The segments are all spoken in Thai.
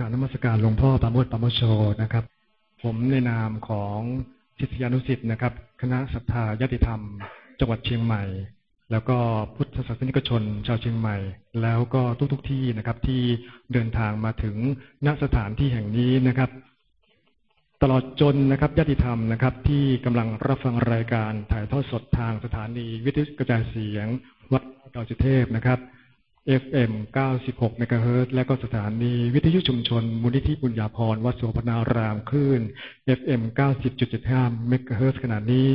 การนมัสการหลวงพ่อปาโมดปาโมโชนะครับ ผมในนามของศิษยานุสิ์นะครับ คณะศรัทธาญาติธรรม จังหวัดเชียงใหม่ แล้วก็พุทธศาสนิกชนชาวเชียงใหม่ แล้วก็ทุกๆทที่นะครับ ที่เดินทางมาถึงณสถานที่แห่งนี้นะครับ ตลอดจนนะครับญาติธรรมนะครับ ที่กำลังรับฟังรายการถ่ายทอดสดทางสถานีวิทยุกระจายเสียง วัดดอยสุเทพนะครับ FM 96 เมกะเฮิรตและก็สถานีวิทยุชุมชน มูลนิธิบุญญาพรวัดโสพนารามคลื่น FM 90.75 เมกะเฮิรตขณะนี้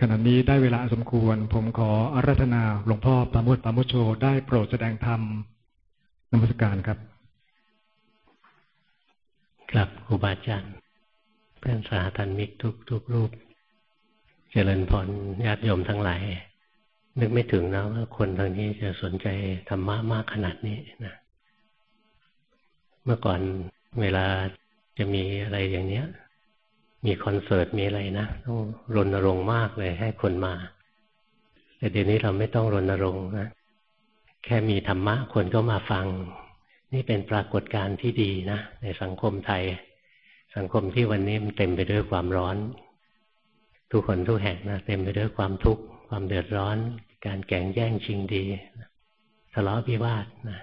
ขณะนี้ได้เวลาสมควร ผมขออาราธนาหลวงพ่อปาโมดปาโมโชได้โปรดแสดงธรรมนมัสการครับครับครูบาอาจารย์เพื่อนสาธานมิกทุกทุกรูป เจริญพรญาติโยมทั้งหลาย นึกไม่ถึงนะว่าคนทางนี้จะสนใจธรรมะมากขนาดนี้นะเมื่อก่อนเวลาจะมีอะไรอย่างเนี้ย มีคอนเสิร์ตมีอะไรนะต้องรณรงค์มากเลยให้คนมา แต่เดี๋ยวนี้เราไม่ต้องรณรงค์นะแค่มีธรรมะคนก็มาฟัง นี่เป็นปรากฏการณ์ที่ดีนะในสังคมไทย สังคมที่วันนี้มันเต็มไปด้วยความร้อน ทุกคนทุกแห่งนะเต็มไปด้วยความทุกข์ความเดือดร้อน การแข่งแย่งชิงดีทะเลาะพิวาทนะ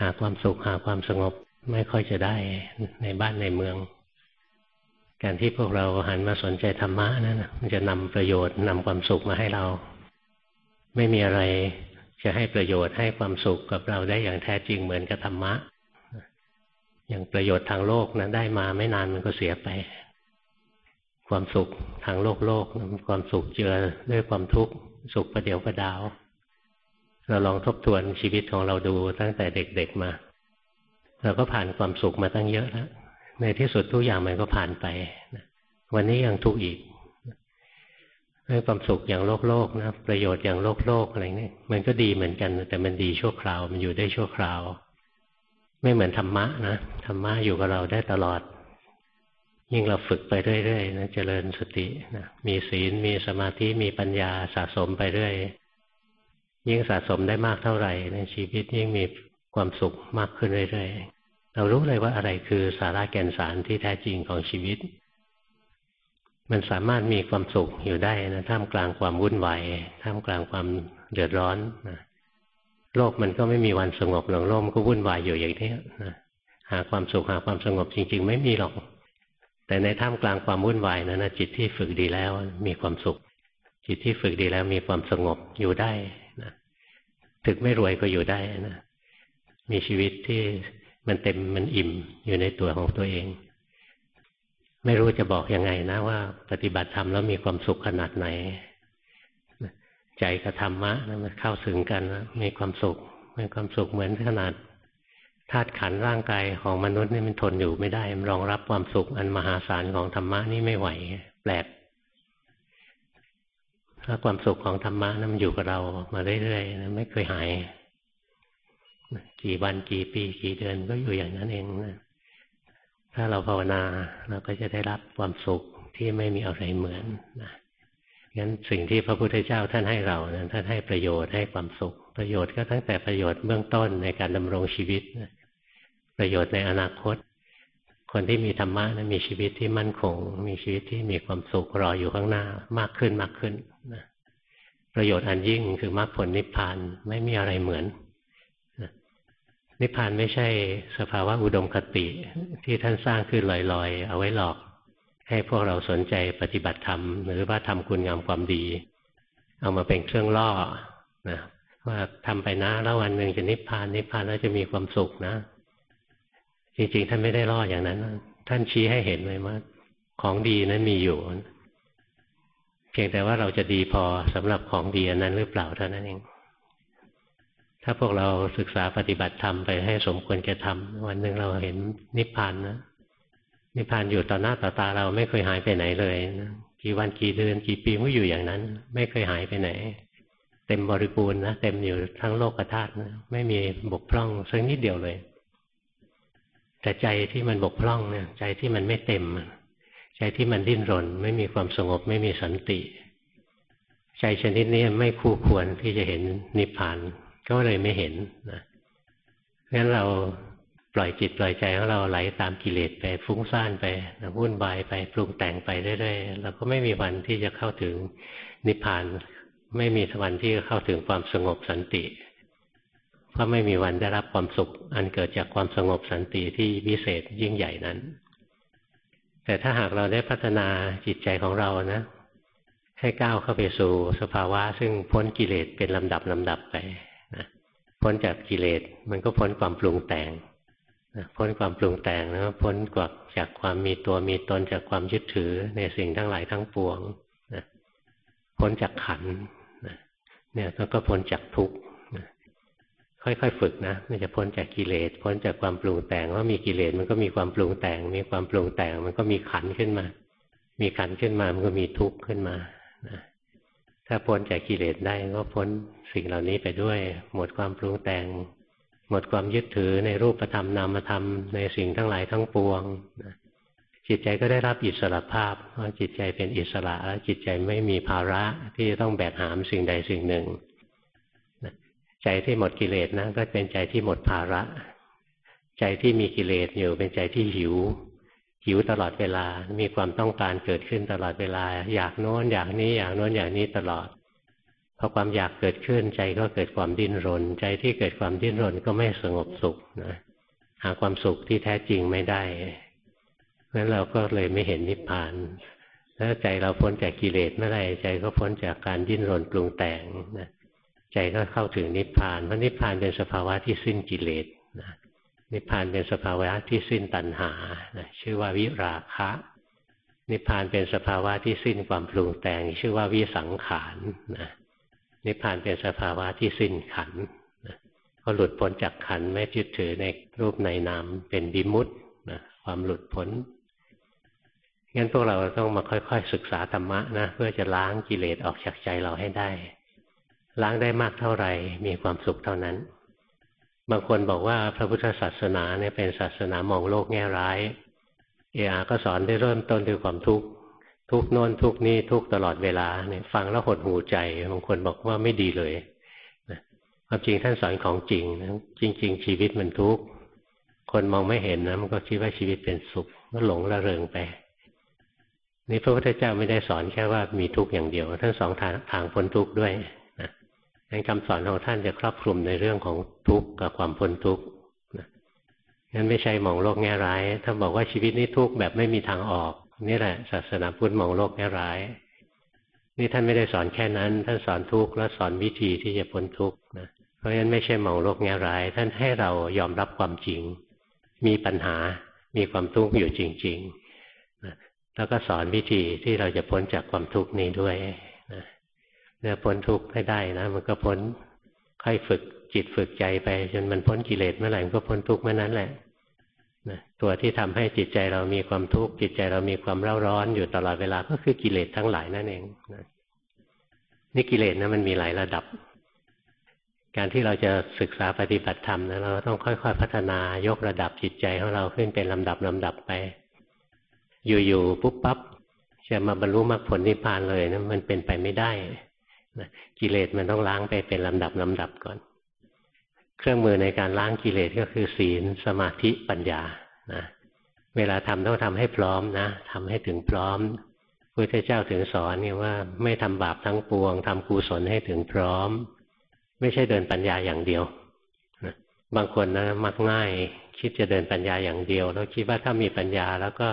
หาความสุขหาความสงบไม่ค่อยจะได้ในบ้านในเมือง การที่พวกเราหันมาสนใจธรรมะนั่นมันจะนำประโยชน์นำความสุขมาให้เรา ไม่มีอะไรจะให้ประโยชน์ให้ความสุขกับเราได้อย่างแท้จริงเหมือนกับธรรมะอย่างประโยชน์ทางโลกนะได้มาไม่นานมันก็เสียไป ความสุขทางโลกโลกความสุขเจือด้วยความทุกข์ สุขประเดี๋ยวประดาว เราลองทบทวนชีวิตของเราดูตั้งแต่เด็กๆมา เราก็ผ่านความสุขมาตั้งเยอะแล้ว ในที่สุดทุกอย่างมันก็ผ่านไป วันนี้ยังทุกข์อีกด้วยความสุขอย่างโลกโลกนะประโยชน์อย่างโลกโลกอะไรนี่มันก็ดีเหมือนกัน แต่มันดีชั่วคราว มันอยู่ได้ชั่วคราว ไม่เหมือนธรรมะนะธรรมะอยู่กับเราได้ตลอด ยิ่งเราฝึกไปเรื่อยๆนะเจริญสตินะมีศีลมีสมาธิมีปัญญาสะสมไปเรื่อยยิ่งสะสมได้มากเท่าไหร่ในชีวิตยิ่งมีความสุขมากขึ้นเรื่อยๆเรารู้เลยว่าอะไรคือสาระแก่นสารที่แท้จริงของชีวิต มันสามารถมีความสุขอยู่ได้นะท่ามกลางความวุ่นวายท่ามกลางความเดือดร้อนนะโลกมันก็ไม่มีวันสงบหรอกโลกมันก็วุ่นวายอยู่อย่างนี้นะหาความสุขหาความสงบจริง ๆ ไม่มีหรอก แต่ในท่ามกลางความวุ่นวายนั้นนะจิตที่ฝึกดีแล้วมีความสุข จิตที่ฝึกดีแล้วมีความสงบอยู่ได้นะถึงไม่รวยก็อยู่ได้นะมีชีวิตที่มันเต็มมันอิ่มอยู่ในตัวของตัวเอง ไม่รู้จะบอกยังไงนะว่า ปฏิบัติธรรมแล้วมีความสุขขนาดไหน ใจกับธรรมะนะมันเข้าถึงกันนะมีความสุขมีความสุขเหมือนขนาด ธาตุขันร่างกายของมนุษย์นี่มันทนอยู่ไม่ได้ มันรองรับความสุขอันมหาศาลของธรรมะนี่ไม่ไหว แปลกถ้าความสุขของธรรมะนั้นมันอยู่กับเรามาเรื่อยๆนะไม่เคยหายกี่วันกี่ปีกี่เดือนก็อยู่อย่างนั้นเองนะถ้าเราภาวนาเราก็จะได้รับความสุขที่ไม่มีอะไรเหมือนนะงั้นสิ่งที่พระพุทธเจ้าท่านให้เรานะท่านให้ประโยชน์ให้ความสุข ประโยชน์ก็ตั้งแต่ประโยชน์เบื้องต้นในการดำรงชีวิต ประโยชน์ในอนาคต คนที่มีธรรมะนะมีชีวิตที่มั่นคง มีชีวิตที่มีความสุขรออยู่ข้างหน้ามากขึ้นมากขึ้นนะประโยชน์อันยิ่งคือมรรคผลนิพพานไม่มีอะไรเหมือนนิพพานไม่ใช่สภาวะอุดมคติที่ท่านสร้างขึ้นลอยๆ เอาไว้หลอก ให้พวกเราสนใจปฏิบัติธรรม หรือว่าทำคุณงามความดี เอามาเป็นเครื่องล่อนะว่าทำไปนะแล้ววันหนึ่งจะนิพพานนิพพานแล้วจะมีความสุขนะ จริงๆ ท่านไม่ได้ล่ออย่างนั้น ท่านชี้ให้เห็นเลยว่าของดีนั้นมีอยู่ เพียงแต่ว่าเราจะดีพอสำหรับของดีอันนั้นหรือเปล่าเท่านั้นเอง ถ้าพวกเราศึกษาปฏิบัติธรรมไปให้สมควรแก่ทำวันหนึ่งเราเห็นนิพพานนะนิพพานอยู่ต่อหน้าต่อตาเราไม่เคยหายไปไหนเลยนะกี่วันกี่เดือนกี่ปีก็อยู่อย่างนั้น ไม่เคยหายไปไหน เต็มบริบูรณ์นะเต็มอยู่ทั้งโลกธาตุนะไม่มีบกพร่องสักนิดเดียวเลย แต่ใจที่มันบกพร่องเนี่ยใจที่มันไม่เต็ม ใจที่มันดิ้นรน ไม่มีความสงบไม่มีสันติ ใจชนิดนี้ไม่คู่ควรที่จะเห็นนิพพานก็เลยไม่เห็นนะงั้นเราปล่อยจิตปล่อยใจของเราไหลตามกิเลสไปฟุ้งซ่านไปวุ่นวายไปปรุงแต่งไปเรื่อยๆเราก็ไม่มีวันที่จะเข้าถึงนิพพาน ไม่มีวันที่จะเข้าถึงความสงบสันติ เพราะไม่มีวันได้รับความสุข อันเกิดจากความสงบสันติที่วิเศษยิ่งใหญ่นั้น แต่ถ้าหากเราได้พัฒนาจิตใจของเรานะ ให้ก้าวเข้าไปสู่สภาวะ ซึ่งพ้นกิเลสเป็นลำดับลำดับไปนะพ้นจากกิเลสมันก็พ้นความปรุงแต่งพ้นความปรุงแต่งแล้วพ้นกว่าจากความมีตัวมีตนจากความยึดถือในสิ่งทั้งหลายทั้งปวงนะพ้นจากขันนะเนี่ยแล้วก็พ้นจากทุกข์ ค่อยๆฝึกนะมันจะพ้นจากกิเลสพ้นจากความปรุงแต่งว่ามีกิเลสมันก็มีความปรุงแต่ง มีความปรุงแต่ง มันก็มีขันขึ้นมา มีขันขึ้นมามันก็มีทุกข์ขึ้นมานะถ้าพ้นจากกิเลสได้ก็พ้นสิ่งเหล่านี้ไปด้วย หมดความปรุงแต่ง หมดความยึดถือในรูปธรรมนามธรรมในสิ่งทั้งหลายทั้งปวงจิตใจก็ได้รับอิสระภาพเพราะจิตใจเป็นอิสระแล้วจิตใจไม่มีภาระที่จะต้องแบกหามสิ่งใดสิ่งหนึ่ง ใจที่หมดกิเลสนะก็เป็นใจที่หมดภาระ ใจที่มีกิเลสอยู่เป็นใจที่หิว หิวตลอดเวลา มีความต้องการเกิดขึ้นตลอดเวลา อยากโน้นอยากนี้ อยากโน้นอยากนี้ตลอดพอความอยากเกิดขึ้นใจก็เกิดความดิ้นรน ใจที่เกิดความดิ้นรนก็ไม่สงบสุขนะหาความสุขที่แท้จริงไม่ได้เพราะนั้นเราก็เลยไม่เห็นนิพพานถ้าใจเราพ้นจากกิเลสเมื่อไรใจก็พ้นจากการดิ้นรนปรุงแต่งนะ ใจก็เข้าถึงนิพพานเพราะนิพพานเป็นสภาวะที่สิ้นกิเลสนะนิพพานเป็นสภาวะที่สิ้นตัณหานะชื่อว่าวิราคะ นิพพานเป็นสภาวะที่สิ้นความปรุงแต่ง ชื่อว่าวิสังขารนะนิพพานเป็นสภาวะที่สิ้นขันก็หลุดพ้นจากขันไม่ยึดถือในรูปในนามเป็นบิมุตนะความหลุดพ้นงั้นพวกเราต้องมาค่อย ๆ ศึกษาธรรมะนะเพื่อจะล้างกิเลสออกจากใจเราให้ได้ ล้างได้มากเท่าไหร่ มีความสุขเท่านั้น บางคนบอกว่าพระพุทธศาสนาเนี่ยเป็นศาสนามองโลกแง่ร้าย เออาก็สอนได้เริ่มต้นด้วยความทุกข์ทุกโน้นทุกนี้ทุกตลอดเวลาเนี่ยฟังแล้วหดหูใจบางคนบอกว่าไม่ดีเลยความจริงท่านสอนของจริงนะจริง ๆ ชีวิตมันทุกข์คนมองไม่เห็นนะมันก็คิดว่าชีวิตเป็นสุขก็หลงระเริงไปนี่พระพุทธเจ้าไม่ได้สอนแค่ว่ามีทุกข์อย่างเดียวท่านสองทางทางพ้นทุกข์ด้วย งั้นคำสอนของท่านจะครอบคลุมในเรื่องของทุกข์กับความพ้นทุกข์งั้นไม่ใช่มองโลกแง่ร้าย ถ้าบอกว่าชีวิตนี้ทุกข์แบบไม่มีทางออก นี่แหละ ศาสนาพุทธมองโลกแง่ร้าย นี่ท่านไม่ได้สอนแค่นั้น ท่านสอนทุกข์และสอนวิธีที่จะพ้นทุกข์นะ เพราะฉะนั้นไม่ใช่มองโลกแง่ร้าย ท่านให้เรายอมรับความจริง มีปัญหา มีความทุกข์อยู่จริง ๆ แล้วก็สอนวิธีที่เราจะพ้นจากความทุกข์นี้ด้วย เนี่ยพ้นทุกข์ให้ได้นะมันก็พ้นค่อยฝึกจิตฝึกใจไป จนมันพ้นกิเลสเมื่อไหร่มันก็พ้นทุกข์เมื่อนั้นแหละนะตัวที่ทำให้จิตใจเรามีความทุกข์จิตใจเรามีความเร่าร้อนอยู่ตลอดเวลาก็คือกิเลสทั้งหลายนั่นเองนะนี่กิเลสนะมันมีหลายระดับ การที่เราจะศึกษาปฏิบัติธรรมนะเราต้องค่อยๆพัฒนายกระดับจิตใจของเราขึ้นเป็นลำดับลำดับไป อยู่ๆปุ๊บปั๊บจะมาบรรลุมรรคผลนิพพานเลยนะมันเป็นไปไม่ได้ นะกิเลสมันต้องล้างไปเป็นลำดับลำดับก่อน เครื่องมือในการล้างกิเลสก็คือศีลสมาธิปัญญานะเวลาทำต้องทำให้พร้อมนะทำให้ถึงพร้อมพระเจ้าถึงสอนเนี่ยว่าไม่ทำบาปทั้งปวงทำกุศลให้ถึงพร้อม ไม่ใช่เดินปัญญาอย่างเดียวนะบางคนนะมักง่าย คิดจะเดินปัญญาอย่างเดียว แล้วคิดว่าถ้ามีปัญญาแล้วก็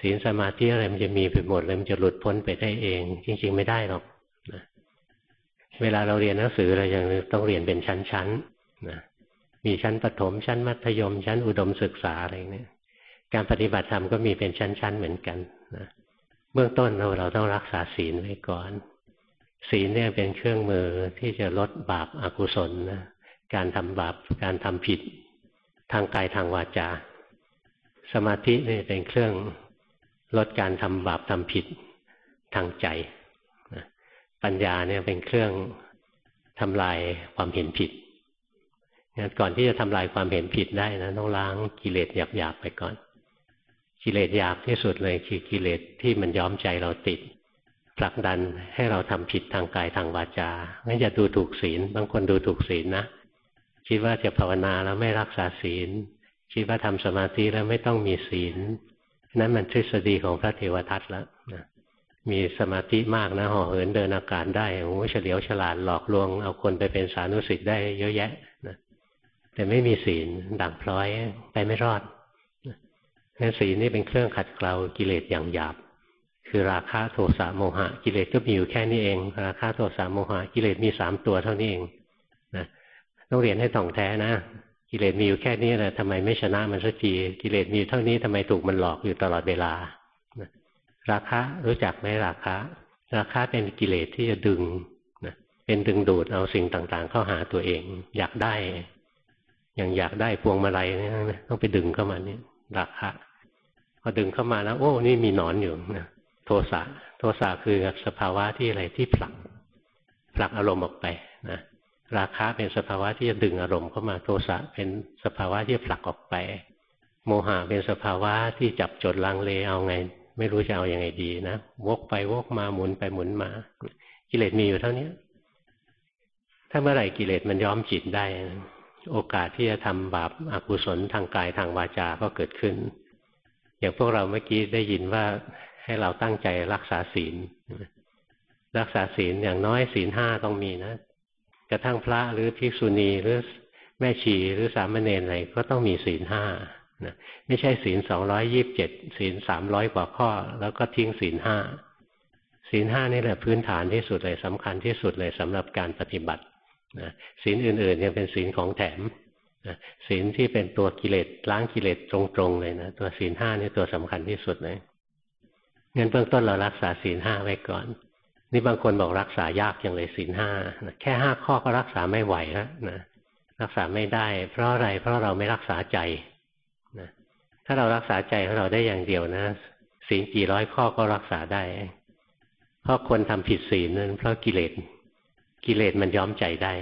ศีลสมาธิอะไรมันจะมีไปหมดเลยมันจะหลุดพ้นไปได้เอง จริง ๆ ไม่ได้หรอก เวลาเราเรียนหนังสือเรายังต้องเรียนเป็นชั้นๆนะมีชั้นประถมชั้นมัธยม ชั้นอุดมศึกษาอะไรเนี่ยการปฏิบัติธรรมก็มีเป็นชั้น ๆเหมือนกันนะเบื้องต้นเราเราต้องรักษาศีลไว้ก่อน ศีลเนี่ยเป็นเครื่องมือที่จะลดบาปอากุศลนะการทำบาปการทำผิดทางกายทางวาจา สมาธินี่เป็นเครื่องลดการทำบาปทำผิดทางใจ ปัญญาเนี่ยเป็นเครื่องทำลายความเห็นผิดงั้นก่อนที่จะทำลายความเห็นผิดได้นะต้องล้างกิเลสหยาบๆไปก่อน กิเลสหยาบที่สุดเลยคือกิเลสที่มันย้อมใจเราติดผลักดันให้เราทำผิดทางกายทางวาจางั้นอย่าดูถูกศีล บางคนดูถูกศีลนะคิดว่าจะภาวนาแล้วไม่รักษาศีล คิดว่าทำสมาธิแล้วไม่ต้องมีศีล นั้นมันทฤษฎีของพระเทวทัตแล้ว มีสมาธิมากนะห่อเหินเดินอากาศได้โอ้เฉลียวฉลาดหลอกลวง เอาคนไปเป็นสานุสิทธิ์ได้เยอะแยะนะแต่ไม่มีศีลด่างพร้อยไปไม่รอดนั้นศีลนี่เป็นเครื่องขัดเกลากิเลสอย่างหยาบ คือราคะโทสะโมหะกิเลสก็มีอยู่แค่นี้เอง ราคะโทสะโมหะกิเลสมีสามตัวเท่านี้เองนะต้องเรียนให้ถ่องแท้นะกิเลสมีอยู่แค่นี้แหละทำไมไม่ชนะมันสักทีกิเลสมีเท่านี้ทำไมถูกมันหลอกอยู่ตลอดเวลา ราคะรู้จักไหมราคะ ราคะเป็นกิเลสที่จะดึงนะเป็นดึงดูดเอาสิ่งต่างๆ เข้าหาตัวเอง อยากได้ อย่างอยากได้พวงมาลัยนี่ต้องไปดึงเข้ามานี่ราคะพอดึงเข้ามาแล้ว โอ้ นี่มีหนอนอยู่นะโทสะโทสะคือสภาวะที่อะไรที่ผลักผลักอารมณ์ออกไปนะราคะเป็นสภาวะที่จะดึงอารมณ์เข้ามาโทสะเป็นสภาวะที่ผลักออกไป โมหะเป็นสภาวะที่จับจดลังเลเอาไง ไม่รู้จะเอาอยัางไงดีนะวกไปวกมาหมุนไปหมุนมา กิเลสมีอยู่เท่านี้ถ้าเมื่อไหร่กิเลสมันย้อมจิตได้ โอกาสที่จะทำบาปอากุศลทางกายทางวาจาก็เกิดขึ้น อย่างพวกเราเมื่อกี้ได้ยินว่าให้เราตั้งใจรักษาศีล รักษาศีลอย่างน้อยศีลห้าต้องมีนะ กระทั่งพระหรือภิกษุณีหรือแม่ชีหรือสามเณรอะไรก็ต้องมีศีลห้า นะไม่ใช่ศีลสองร้อยยิบเจ็ดศีลสามร้อยกว่าข้อ แล้วก็ทิ้งศีลห้าศีลห้านี่แหละพื้นฐานที่สุดเลยสำคัญที่สุดเลยสำหรับการปฏิบัตินะศีลอื่นๆยังเป็นศีลของแถมนะศีลที่เป็นตัวกิเลสล้างกิเลสตรงๆเลยนะตัวศีลห้านี่ตัวสำคัญที่สุดเลยงั้นเบื้องต้นเรารักษาศีลห้าไว้ก่อน นี่บางคนบอกรักษายากอย่างเลยศีลห้าแค่ห้าข้อก็รักษาไม่ไหวแล้วนะรักษาไม่ได้ เพราะอะไรเพราะเราไม่รักษาใจ ถ้าเรารักษาใจของเราได้อย่างเดียวนะศีลกี่ร้อยข้อก็รักษาได้ เพราะคนทำผิดศีลนั้นเพราะกิเลสกิเลสมันย้อมใจได้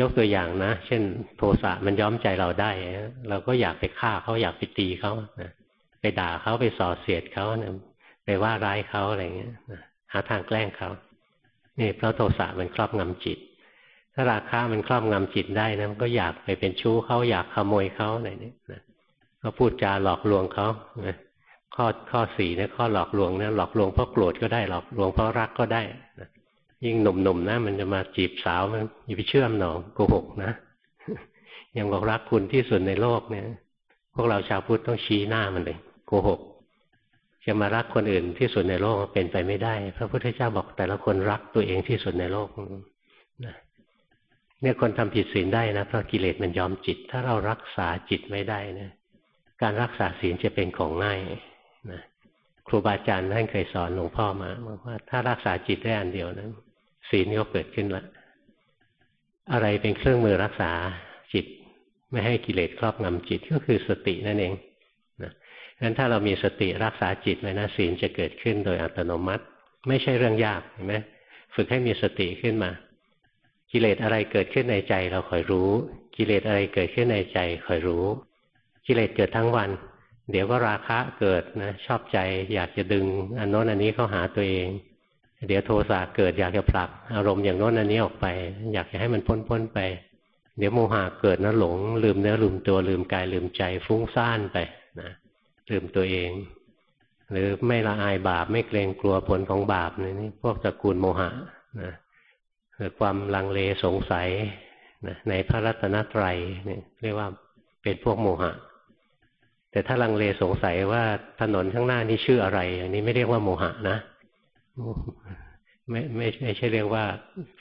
ยกตัวอย่างนะ เช่น โทสะมันย้อมใจเราได้ เราก็อยากไปฆ่าเขาอยากไปตีเขาไปด่าเขาไปส่อเสียดเขาไปว่าร้ายเขาอะไรเงี้ยหาทางแกล้งเขานี่เพราะโทสะมันครอบงำจิต ถ้าราคะมันครอบงำจิตได้นะมันก็อยากไปเป็นชู้เขาอยากขโมยเขาอะไรเนี่ย ก็พูดจาหลอกลวงเขาข้อข้อสี่เนี่ยข้อหลอกลวงเนี่ยหลอกลวงเพราะโกรธก็ได้หลอกลวงเพราะรักก็ได้ยิ่งหนุ่มๆนะมันจะมาจีบสาวมันอย่าไปเชื่อมหนอโกหกนะยังบอกรักคุณที่สุดในโลกเนี่ย พวกเราชาวพุทธต้องชี้หน้ามันเลยโกหกจะมารักคนอื่นที่สุดในโลกเป็นไปไม่ได้ พระพุทธเจ้าบอกแต่ละคนรักตัวเองที่สุดในโลกนะเนี่ยคนทำผิดศีลได้นะเพราะกิเลสมันยอมจิต ถ้าเรารักษาจิตไม่ได้นะ การรักษาศีลจะเป็นของง่ายนะครูบาอาจารย์ท่านเคยสอนหลวงพ่อมาบอกว่าถ้ารักษาจิตได้อันเดียวนะศีลก็เกิดขึ้นละอะไรเป็นเครื่องมือรักษาจิต ไม่ให้กิเลสครอบงำจิตก็คือสตินั่นเองนะงั้นถ้าเรามีสติรักษาจิตไว้นะศีลจะเกิดขึ้นโดยอัตโนมัติ ไม่ใช่เรื่องยากเห็นไหมฝึกให้มีสติขึ้นมา กิเลสอะไรเกิดขึ้นในใจเราคอยรู้ กิเลสอะไรเกิดขึ้นในใจคอยรู้ กิเลสเกิดทั้งวัน เดี๋ยวก็ราคะเกิดนะชอบใจอยากจะดึงอันโน้นอันนี้เข้าหาตัวเอง เดี๋ยวโทสะเกิดอยากจะผลักอารมณ์อย่างโน้นอันนี้ออกไป อยากจะให้มันพ้นพ้นไป เดี๋ยวโมหะเกิดนะหลง ลืมเนื้อลืมตัวลืมกายลืมใจฟุ้งซ่านไปนะลืมตัวเอง หรือไม่ละอายบาปไม่เกรงกลัวผลของบาปนี่พวกตระกูลโมหะนะหรือความลังเลสงสัยนะในพระรัตนตรัยเนี่ยเรียกว่าเป็นพวกโมหะ แต่ถ้าลังเลสงสัยว่าถนนข้างหน้านี้ชื่ออะไร อันนี้ไม่เรียกว่าโมหะนะไม่ไม่ไม่ใช่เรียกว่า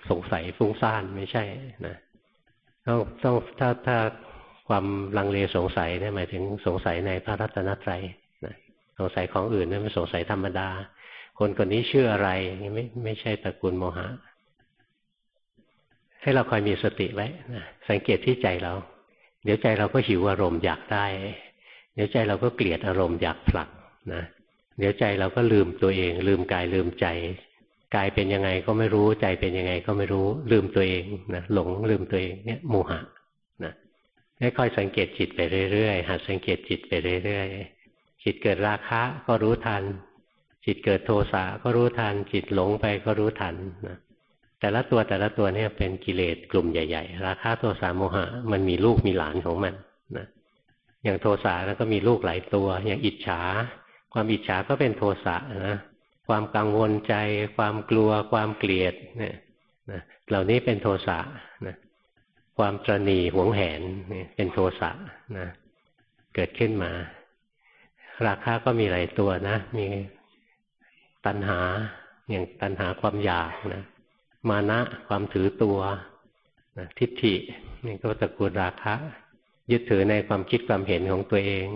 สงสัยฟุ้งซ่านไม่ใช่นะต้องต้องถ้าถ้าความลังเลสงสัยเนี่ยหมายถึงสงสัยในพระรัตนตรัยนะสงสัยของอื่นนี่มันสงสัยธรรมดา คนคนนี้ชื่ออะไรไม่ไม่ใช่ตระกูลโมหะ ให้เราคอยมีสติไว้นะสังเกตที่ใจเรา เดี๋ยวใจเราก็หิวอารมณ์อยากได้ เดี๋ยวใจเราก็เกลียดอารมณ์อยากผลักนะเดี๋ยวใจเราก็ลืมตัวเอง ลืมกายลืมใจกายเป็นยังไงก็ไม่รู้ใจเป็นยังไงก็ไม่รู้ลืมตัวเองนะหลงลืมตัวเองเนี่ยโมหะนะให้ค่อยสังเกตจิตไปเรื่อยๆหัดสังเกตจิตไปเรื่อยๆจิตเกิดราคะก็รู้ทัน จิตเกิดโทสะก็รู้ทัน จิตหลงไปก็รู้ทันนะแต่ละตัวแต่ละตัวเนี่ยเป็นกิเลสกลุ่มใหญ่ ๆ ราคะโทสะโมหะ มันมีลูกมีหลานของมันนะ อย่างโทสะแล้วก็มีลูกหลายตัว อย่างอิจฉา ความอิจฉาก็เป็นโทสะนะความกังวลใจ ความกลัว ความเกลียดเนี่ยนะเหล่านี้เป็นโทสะนะความตรณีหวงแหนเป็นโทสะนะเกิดขึ้นมา ราคาก็มีหลายตัวนะ มีตัณหาอย่างตัณหาความอยากนะมานะความถือตัวนะทิฏฐินี่ก็ตระกูลราคะ ยึดถือในความคิดความเห็นของตัวเอง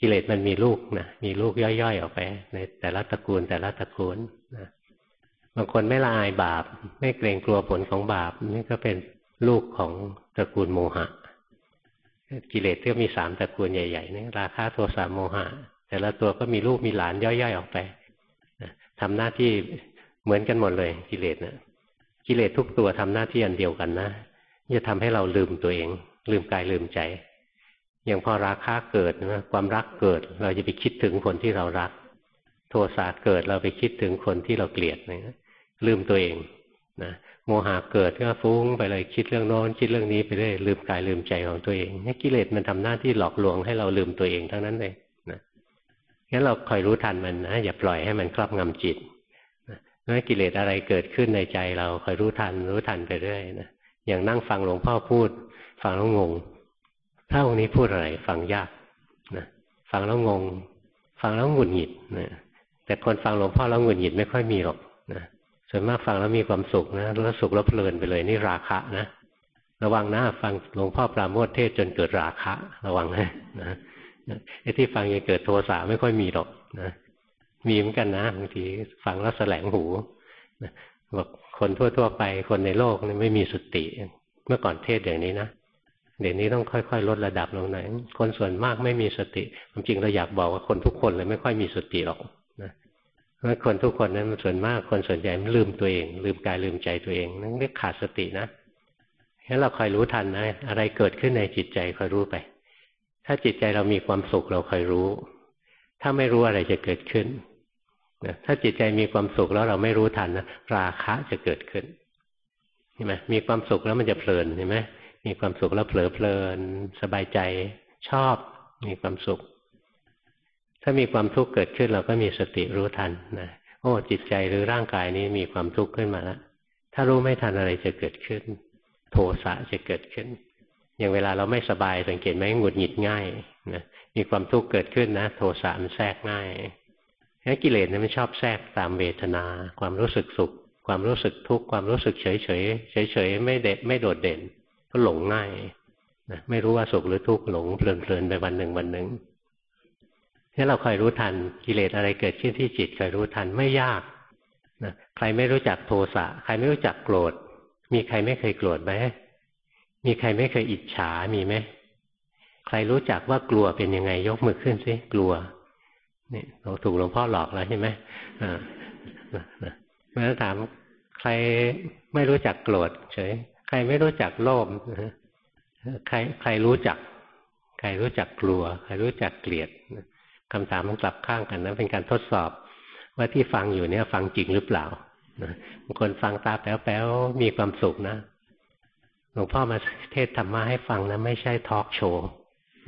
กิเลสมันมีลูกนะมีลูกย่อยๆออกไป ในแต่ละตระกูลแต่ละตระกูลนะบางคนไม่ละอายบาป ไม่เกรงกลัวผลของบาป นี่ก็เป็นลูกของตระกูลโมหะ กิเลสก็มีสามตระกูลใหญ่ๆนี่ราคะโทสะโมหะ แต่ละตัวก็มีลูกมีหลานย่อยๆออกไปทำหน้าที่เหมือนกันหมดเลย กิเลสนะกิเลสทุกตัวทำหน้าที่อันเดียวกันนะจะทำให้เราลืมตัวเอง ลืมกายลืมใจ อย่างพอราคะเกิดนะความรักเกิด เราจะไปคิดถึงคนที่เรารัก โทสะเกิดเราไปคิดถึงคนที่เราเกลียดนะลืมตัวเองนะโมหะเกิดก็ฟุ้งไปเลยคิดเรื่องโน้นคิดเรื่องนี้ไปเรื่อยลืมกายลืมใจของตัวเองนี่กิเลสมันทำหน้าที่หลอกลวงให้เราลืมตัวเองทั้งนั้นเลยนะงั้นเราคอยรู้ทันมันนะอย่าปล่อยให้มันครอบงำจิตนะกิเลสอะไรเกิดขึ้นในใจเราคอยรู้ทันรู้ทันไปเรื่อยนะอย่างนั่งฟังหลวงพ่อพูด ฟังแล้วงงถ้าองค์นี้พูดอะไร ฟังยากนะฟังแล้วงง ฟังแล้วหงุดหงิดนะแต่คนฟังหลวงพ่อแล้วหงุดหงิดไม่ค่อยมีหรอกนะส่วนมากฟังแล้วมีความสุขนะแล้วสุขแล้วเพลินไปเลยนี่ราคะนะระวังนะฟังหลวงพ่อปราโมทเทศจนเกิดราคะ ระวังนะนะไอ้ที่ฟังยังเกิดโทสะไม่ค่อยมีหรอกนะมีเหมือนกันนะบางทีฟังแล้วแสลงหูบอกคนทั่วๆไปคนในโลกนี่ไม่มีสติ เมื่อก่อนเทศอย่างนี้นะ เดี๋ยวนี้ต้องค่อยๆ ลดระดับลงหน่อยคนส่วนมากไม่มีสติความจริงเราอยากบอกว่าคนทุกคนเลยไม่ค่อยมีสติหรอกนะเพราะคนทุกคนนั้นส่วนมากคนส่วนใหญ่ลืมตัวเอง ลืมกายลืมใจตัวเองนั่นเรียกขาดสตินะงั้เราคอยรู้ทันนะอะไรเกิดขึ้นในจิตใจคอยรู้ไป ถ้าจิตใจเรามีความสุขเราคอยรู้ ถ้าไม่รู้อะไรจะเกิดขึ้นนะถ้าจิตใจมีความสุขแล้วเราไม่รู้ทันนะราคะจะเกิดขึ้นเห็นไหมมีความสุขแล้วมันจะเพลินเห็นไหม มีความสุขแล้วเผลอเพลิน สบายใจชอบมีความสุข ถ้ามีความทุกข์เกิดขึ้นเราก็มีสติรู้ทันนะโอ้จิตใจหรือร่างกายนี้มีความทุกข์ขึ้นมาแล้วถ้ารู้ไม่ทันอะไรจะเกิดขึ้น โทสะจะเกิดขึ้น อย่างเวลาเราไม่สบายสังเกตไหมหงุดหงิดง่ายนะมีความทุกข์เกิดขึ้นนะ โทสะมันแทรกง่ายงั้นกิเลสเนี่ยมันชอบแทรกตามเวทนา ความรู้สึกสุข ความรู้สึกทุกข์ความรู้สึกเฉยเฉยเฉยเฉยไม่เด็ดไม่โดดเด่น ก็หลงง่ายนะไม่รู้ว่าสุขหรือทุกข์หลงเพลินเพลินไปวันหนึ่งวันหนึ่งนี่เราคอยรู้ทันกิเลสอะไรเกิดขึ้นที่จิตคอยรู้ทันไม่ยากนะใครไม่รู้จักโทสะใครไม่รู้จักโกรธ มีใครไม่เคยโกรธไหมมีใครไม่เคยอิจฉามีไหมใครรู้จักว่ากลัวเป็นยังไงยกมือขึ้นสิกลัวนี่เราถูกหลวงพ่อหลอกแล้วใช่ไหมอ่าเมื่อถามใครไม่รู้จักโกรธเฉย รไม่รู้จักโลภใครใครรู้จัก ใครรู้จักกลัว ใครรู้จักเกลียดคำถามมันกลับข้างกันนะเป็นการทดสอบ ว่าที่ฟังอยู่เนี่ย ฟังจริงหรือเปล่าบางคนฟังตาแป๊วๆมีความสุขนะหลวงพ่อมาเทศธรรมะให้ฟังนะไม่ใช่ทอล์กโชว์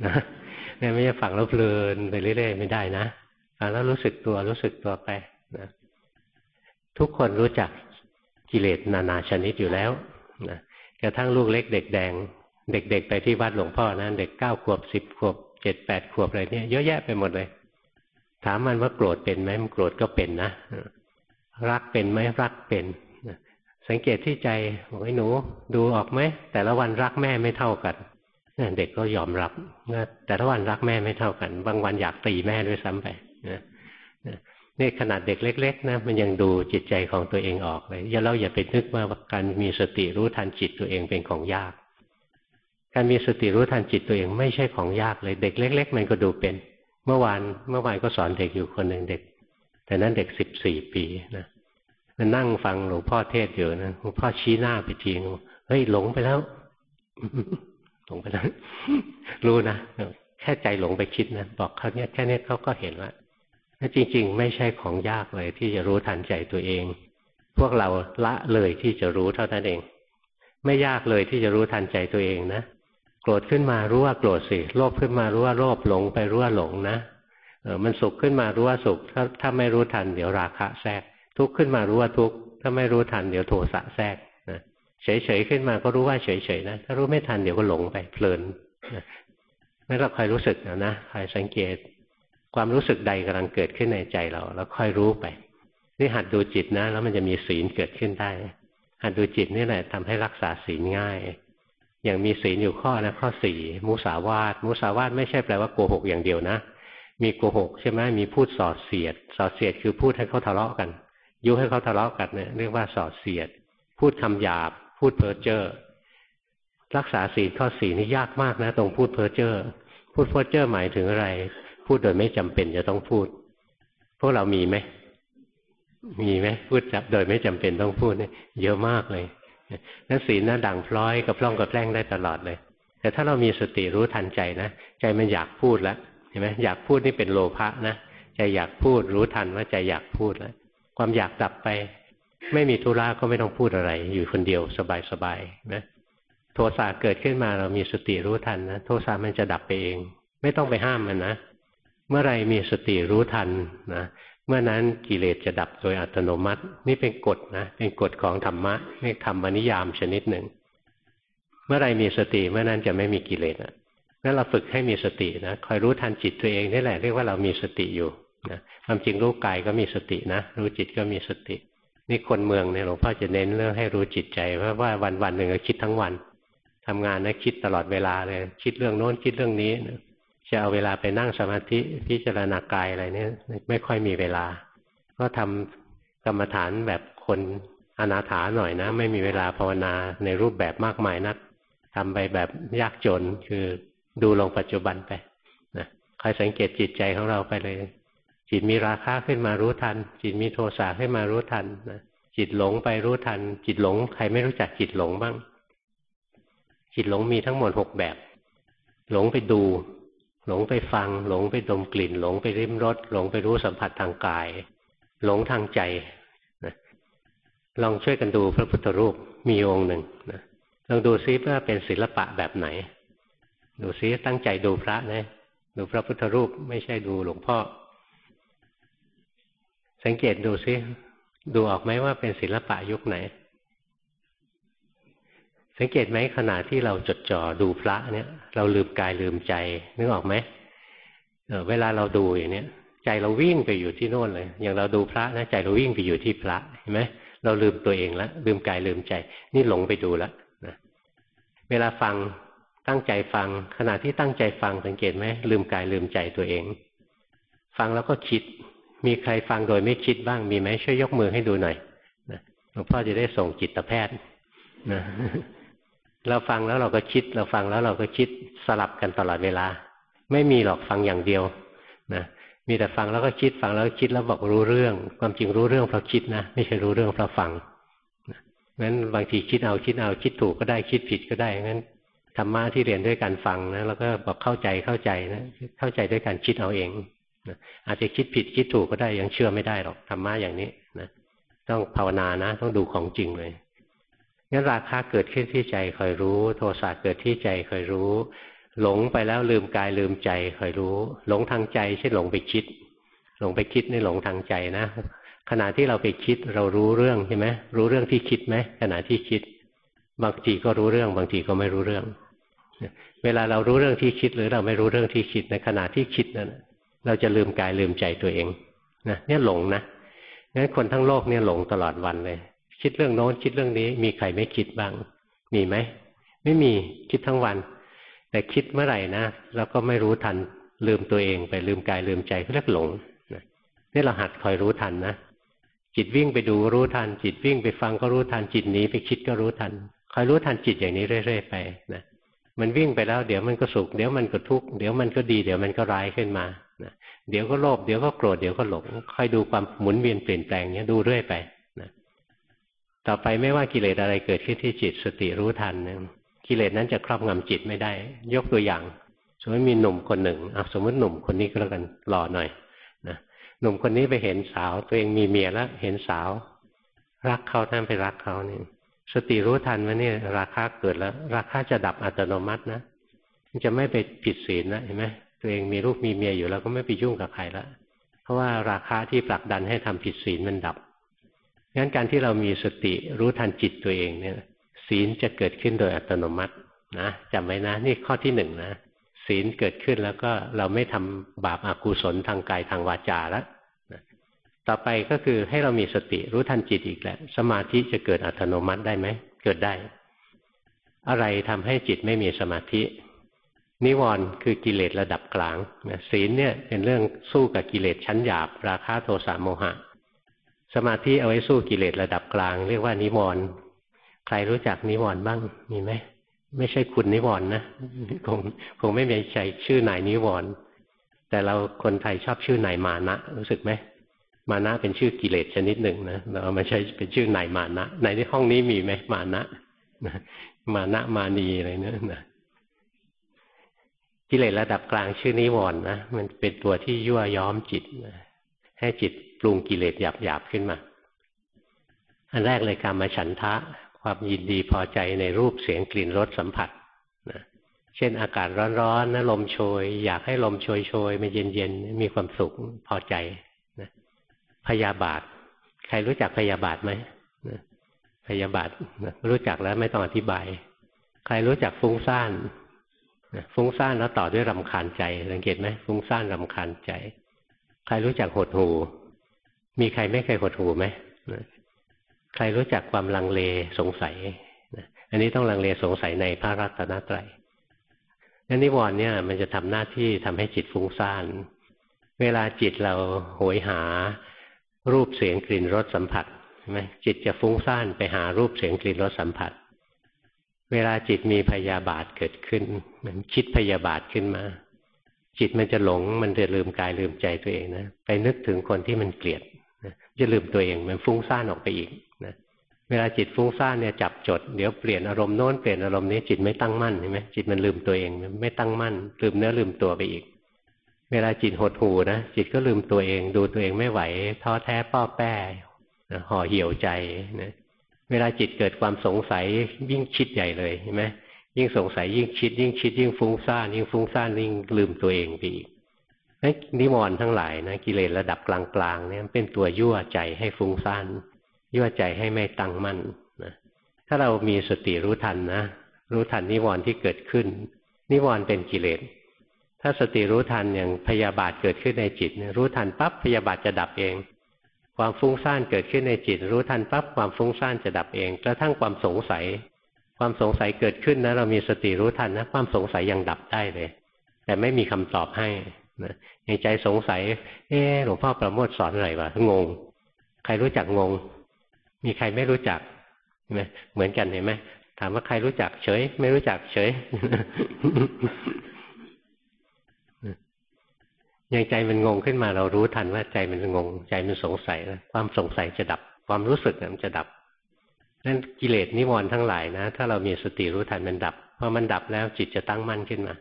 นะไม่ใช่ฟังแล้วเพลินไปเรื่อยๆไม่ได้นะฟังแล้วรู้สึกตัวรู้สึกตัวไปนะทุกคนรู้จักกิเลสนานาชนิดอยู่แล้วนะ กระทั่งลูกเล็กเด็กแดง เด็กๆไปที่วัดหลวงพ่อนะเด็กเก้าขวบสิบขวบเจ็ดแปดขวบอะไรเนี่ยเยอะแยะไปหมดเลย ถามมันว่าโกรธเป็นไหมมันโกรธก็เป็นนะรักเป็นไหมรักเป็น สังเกตที่ใจบอกไอ้หนูดูออกไหมแต่ละวันรักแม่ไม่เท่ากันเด็กก็ยอมรับแต่ละวันรักแม่ไม่เท่ากัน บางวันอยากตีแม่ด้วยซ้ำไป นะนี่ขนาดเด็กเล็ก ๆ นะมันยังดูจิตใจของตัวเองออกเลยอย่าเราอย่าไปนึกว่าการมีสติรู้ทันจิตตัวเองเป็นของยาก การมีสติรู้ทันจิตตัวเองไม่ใช่ของยากเลยเด็กเล็ก ๆ มันก็ดูเป็น เมื่อวานเมื่อวานก็สอนเด็กอยู่คนหนึ่งเด็ก แต่นั้นเด็กสิบสี่ปีนะมันนั่งฟังหลวงพ่อเทศอยู่นะหลวงพ่อชี้หน้าไปทีนึงเฮ้ยหลงไปแล้วหลงไปแล้วรู้นะแค่ใจหลงไปคิดนะบอกเขาเนี่ยแค่นี้เขาก็เห็นว่า จริง ๆ ไม่ใช่ของยากเลยที่จะรู้ทันใจตัวเอง พวกเราละเลยที่จะรู้เท่านั้นเอง ไม่ยากเลยที่จะรู้ทันใจตัวเองนะโกรธขึ้นมารู้ว่าโกรธสิโลภขึ้นมารู้ว่าโลภหลงไปรู้ว่าหลงนะเออมันสุขขึ้นมารู้ว่าสุข ถ้าถ้าไม่รู้ทันเดี๋ยวราคะแทรก ทุกข์ขึ้นมารู้ว่าทุกข์ถ้าไม่รู้ทันเดี๋ยวโทสะแทรกนะเฉยๆขึ้นมาก็รู้ว่าเฉยๆนะถ้ารู้ไม่ทันเดี๋ยวก็หลงไปเพลินนั่นเราคอยรู้สึกนะนะคอยสังเกต ความรู้สึกใดกำลังเกิดขึ้นในใจเรา แล้วค่อยรู้ไป นี่หัดดูจิตนะ แล้วมันจะมีศีลเกิดขึ้นได้ หัดดูจิตนี่แหละทำให้รักษาศีลง่าย อย่างมีศีลอยู่ข้อนะข้อสี่มุสาวาทมุสาวาทไม่ใช่แปลว่าโกหกอย่างเดียวนะ มีโกหกใช่ไหมมีพูดสอดเสียด สอดเสียดคือพูดให้เขาทะเลาะกัน ยุให้เขาทะเลาะกันเนี่ยเรียกว่าสอดเสียด พูดคำหยาบ พูดเพ้อเจ้อรักษาศีลข้อสี่นี่ยากมากนะ ตรงพูดเพ้อเจ้อพูดเพ้อเจ้อหมายถึงอะไร พูดโดยไม่จำเป็นจะต้องพูด พวกเรามีไหมมีไหมพูดจับโดยไม่จำเป็นต้องพูดเนี่ยเยอะมากเลยนั้นศีลน่าดังพร้อยกับพร่องกับแกล้งได้ตลอดเลย แต่ถ้าเรามีสติรู้ทันใจนะใจมันอยากพูดแล้วเห็นไหมอยากพูดนี่เป็นโลภะนะใจอยากพูดรู้ทันว่าใจอยากพูดแล้วความอยากดับไป ไม่มีธุระก็ไม่ต้องพูดอะไร อยู่คนเดียวสบายๆนะโทสะเกิดขึ้นมาเรามีสติรู้ทันนะโทสะมันจะดับไปเอง ไม่ต้องไปห้ามมันนะ เมื่อไรมีสติรู้ทันนะเมื่อนั้นกิเลสจะดับโดยอัตโนมัติ นี่เป็นกฎนะเป็นกฎของธรรมะนี่ธรรมนิยามชนิดหนึ่ง เมื่อไรมีสติเมื่อนั้นจะไม่มีกิเลสอะงั้นเราฝึกให้มีสตินะคอยรู้ทันจิตตัวเองนี่แหละเรียกว่าเรามีสติอยู่นะความจริงรู้กายก็มีสตินะ รู้จิตก็มีสติ นี่คนเมืองเนี่ยหลวงพ่อจะเน้นเรื่องให้รู้จิตใจเพราะว่าวันวันหนึ่งก็คิดทั้งวันทำงานนะคิดตลอดเวลาเลย คิดเรื่องโน้นคิดเรื่องนี้นะ จะเอาเวลาไปนั่งสมาธิพิจารณากายอะไรเนี่ยไม่ค่อยมีเวลา ก็ทำกรรมฐานแบบคนอนาถาหน่อยนะ ไม่มีเวลาภาวนาในรูปแบบมากมายนักทำไปแบบยากจนคือดูลงปัจจุบันไปนะคอยสังเกตจิตใจของเราไปเลย จิตมีราคะขึ้นมารู้ทัน จิตมีโทสะขึ้นมารู้ทันนะจิตหลงไปรู้ทัน จิตหลงใครไม่รู้จักจิตหลงบ้าง จิตหลงมีทั้งหมดหกแบบ หลงไปดู หลงไปฟัง หลงไปดมกลิ่น หลงไปริมรสหลงไปรู้สัมผัสทางกาย หลงทางใจนะลองช่วยกันดูพระพุทธรูปมีองค์หนึ่งนะลองดูซิว่าเป็นศิลปะแบบไหน ดูซิตั้งใจดูพระนะดูพระพุทธรูปไม่ใช่ดูหลวงพ่อ สังเกตดูซิดูออกไหมว่าเป็นศิลปะยุคไหน สังเกตไหมขณะที่เราจดจ่อดูพระเนี่ย เราลืมกายลืมใจนึกออกไหมเเวลาเราดูอย่างเนี้ยใจเราวิ่งไปอยู่ที่โน่นเลย อย่างเราดูพระนะใจเราวิ่งไปอยู่ที่พระเห็นไหมเราลืมตัวเองแล้วลืมกายลืมใจ นี่หลงไปดูแล้วนะเวลาฟังตั้งใจฟัง ขณะที่ตั้งใจฟังสังเกตไหมลืมกายลืมใจตัวเอง ฟังแล้วก็คิด มีใครฟังโดยไม่คิดบ้างมีไหมช่วยยกมือให้ดูหน่อยหลวงพ่อจะได้ส่งจิตแพทย์นะ เราฟังแล้วเราก็คิด เราฟังแล้วเราก็คิดสลับกันตลอดเวลา ไม่มีหรอกฟังอย่างเดียวนะมีแต่ฟังแล้วก็คิดฟังแล้วคิดแล้วบอกรู้เรื่อง ความจริงรู้เรื่องเพราะคิดนะไม่ใช่รู้เรื่องเพราะฟังงั้นบางทีคิดเอาคิดเอาคิดถูกก็ได้คิดผิดก็ได้งั้นธรรมะที่เรียนด้วยการฟังนะแล้วก็บอกเข้าใจเข้าใจนะเข้าใจด้วยการคิดเอาเองนะอาจจะคิดผิดคิดถูกก็ได้ยังเชื่อไม่ได้หรอกธรรมะอย่างนี้นะต้องภาวนานะ ต้องดูของจริงเลย งั้นราคะเกิดขึ้นที่ใจคอยรู้ โทสะเกิดที่ใจคอยรู้ หลงไปแล้วลืมกายลืมใจคอยรู้ หลงทางใจเช่นหลงไปคิด หลงไปคิดนี่หลงทางใจนะขณะที่เราไปคิดเรารู้เรื่องใช่ไหมรู้เรื่องที่คิดไหมขณะที่คิด บางทีก็รู้เรื่อง บางทีก็ไม่รู้เรื่อง เวลาเรารู้เรื่องที่คิดหรือเราไม่รู้เรื่องที่คิดในขณะที่คิดนั้นเราจะลืมกายลืมใจตัวเองนะเนี่ยหลงนะงั้นคนทั้งโลกเนี่ยหลงตลอดวันเลย คิดเรื่องโน้นคิดเรื่องนี้ มีใครไม่คิดบ้าง มีไหม ไม่มีคิดทั้งวัน แต่คิดเมื่อไหร่นะแล้วก็ไม่รู้ทันลืมตัวเองไปลืมกายลืมใจเขาเรียกหลงนี่เราหัดคอยรู้ทันนะจิตวิ่งไปดูรู้ทัน จิตวิ่งไปฟังก็รู้ทันจิตหนีไปคิดก็รู้ทันคอยรู้ทันจิตอย่างนี้เรื่อยๆไปนะมันวิ่งไปแล้ว เดี๋ยวมันก็สุขเดี๋ยวมันก็ทุกข์เดี๋ยวมันก็ดีเดี๋ยวมันก็ร้ายขึ้นมานะเดี๋ยวก็โลภเดี๋ยวก็โกรธเดี๋ยวก็หลงคอยดูความหมุนเวียนเปลี่ยนแปลงเนี้ยดูเรื่อยไป ต่อไปไม่ว่ากิเลสอะไรเกิดขึ้นที่จิตสติรู้ทันกิเลสนั้นจะครอบงำจิตไม่ได้ ยกตัวอย่าง สมมติมีหนุ่มคนหนึ่งสมมติหนุ่มคนนี้ก็แล้วกันหล่อหน่อยนะหนุ่มคนนี้ไปเห็นสาว ตัวเองมีเมียแล้วเห็นสาว รักเขาท่านไปรักเขาเนี่ยสติรู้ทันว่านี่ราคาเกิดแล้ว ราคาจะดับอัตโนมัตินะจะไม่ไปผิดศีลแล้วเห็นไหมตัวเองมีลูกมีเมียอยู่แล้วก็ไม่ไปยุ่งกับใครแล้วเพราะว่าราคาที่ผลักดันให้ทำผิดศีลมันดับ งั้นการที่เรามีสติรู้ทันจิตตัวเองเนี่ยศีลจะเกิดขึ้นโดยอัตโนมัตินะจำไว้นะ นี่ข้อที่หนึ่งนะศีลเกิดขึ้นแล้วก็เราไม่ทำบาปอากุศลทางกายทางวาจาแล้วต่อไปก็คือให้เรามีสติรู้ทันจิตอีกแหละ สมาธิจะเกิดอัตโนมัติได้ไหมเกิดได้ อะไรทำให้จิตไม่มีสมาธิ นิวรณ์คือกิเลสระดับกลางศีลเนี่ยเป็นเรื่องสู้กับกิเลสชั้นหยาบ ราคะโทสะโมหะ สมาธิเอาไว้สู้กิเลสระดับกลาง เรียกว่านิวรณ์ใครรู้จักนิวรณ์บ้างมีไหมไม่ใช่คุณนิวรณ์นะคงคงไม่มีใจชื่อนายนิวรณ์แต่เราคนไทยชอบชื่อนายมานะรู้สึกไหมมานะเป็นชื่อกิเลสชนิดหนึ่งนะเราเอามาใช้เป็นชื่อนายมานะในที่ห้องนี้มีไหมมานะมานะมานีอะไรเนี่ยนะกิเลสระดับกลางชื่อนิวรณ์นะมันเป็นตัวที่ยั่วย้อมจิตนะให้จิต รุงกิเลสหยาบๆขึ้นมา อันแรกเลยการมาฉันทะ ความยินดีพอใจในรูปเสียงกลิ่นรสสัมผัสนะเช่นอากาศร้อนๆนะลมโชย อยากให้ลมโชยโชยมันเย็นๆ มีความสุขพอใจนะพยาบาท ใครรู้จักพยาบาทไหมนะพยาบาทนะรู้จักแล้วไม่ต้องอธิบาย ใครรู้จักฟุ้งซ่านนะฟุ้งซ่านแล้วต่อด้วยรำคาญใจสังเกตไหมฟุ้งซ่านรำคาญใจ ใครรู้จักหดหู มีใครไม่เคยหดหูไหมใครรู้จักความลังเลสงสัยอันนี้ต้องลังเลสงสัยในพระรัตนตรัยนั่นนิวรณ์เนี่ย มันจะทำหน้าที่ทำให้จิตฟุ้งซ่าน เวลาจิตเราโหยหารูปเสียงกลิ่นรสสัมผัสใช่ไหมจิตจะฟุ้งซ่านไปหารูปเสียงกลิ่นรสสัมผัส เวลาจิตมีพยาบาทเกิดขึ้น มันคิดพยาบาทขึ้นมา จิตมันจะหลงมันจะลืมกายลืมใจตัวเองนะไปนึกถึงคนที่มันเกลียด จะลืมตัวเองมันฟุ้งซ่านออกไปอีกนะเวลาจิตฟุ้งซ่านเนี่ยจับจดเดี๋ยวเปลี่ยนอารมณ์โน้นเปลี่ยนอารมณ์นี้จิตไม่ตั้งมั่นใช่ไหมจิตมันลืมตัวเองไม่ตั้งมั่น ลืมเนื้อลืมตัวไปอีก เวลาจิตหดหูนะจิตก็ลืมตัวเอง ดูตัวเองไม่ไหวท้อแท้ป้อแป้ห่อเหี่ยวใจนะเวลาจิตเกิดความสงสัยยิ่งคิดใหญ่เลยใช่ไหมยิ่งสงสัยยิ่งคิด ยิ่งคิดยิ่งฟุ้งซ่านยิ่งฟุ้งซ่านยิ่งลืมตัวเองไปอีก นิมนต์ทั้งหลายนะกิเลสระดับกลางๆเนี่ยเป็นตัวยั่วใจให้ฟุ้งซ่านยั่วใจให้ไม่ตั้งมั่นนะถ้าเรามีสติรู้ทันนะ รู้ทันนิวรณ์ที่เกิดขึ้น นิวรณ์เป็นกิเลส ถ้าสติรู้ทันอย่างพยาบาทเกิดขึ้นในจิตรู้ทันปั๊บพยาบาทจะดับเอง ความฟุ้งซ่านเกิดขึ้นในจิต รู้ทันปั๊บความฟุ้งซ่านจะดับเองกระทั่งความสงสัย ความสงสัยเกิดขึ้นนะเรามีสติรู้ทันนะความสงสัยยังดับได้เลย แต่ไม่มีคำตอบให้นะ อย่างใจสงสัย เออหลวงพ่อประโมทสอนอะไรวะงง ใครรู้จักงง มีใครไม่รู้จักใช่ไหมเหมือนกันเห็นไหมถามว่าใครรู้จักเฉย ไม่รู้จักเฉยยังใจมันงงขึ้นมาเรารู้ทันว่าใจมันงง ใจมันสงสัยนะความสงสัยจะดับ ความรู้สึกมันจะดับนั่นกิเลสนิวรณ์ทั้งหลายนะ ถ้าเรามีสติรู้ทันมันดับพอมันดับแล้วจิตจะตั้งมั่นขึ้นมา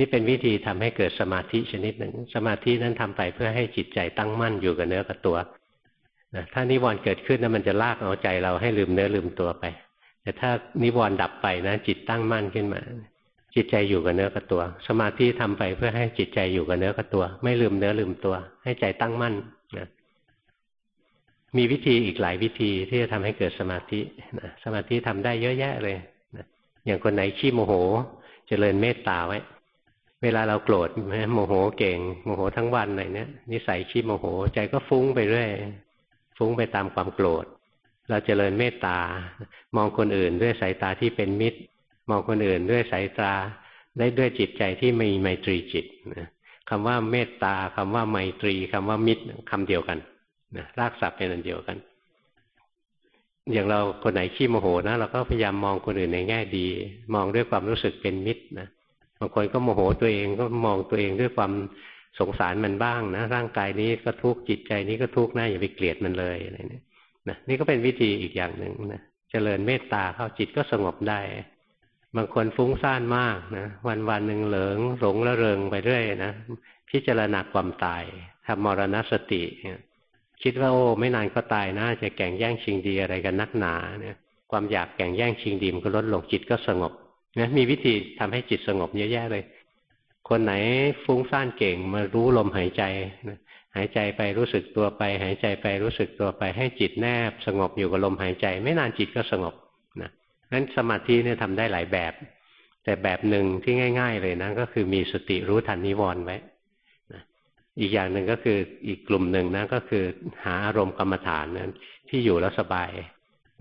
นี่เป็นวิธีทำให้เกิดสมาธิชนิดหนึ่ง สมาธินั้นทำไปเพื่อให้จิตใจตั้งมั่นอยู่กับเนื้อกับตัวนะถ้านิวรณ์เกิดขึ้นนะมันจะลากเอาใจเราให้ลืมเนื้อลืมตัวไป แต่ถ้านิวรณ์ดับไปนะ จิตตั้งมั่นขึ้นมา จิตใจอยู่กับเนื้อกับตัว สมาธิทำไปเพื่อให้จิตใจอยู่กับเนื้อกับตัว ไม่ลืมเนื้อลืมตัว ให้ใจตั้งมั่นนะมีวิธีอีกหลายวิธีที่จะทำให้เกิดสมาธินะสมาธิทำได้เยอะแยะเลยนะอย่างคนไหนขี้โมโหจเจริญเมตตาไว้ เวลาเราโกรธโมโหเก่งโมโหทั้งวันอะไรเนี้ยนิสัยขี้โมโห ใจก็ฟุ้งไปเรื่อยฟุ้งไปตามความโกรธ เราจเจริญเมตตามองคนอื่นด้วยสายตาที่เป็นมิตร มองคนอื่นด้วยสายตาได้ด้วยจิตใจที่มีไมตรีจิตนะคำว่าเมตตาคำว่าไมตรีคำว่ามิตรคำเดียวกันนะรากศัพท์เป็นอันเดียวกัน อย่างเราคนไหนขี้โมโหนะเราก็พยายามมองคนอื่นในแง่ดี มองด้วยความรู้สึกเป็นมิตรนะ บางคนก็โมโหตัวเองก็มองตัวเองด้วยความสงสารมันบ้างนะ ร่างกายนี้ก็ทุกข์จิตใจนี้ก็ทุกข์นะอย่าไปเกลียดมันเลยอะไรนี่นะนี่ก็เป็นวิธีอีกอย่างหนึ่งนะเจริญเมตตาเข้าจิตก็สงบได้ บางคนฟุ้งซ่านมากนะวันวันหนึ่งเหลิงหลงละเริงไปเรื่อยนะพิจารณาความตายทำมรณสติคิดว่าโอ้ไม่นานก็ตายนะจะแข่งแย่งชิงดีอะไรกันนักหนาเนี่ยความอยากแข่งแย่งชิงดีมันก็ลดลงจิตก็สงบ นะมีวิธีทำให้จิตสงบเยอะแยะเลย คนไหนฟุ้งซ่านเก่งมารู้ลมหายใจนะหายใจไปรู้สึกตัวไป หายใจไปรู้สึกตัวไป ให้จิตแนบ สงบอยู่กับลมหายใจ ไม่นานจิตก็สงบนะนั้นสมาธิเนี่ยทำได้หลายแบบ แต่แบบหนึ่งที่ง่าย ๆ เลยนะก็คือมีสติรู้ทันนิวรณ์ไว้นะอีกอย่างหนึ่งก็คืออีกกลุ่มหนึ่งนะก็คือหาอารมณ์กรรมฐานนะที่อยู่แล้วสบาย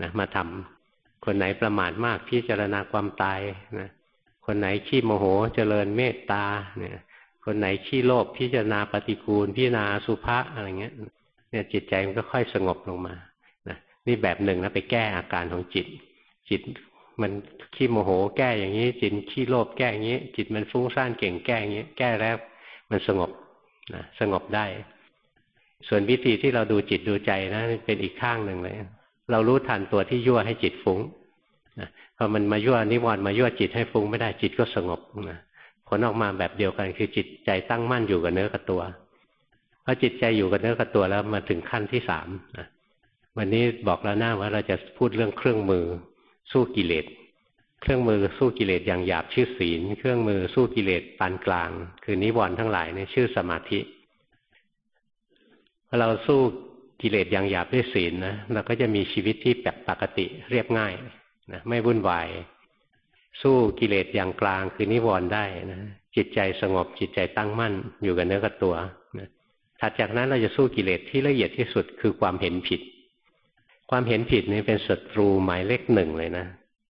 นะมาทำ คนไหนประมาทมากพิจารณาความตายนะคนไหนขี้โมโหเจริญเมตตาเนี่ย คนไหนขี้โลภพิจารณาปฏิกูล พิจารณาสุภาษอะไรเงี้ยเนี่ยจิตใจมันก็ค่อยสงบลงมานะนี่แบบหนึ่งนะไปแก้อาการของจิต จิตมันขี้โมโหแก้อย่างนี้ จิตขี้โลภแก้อย่างนี้ จิตมันฟุ้งซ่านเก่งแก้อย่างนี้ แก้แล้วมันสงบนะสงบได้ ส่วนวิธีที่เราดูจิตดูใจนะเป็นอีกข้างหนึ่งเลย เรารู้ทันตัวที่ยั่วให้จิตฟุ้งนะพอมันมายั่วนิวรณ์มายั่วจิตให้ฟุ้งไม่ได้จิตก็สงบนะผลออกมาแบบเดียวกันคือจิตใจตั้งมั่นอยู่กับเนื้อกับตัวพอจิตใจอยู่กับเนื้อกับตัวแล้วมาถึงขั้นที่สามนะวันนี้บอกแล้วหนะว่าเราจะพูดเรื่องเครื่องมือสู้กิเลสเครื่องมือสู้กิเลสอย่างหยาบชื่อศีล เครื่องมือสู้กิเลสปานกลาง คือนิวรณ์ทั้งหลายเนี่ยชื่อสมาธิพอเราสู้ กิเลสอย่างหยาบด้วยศีลนะเราก็จะมีชีวิตที่แบบปกติเรียบง่ายนะไม่วุ่นวาย สู้กิเลสอย่างกลางคือนิวรณ์ได้นะจิตใจสงบจิตใจตั้งมั่นอยู่กับเนื้อกับตัวนะถัดจากนั้นเราจะสู้กิเลสที่ละเอียดที่สุดคือความเห็นผิด ความเห็นผิดนี่เป็นศัตรูหมายเลขหนึ่งเลยนะ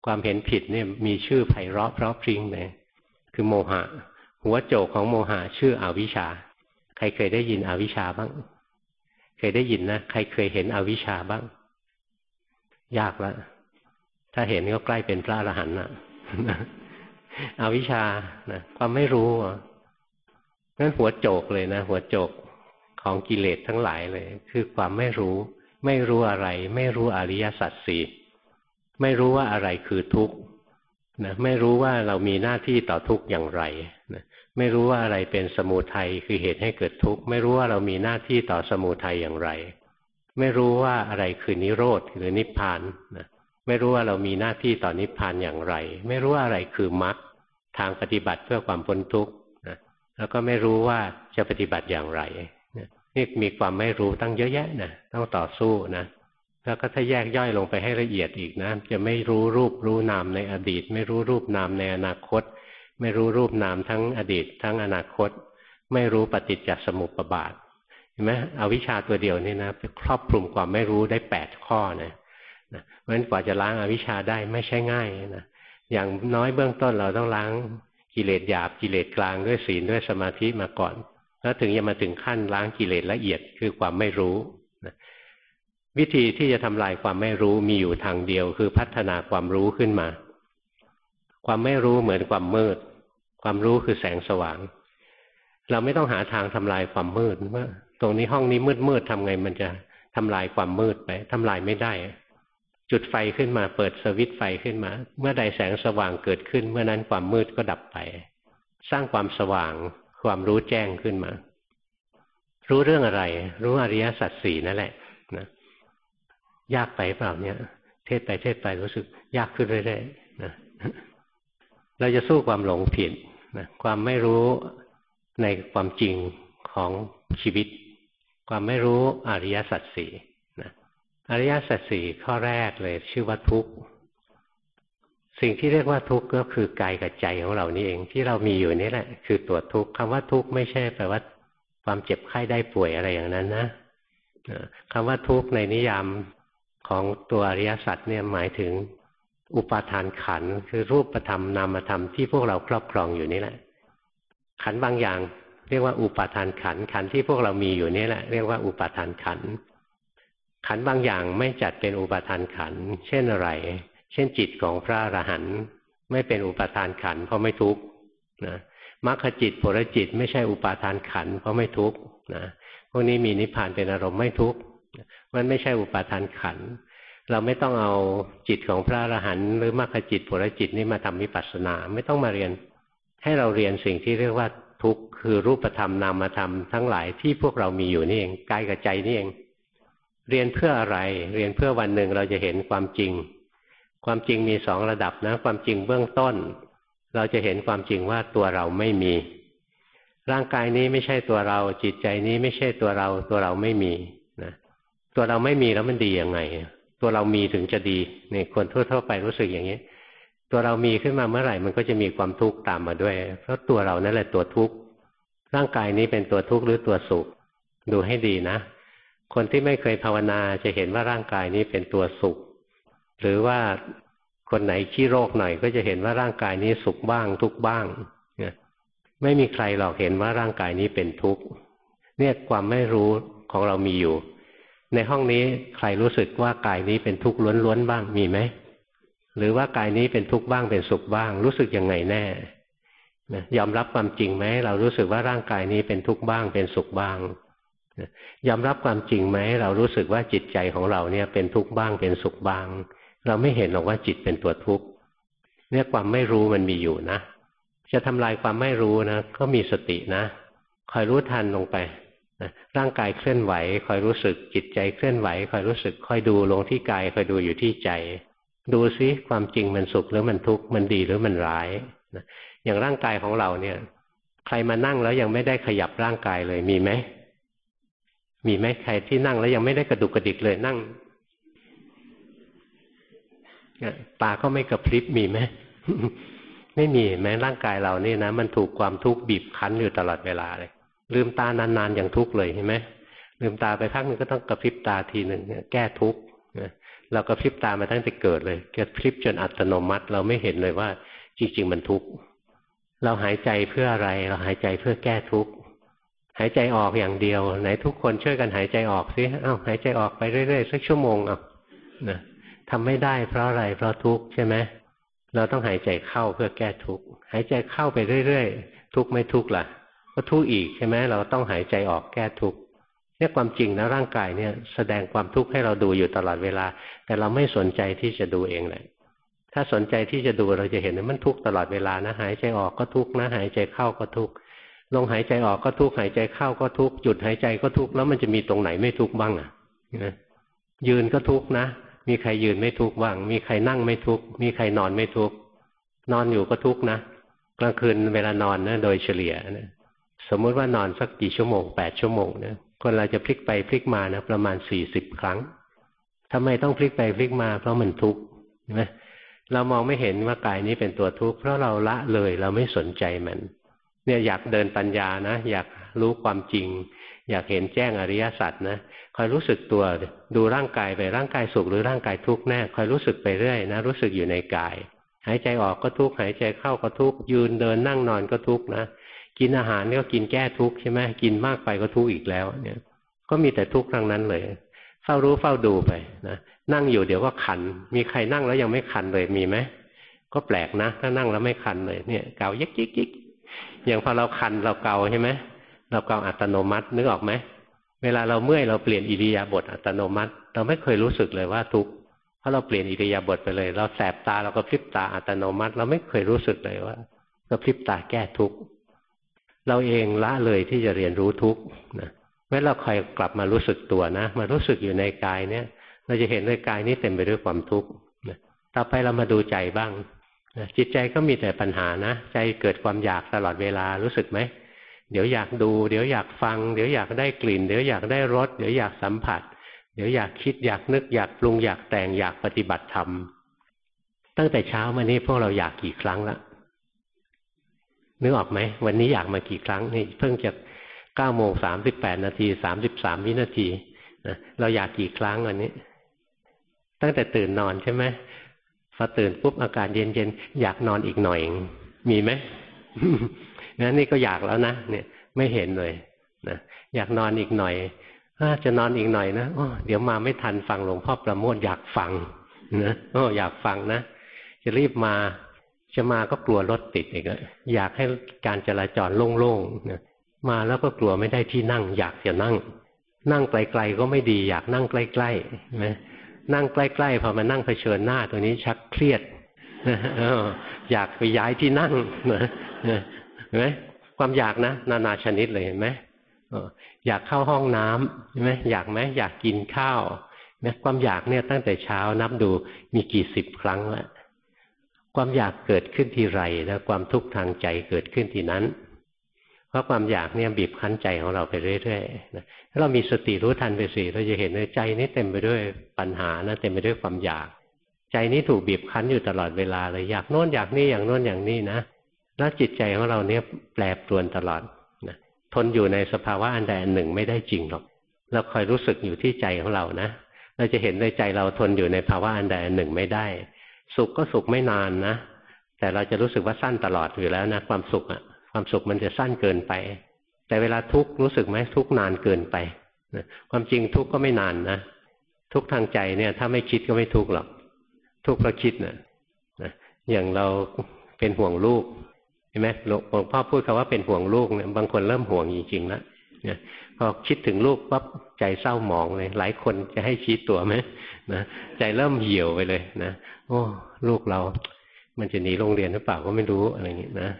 ความเห็นผิดเนี่ยมีชื่อไพเราะเพราะพริ้งเลยคือโมหะ หัวโจกของโมหะชื่ออวิชชา ใครเคยได้ยินอวิชชาบ้าง เคยได้ยินนะ ใครเคยเห็นอวิชชาบ้าง ยากแล้วถ้าเห็นก็ใกล้เป็นพระอรหันต์นะอวิชานะความไม่รู้นั่นหัวโจกเลยนะหัวโจกของกิเลสทั้งหลายเลย คือความไม่รู้ ไม่รู้อะไร ไม่รู้อริยสัจสี่ไม่รู้ว่าอะไรคือทุกข์นะไม่รู้ว่าเรามีหน้าที่ต่อทุกข์อย่างไร ไม่รู้ว่าอะไรเป็นสมุทัยคือเหตุให้เกิดทุกข์ ไม่รู้ว่าเรามีหน้าที่ต่อสมุทัยอย่างไร ไม่รู้ว่าอะไรคือนิโรธหรือนิพพานนะไม่รู้ว่าเรามีหน้าที่ต่อนนิพพานอย่างไร ไม่รู้ว่าอะไรคือมรรคทางปฏิบัติเพื่อความพ้นทุกข์นะแล้วก็ไม่รู้ว่าจะปฏิบัติอย่างไรนี่มีความไม่รู้ตั้งเยอะแยะนะต้องต่อสู้นะแล้วก็ถ้าแยกย่อยลงไปให้ละเอียดอีกนะ จะไม่รู้รูปรู้นามในอดีต ไม่รู้รูปนามในอนาคต ไม่รู้รูปนามทั้งอดีต ทั้งอนาคต ไม่รู้ปฏิจจสมุปบาทเห็นไหมอวิชชาตัวเดียวนี่นะครอบคลุมความไม่รู้ได้แปดข้อนะนะเพราะฉะนั้นกว่าจะล้างอาวิชชาได้ไม่ใช่ง่ายนะอย่างน้อยเบื้องต้นเราต้องล้างกิเลสหยาบกิเลสกลางด้วยศีลด้วยสมาธิมาก่อน แล้วถึงจะมาถึงขั้นล้างกิเลสละเอียดคือความไม่รู้นะวิธีที่จะทำลายความไม่รู้มีอยู่ทางเดียว คือพัฒนาความรู้ขึ้นมา ความไม่รู้เหมือนความมืด ความรู้คือแสงสว่าง เราไม่ต้องหาทางทำลายความมืดว่าตรงนี้ห้องนี้มืดมืดทำไงมันจะทำลายความมืดไปทำลายไม่ได้ จุดไฟขึ้นมาเปิดสวิตไฟขึ้นมา เมื่อใดแสงสว่างเกิดขึ้น เมื่อนั้นความมืดก็ดับไป สร้างความสว่างความรู้แจ้งขึ้นมา รู้เรื่องอะไร รู้อริยสัจสี่นั่นแหละนะยากไปเปล่าเนี่ย เทศไปเทศไปรู้สึกยากขึ้นเรื่อยๆนะ เราจะสู้ความหลงผิดนะความไม่รู้ในความจริงของชีวิต ความไม่รู้อริยสัจสี่อริยสัจสี่ข้อแรกเลย ชื่อว่าทุกข์สิ่งที่เรียกว่าทุกข์ก็คือกายกับใจของเรานี่เองที่เรามีอยู่นี่แหละ คือตัวทุกข์คำว่าทุกข์ไม่ใช่แปลว่า ความเจ็บไข้ได้ป่วยอะไรอย่างนั้นนะคำว่าทุกข์ในนิยามของตัวอริยสัจเนี่ยหมายถึง อุปาทานขันคือรูปธรรมนามธรรมที่พวกเราครอบครองอยู่นี่แหละ ขันบางอย่าง เรียกว่าอุปาทานขันขันที่พวกเรามีอยู่นี่แหละ เรียกว่าอุปาทานขันขันบางอย่างไม่จัดเป็นอุปาทานขันเช่นอะไร เช่นจิตของพระอรหันต์ไม่เป็นอุปาทานขันเพราะไม่ทุกข์นะมรรคจิตผลจิตไม่ใช่อุปาทานขันเพราะไม่ทุกข์นะพวกนี้มีนิพพานเป็นอารมณ์ไม่ทุกข์มันไม่ใช่อุปาทานขัน เราไม่ต้องเอาจิตของพระอรหันต์หรือมรรคจิตผลจิตนี่มาทำวิปัสสนาไม่ต้องมาเรียน ให้เราเรียนสิ่งที่เรียกว่าทุกข์คือรูปธรรมนามธรรมทั้งหลายที่พวกเรามีอยู่นี่เองกายกับใจนี่เอง เรียนเพื่ออะไร เรียนเพื่อวันหนึ่งเราจะเห็นความจริง ความจริงมีสองระดับนะ ความจริงเบื้องต้น เราจะเห็นความจริงว่าตัวเราไม่มี ร่างกายนี้ไม่ใช่ตัวเรา จิตใจนี้ไม่ใช่ตัวเรา ตัวเราไม่มีนะตัวเราไม่มีแล้วมันดียังไง ตัวเรามีถึงจะดีเนี่ยคนทั่ว ๆ ไปรู้สึกอย่างนี้ ตัวเรามีขึ้นมาเมื่อไหร่มันก็จะมีความทุกข์ตามมาด้วย เพราะตัวเรานั่นแหละตัวทุกข์ร่างกายนี้เป็นตัวทุกข์หรือตัวสุข ดูให้ดีนะ คนที่ไม่เคยภาวนาจะเห็นว่าร่างกายนี้เป็นตัวสุข หรือว่าคนไหนขี้โรคหน่อย ก็จะเห็นว่าร่างกายนี้สุขบ้าง ทุกบ้างไม่มีใครหรอกเห็นว่าร่างกายนี้เป็นทุกข์เนี่ยความไม่รู้ของเรามีอยู่ ในห้องนี้ใครรู้สึกว่ากายนี้เป็นทุกข์ล้วนๆบ้างมีไหมหรือว่ากายนี้เป็นทุกข์บ้างเป็นสุขบ้าง รู้สึกยังไงแน่ยอมรับความจริงไหมเรารู้สึกว่าร่างกายนี้เป็นทุกข์บ้างเป็นสุขบ้างยอมรับความจริงไหมเรารู้สึกว่าจิตใจของเราเนี่ยเป็นทุกข์บ้างเป็นสุขบ้าง เราไม่เห็นหรอกว่าจิตเป็นตัวทุกข์เนี่ยความไม่รู้มันมีอยู่นะ จะทำลายความไม่รู้นะ ก็มีสตินะคอยรู้ทันลงไป นะร่างกายเคลื่อนไหวคอยรู้สึกจิตใจเคลื่อนไหวคอยรู้สึกคอยดูลงที่กายคอยดูอยู่ที่ใจ ดูซิความจริงมันสุขหรือมันทุกข์มันดีหรือมันร้ายนะอย่างร่างกายของเราเนี่ย ใครมานั่งแล้วยังไม่ได้ขยับร่างกายเลยมีไหมมีไหมใครที่นั่งแล้วยังไม่ได้กระดุกกระดิกเลยนั่งตาก็ไม่กระพริบมีไหมไม่มีแม้ร่างกายเรานี่นะมันถูกความทุกข์บีบคั้นอยู่ตลอดเวลาเลย ลืมตานานๆอย่างทุกข์เลยเห็นไหมลืมตาไปพักนึงก็ต้องกระพริบตาทีหนึ่งแก้ทุกข์เรากระพริบตามาตั้งแต่เกิดเลยกระพริบจนอัตโนมัติ เราไม่เห็นเลยว่าจริง ๆ มันทุกข์เราหายใจเพื่ออะไร เราหายใจเพื่อแก้ทุกข์หายใจออกอย่างเดียว ไหนทุกคนช่วยกันหายใจออกสิอ้าวหายใจออกไปเรื่อยๆสักชั่วโมงอะนะทำไม่ได้เพราะอะไรเพราะทุกข์ใช่ไหมเราต้องหายใจเข้าเพื่อแก้ทุกข์หายใจเข้าไปเรื่อยๆทุกข์ไม่ทุกข์ล่ะ ก็ทุกข์อีกใช่ไหมเราต้องหายใจออกแก้ทุกข์เนี่ยความจริงนะร่างกายเนี่ยแสดงความทุกข์ให้เราดูอยู่ตลอดเวลา แต่เราไม่สนใจที่จะดูเองเลยถ้าสนใจที่จะดูเราจะเห็นว่ามันทุกข์ตลอดเวลานะ หายใจออกก็ทุกข์นะ หายใจเข้าก็ทุกข์ลงหายใจออกก็ทุกข์หายใจเข้าก็ทุกข์หยุดหายใจก็ทุกข์แล้วมันจะมีตรงไหนไม่ทุกข์บ้างอะนะยืนก็ทุกข์นะ มีใครยืนไม่ทุกข์บ้าง มีใครนั่งไม่ทุกข์มีใครนอนไม่ทุกข์นอนอยู่ก็ทุกข์นะกลางคืนเวลานอนนะโดยเฉลี่ยนะ สมมุติว่านอนสักกี่ชั่วโมงแปดชั่วโมงนะคนเราจะพลิกไปพลิกมานะประมาณสี่สิบครั้งทำไมต้องพลิกไปพลิกมาเพราะมันทุกข์ใช่ไหมเรามองไม่เห็นว่ากายนี้เป็นตัวทุกข์เพราะเราละเลยเราไม่สนใจมัน เนี่ยอยากเดินปัญญานะ อยากรู้ความจริง อยากเห็นแจ้งอริยสัจนะคอยรู้สึกตัวดูร่างกายไปร่างกายสุขหรือร่างกายทุกข์แน่คอยรู้สึกไปเรื่อยนะ รู้สึกอยู่ในกาย หายใจออกก็ทุกข์หายใจเข้าก็ทุกข์ยืนเดินนั่งนอนก็ทุกข์นะ กินอาหารก็กินแก้ทุกข์ใช่ไหมกินมากไปก็ทุกข์อีกแล้ว เนี่ย ก็มีแต่ทุกข์ทั้งนั้นเลย เฝ้ารู้เฝ้าดูไปนะนั่งอยู่เดี๋ยวก็ขัน มีใครนั่งแล้วยังไม่ขันเลยมีไหมก็แปลกนะถ้านั่งแล้วไม่คันเลยเนี่ยเกายิกยิกยิกอย่างพอเราคันเราเกาใช่ไหมเราเกาอัตโนมัตินึกออกไหมเวลาเราเมื่อยเราเปลี่ยนอิริยาบถอัตโนมัติ เราไม่เคยรู้สึกเลยว่าทุกข์เพราะเราเปลี่ยนอิริยาบถไปเลย เราแสบตาเราก็พลิบตาอัตโนมัติ เราไม่เคยรู้สึกเลยว่าเราพลิบตาแก้ทุกข์ เราเองละเลยที่จะเรียนรู้ทุกนะเมื่อเราคอยกลับมารู้สึกตัวนะ มารู้สึกอยู่ในกายเนี่ย เราจะเห็นเลยกายนี้เต็มไปด้วยความทุกข์ต่อไปเรามาดูใจบ้างจิตใจก็มีแต่ปัญหานะ ใจเกิดความอยากตลอดเวลารู้สึกไหม เดี๋ยวอยากดู เดี๋ยวอยากฟัง เดี๋ยวอยากได้กลิ่น เดี๋ยวอยากได้รส เดี๋ยวอยากสัมผัส เดี๋ยวอยากคิดอยากนึกอยากปรุงอยากแต่งอยากปฏิบัติธรรม ตั้งแต่เช้ามานี้พวกเราอยากกี่ครั้งละ นึกออกไหมวันนี้อยากมากี่ครั้งนี่เพิ่งจะเก้าโมงสามสิบแปดนาทีสามสิบสามวินาทีนะเราอยากกี่ครั้งวันนี้ ตั้งแต่ตื่นนอนใช่ไหมพอตื่นปุ๊บอาการเย็นๆอยากนอนอีกหน่อย มีไหมงั้นนี่ก็อยากแล้วนะเนี่ย ไม่เห็นเลยนะอยากนอนอีกหน่อยจะนอนอีกหน่อยนะอเดี๋ยวมาไม่ทันฟังหลวงพ่อประโมทอยากฟังนะโอ้อยากฟังนะจะรีบมา จะมาก็กลัวรถติดอีกอยากให้การจราจรโล่งๆนะมาแล้วก็กลัวไม่ได้ที่นั่ง อยากจะนั่ง นั่งไกลๆก็ไม่ดี อยากนั่งใกล้ๆนะนั่งใกล้ๆพอมานั่งเผชิญหน้าตัวนี้ชักเครียดอยากไปย้ายที่นั่งนะเห็นไหมความอยากนะ นานาชนิดเลยเห็นไหมอยากเข้าห้องน้ำใช่ไหมอยากไหมอยากกินข้าวนะความอยากเนี่ยตั้งแต่เช้านับดูมีกี่สิบครั้งแล้ว ความอยากเกิดขึ้นทีไรแล้วความทุกข์ทางใจเกิดขึ้นทีนั้น เพราะความอยากเนี่ยบีบคั้นใจของเราไปเรื่อยๆถ้าเรามีสติรู้ทันไปสิเราจะเห็นในใจนี้เต็มไปด้วยปัญหานะเต็มไปด้วยความอยาก ใจนี้ถูกบีบคั้นอยู่ตลอดเวลาเลยอยากโน้นอยากนี่อย่างโน้นอย่างนี้นะแล้วจิตใจของเราเนี่ยแปรปรวนตลอดนะทนอยู่ในสภาวะอันใดอันหนึ่งไม่ได้จริงหรอกเราคอยรู้สึกอยู่ที่ใจของเรานะเราจะเห็นในใจเราทนอยู่ในภาวะอันใดอันหนึ่งไม่ได้ สุขก็สุขไม่นานนะ แต่เราจะรู้สึกว่าสั้นตลอดอยู่แล้วนะความสุขอะความสุขมันจะสั้นเกินไป แต่เวลาทุกข์รู้สึกไหมทุกข์นานเกินไปความจริงทุกข์ก็ไม่นานนะทุกข์ทางใจเนี่ยถ้าไม่คิดก็ไม่ทุกข์หรอกทุกข์เพราะคิดนะนะอย่างเราเป็นห่วงลูกเห็นไหมหลวงพ่อพูดคำว่าเป็นห่วงลูกเนี่ยบางคนเริ่มห่วงจริงๆแล้วเนี่ย พอคิดถึงลูกปั๊บใจเศร้าหมองเลย หลายคนจะให้ชี้ตัวไหมนะใจเริ่มเหี่ยวไปเลยนะโอ้ลูกเรา มันจะหนีโรงเรียนหรือเปล่าก็ไม่รู้อะไรอย่างนี้นะ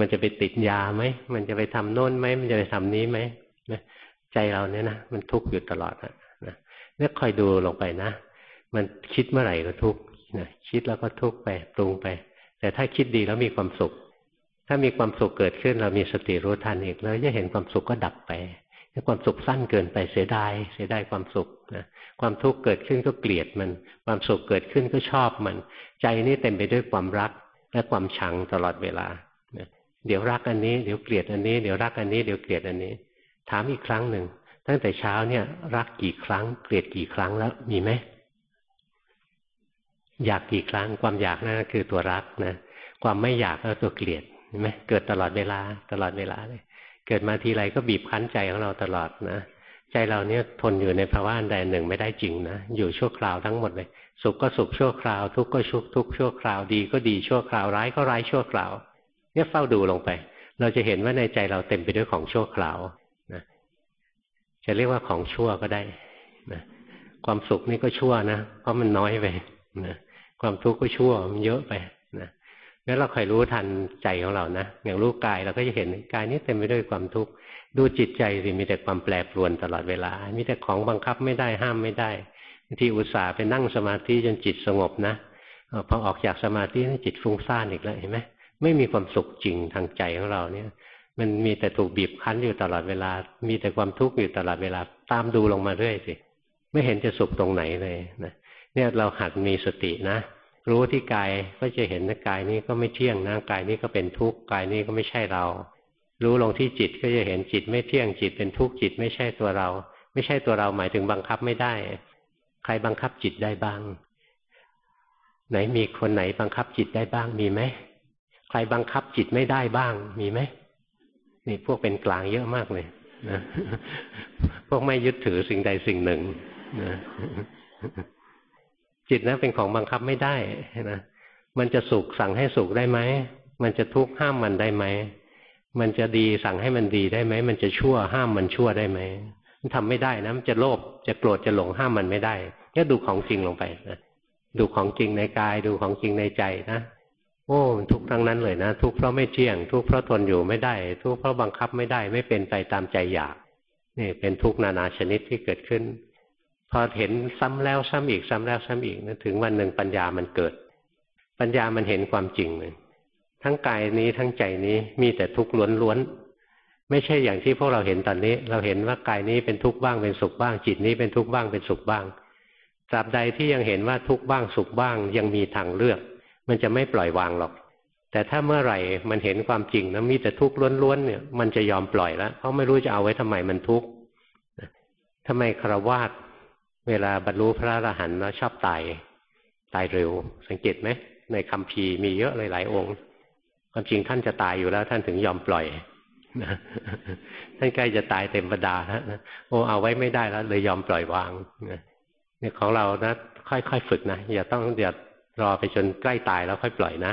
มันจะไปติดยาไหมมันจะไปทำโน่นไหมมันจะไปทำนี้ไหมนะใจเราเนี่ยนะมันทุกข์อยู่ตลอดนะเนี่ยคอยดูลงไปนะ มันคิดเมื่อไหร่ก็ทุกข์นะคิดแล้วก็ทุกข์ไปปรุงไป แต่ถ้าคิดดีแล้วมีความสุข ถ้ามีความสุขเกิดขึ้น เรามีสติรู้ทันอีกแล้วจะเห็นความสุขก็ดับไป ความสุขสั้นเกินไปเสียดายเสียดายความสุขนะความทุกข์เกิดขึ้นก็เกลียดมัน ความสุขเกิดขึ้นก็ชอบมัน ใจนี่เต็มไปด้วยความรักและความชังตลอดเวลาเดี๋ยวรักอันนี้เดี๋ยวเกลียดอันนี้เดี๋ยวรักอันนี้เดี๋ยวเกลียดอันนี้ ถามอีกครั้งหนึ่งตั้งแต่เช้าเนี่ย รักกี่ครั้ง เกลียดกี่ครั้งแล้วมีไหมอยากกี่ครั้งความอยากนั่นคือตัวรักนะความไม่อยากก็ตัวเกลียดเห็นไหมเกิดตลอดเวลาตลอดเวลาเลย เกิดมาทีไรก็บีบคั้นใจของเราตลอดนะใจเราเนี่ยทนอยู่ในภาวะอันใดหนึ่งไม่ได้จริงนะอยู่ชั่วคราวทั้งหมดเลย สุขก็สุขชั่วคราว ทุกข์ก็ชุกทุกข์ชั่วคราวดีก็ดีชั่วคราวร้ายก็ร้ายชั่วคราว เนี่ยเฝ้าดูลงไป เราจะเห็นว่าในใจเราเต็มไปด้วยของชั่วคราวนะจะเรียกว่าของชั่วก็ได้นะความสุขนี่ก็ชั่วนะเพราะมันน้อยไปนะความทุกข์ก็ชั่วมันเยอะไป งั้นเราคอยรู้ทันใจของเรานะอย่างรู้กายเราก็จะเห็นกายนี้เต็มไปด้วยความทุกข์ดูจิตใจสิมีแต่ความแปรปรวนตลอดเวลา มีแต่ของบังคับไม่ได้ห้ามไม่ได้บางทีอุตส่าห์ไปนั่งสมาธิจนจิตสงบนะพอออกจากสมาธิจิตฟุ้งซ่านอีกแล้วเห็นไหมไม่มีความสุขจริงทางใจของเราเนี่ย มันมีแต่ถูกบีบคั้นอยู่ตลอดเวลา มีแต่ความทุกข์อยู่ตลอดเวลาตามดูลงมาเรื่อยสิไม่เห็นจะสุขตรงไหนเลยนะเนี่ยเราหัดมีสตินะ รู้ที่กายก็จะเห็นนะกายนี้ก็ไม่เที่ยงนะกายนี้ก็เป็นทุกข์กายนี้ก็ไม่ใช่เรา รู้ลงที่จิตก็จะเห็นจิตไม่เที่ยงจิตเป็นทุกข์จิตไม่ใช่ตัวเรา ไม่ใช่ตัวเราหมายถึงบังคับไม่ได้ ใครบังคับจิตได้บ้าง ไหนมีคนไหนบังคับจิตได้บ้างมีไหมใครบังคับจิตไม่ได้บ้าง มีไหมนี่พวกเป็นกลางเยอะมากเลยนะพวกไม่ยึดถือสิ่งใดสิ่งหนึ่งนะ จิตนะเป็นของบังคับไม่ได้นะมันจะสุขสั่งให้สุขได้ไหมมันจะทุกข์ห้ามมันได้ไหมมันจะดีสั่งให้มันดีได้ไหมมันจะชั่วห้ามมันชั่วได้ไหมมันทำไม่ได้นะมันจะโลภจะโกรธจะหลงห้ามมันไม่ได้แค่ดูของจริงลงไปนะดูของจริงในกาย ดูของจริงในใจนะโอ้ทุกทั้งนั้นเลยนะทุกเพราะไม่เที่ยง ทุกเพราะทนอยู่ไม่ได้ ทุกเพราะบังคับไม่ได้ ไม่เป็นไปตามใจอยากนี่เป็นทุกนานาชนิดที่เกิดขึ้น พอเห็นซ้ำแล้วซ้ำอีกซ้ำแล้วซ้ำอีกนะถึงวันหนึ่งปัญญามันเกิด ปัญญามันเห็นความจริงเลยทั้งกายนี้ทั้งใจนี้มีแต่ทุกข์ล้วนๆไม่ใช่อย่างที่พวกเราเห็นตอนนี้ เราเห็นว่ากายนี้เป็นทุกข์บ้างเป็นสุขบ้าง จิตนี้เป็นทุกข์บ้างเป็นสุขบ้างตราบใดที่ยังเห็นว่าทุกข์บ้างสุขบ้างยังมีทางเลือก มันจะไม่ปล่อยวางหรอก แต่ถ้าเมื่อไหร่มันเห็นความจริงนะมีแต่ทุกข์ล้วนๆเนี่ย มันจะยอมปล่อยแล้วเพราะไม่รู้จะเอาไว้ทำไมมันทุกข์ทำไมคารวาส เวลาบรรลุพระอรหันต์แล้วชอบตาย ตายเร็ว สังเกตไหมในคำพีมีเยอะเลยหลายองค์ ความจริงท่านจะตายอยู่แล้ว ท่านถึงยอมปล่อยท่านใกล้จะตายเต็มประดาแล้วโอ้เอาไว้ไม่ได้แล้ว เลยยอมปล่อยวางเนี่ยของเรานะค่อยๆฝึกนะอย่าต้องอย่ารอไปจนใกล้ตายแล้วค่อยปล่อยนะ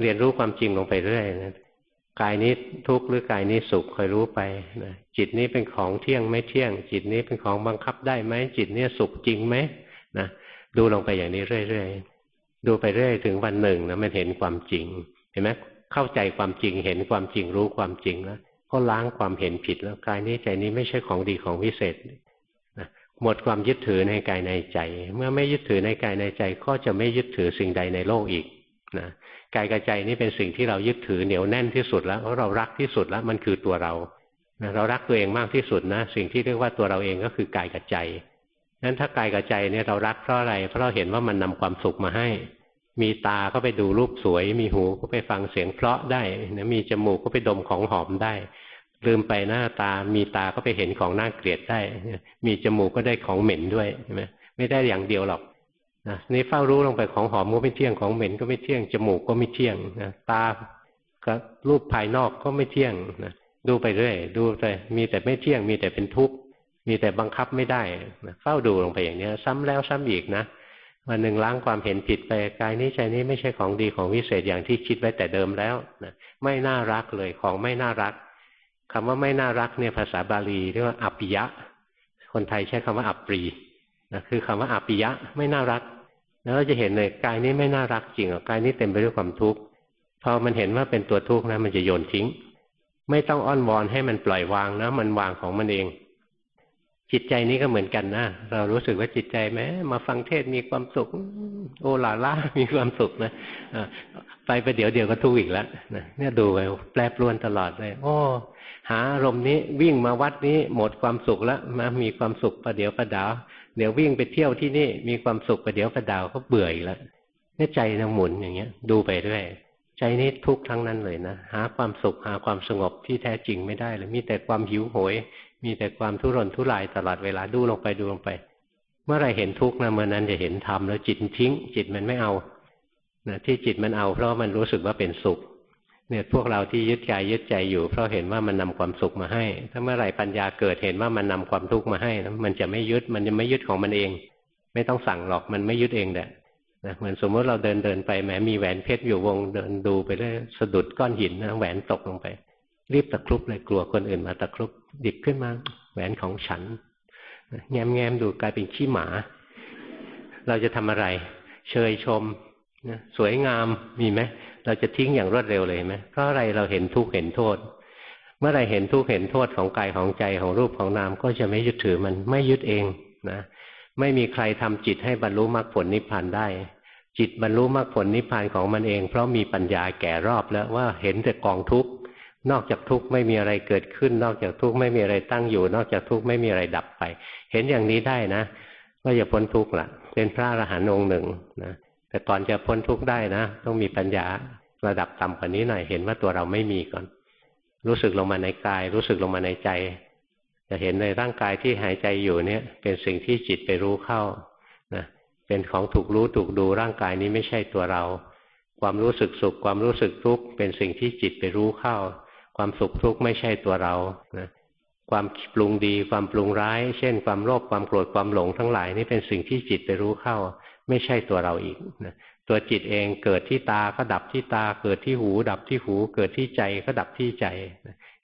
เรียนรู้ความจริงลงไปเรื่อยนะ กายนี้ทุกข์หรือกายนี้สุขคอยรู้ไปนะจิตนี้เป็นของเที่ยงไม่เที่ยง จิตนี้เป็นของบังคับได้ไหมจิตเนี้สุขจริงไหมนะดูลงไปอย่างนี้เรื่อยๆดูไปเรื่อยถึงวันหนึ่งนะมันเห็นความจริง เห็นไหมเข้าใจความจริงเห็นความจริงรู้ความจริงแล้วก็ล้างความเห็นผิดแล้วกายนี้ใจนี้ไม่ใช่ของดีของวิเศษนะหมดความยึดถือในกายในใจ เมื่อไม่ยึดถือในกายในใจก็จะไม่ยึดถือสิ่งใดในโลกอีกนะ กายกับใจนี่เป็นสิ่งที่เรายึดถือเหนียวแน่นที่สุดแล้วเพราะเรารักที่สุดแล้ว มันคือตัวเรานะเรารักตัวเองมากที่สุดนะสิ่งที่เรียกว่าตัวเราเองก็คือกายกับใจนั้นถ้ากายกับใจเนี่ยเรารักเพราะอะไร เพราะเราเห็นว่ามันนำความสุขมาให้ มีตาก็ไปดูรูปสวย มีหูก็ไปฟังเสียงเพราะได้นะมีจมูกก็ไปดมของหอมได้ ลืมไปหน้าตา มีตาก็ไปเห็นของน่าเกลียดได้ มีจมูกก็ได้ของเหม็นด้วยใช่ไหมไม่ได้อย่างเดียวหรอก นะนี่เฝ้ารู้ลงไปของหอมก็ไม่เที่ยงของเหม็นก็ไม่เที่ยงจมูกก็ไม่เที่ยงนะตาก็รูปภายนอกก็ไม่เที่ยงนะดูไปเรื่อยดูไปมีแต่ไม่เที่ยง มีแต่เป็นทุกข์มีแต่บังคับไม่ได้นะเฝ้าดูลงไปอย่างนี้ซ้ำแล้วซ้ำอีกนะวันหนึ่งล้างความเห็นผิดไปกายนี้ใจนี้ไม่ใช่ของดีของวิเศษอย่างที่คิดไว้แต่เดิมแล้วนะไม่น่ารักเลยของไม่น่ารักคำว่าไม่น่ารักเนี่ยภาษาบาลีเรียกว่าอัปปิยะ คนไทยใช้คำว่าอัปปรีนะคือคำว่าอัปปิยะไม่น่ารัก แล้วเราจะเห็นเลยกายนี้ไม่น่ารักจริงอะกายนี้เต็มไปด้วยความทุกข์พอมันเห็นว่าเป็นตัวทุกข์นะมันจะโยนทิ้ง ไม่ต้องอ้อนวอนให้มันปล่อยวางนะมันวางของมันเอง จิตใจนี้ก็เหมือนกันนะเรารู้สึกว่าจิตใจแม้มาฟังเทศมีความสุข โอลาล่ามีความสุขนะไปไปเดี๋ยวเดียวก็ทุกข์อีกแล้วเนี่ยดูไปแปรปรวนตลอดเลยโอ้หาอารมณ์นี้วิ่งมาวัดนี้หมดความสุขแล้วมามีความสุขประเดี๋ยวประดาว เดี๋ยววิ่งไปเที่ยวที่นี่มีความสุขประเดี๋ยวประดาวก็เบื่ออีกแล้วเนี่ยใจนะหมุนอย่างเงี้ย ดูไปเรื่อยใจนี้ทุกทั้งนั้นเลยนะหาความสุขหาความสงบที่แท้จริงไม่ได้เลยมีแต่ความหิวโหย มีแต่ความทุรนทุรายตลอดเวลาดูลงไปดูลงไป เมื่อไรเห็นทุกข์นะเมื่อนั้นจะเห็นธรรมแล้วจิตทิ้ง จิตมันไม่เอานะที่จิตมันเอาเพราะมันรู้สึกว่าเป็นสุข เนี่ยพวกเราที่ยึดกายยึดใจอยู่ เพราะเห็นว่ามันนำความสุขมาให้ ถ้าเมื่อไหร่ปัญญาเกิดเห็นว่ามันนำความทุกข์มาให้มันจะไม่ยึดมันจะไม่ยึดของมันเอง ไม่ต้องสั่งหรอกมันไม่ยึดเองแหละนะเหมือนสมมติเราเดินเดินไปแม้มีแหวนเพชรอยู่วงเดินดูไปเรื่อยสะดุดก้อนหินนะแหวนตกลงไป รีบตะครุบเลยกลัวคนอื่นมาตะครุบดิบขึ้นมาแหวนของฉันแง้มแง้มดูกลายเป็นขี้หมา เราจะทำอะไร เชยชม นะสวยงามมีไหมเราจะทิ้งอย่างรวดเร็วเลยไหมเพราะอะไรเราเห็นทุกข์เห็นโทษ เมื่อไรเห็นทุกข์เห็นโทษของกายของใจของรูปของนามก็จะไม่ยึดถือมันไม่ยึดเองนะไม่มีใครทำจิตให้บรรลุมรรคผลนิพพานได้ จิตบรรลุมรรคผลนิพพานของมันเอง เพราะมีปัญญาแก่รอบแล้วว่าเห็นแต่กองทุกข์นอกจากทุกข์ไม่มีอะไรเกิดขึ้น นอกจากทุกข์ไม่มีอะไรตั้งอยู่ นอกจากทุกข์ไม่มีอะไรดับไป เห็นอย่างนี้ได้นะ ก็จะพ้นทุกข์ละเป็นพระอรหันต์องค์หนึ่งนะ แต่ก่อนจะพ้นทุกข์ได้นะ ต้องมีปัญญาระดับต่ำกว่านี้หน่อยเห็นว่าตัวเราไม่มีก่อน รู้สึกลงมาในกาย รู้สึกลงมาในใจ จะเห็นในร่างกายที่หายใจอยู่เนี่ย เป็นสิ่งที่จิตไปรู้เข้านะเป็นของถูกรู้ถูกดูร่างกายนี้ไม่ใช่ตัวเรา ความรู้สึกสุข ความรู้สึกทุกข์เป็นสิ่งที่จิตไปรู้เข้า ความสุขทุกข์ไม่ใช่ตัวเรานะความปรุงดีความปรุงร้าย เช่น ความโลภความโกรธความหลงทั้งหลายนี่เป็นสิ่งที่จิตไปรู้เข้า ไม่ใช่ตัวเราอีกนะตัวจิตเองเกิดที่ตาก็ดับที่ตา เกิดที่หู ดับที่หู เกิดที่ใจก็ดับที่ใจ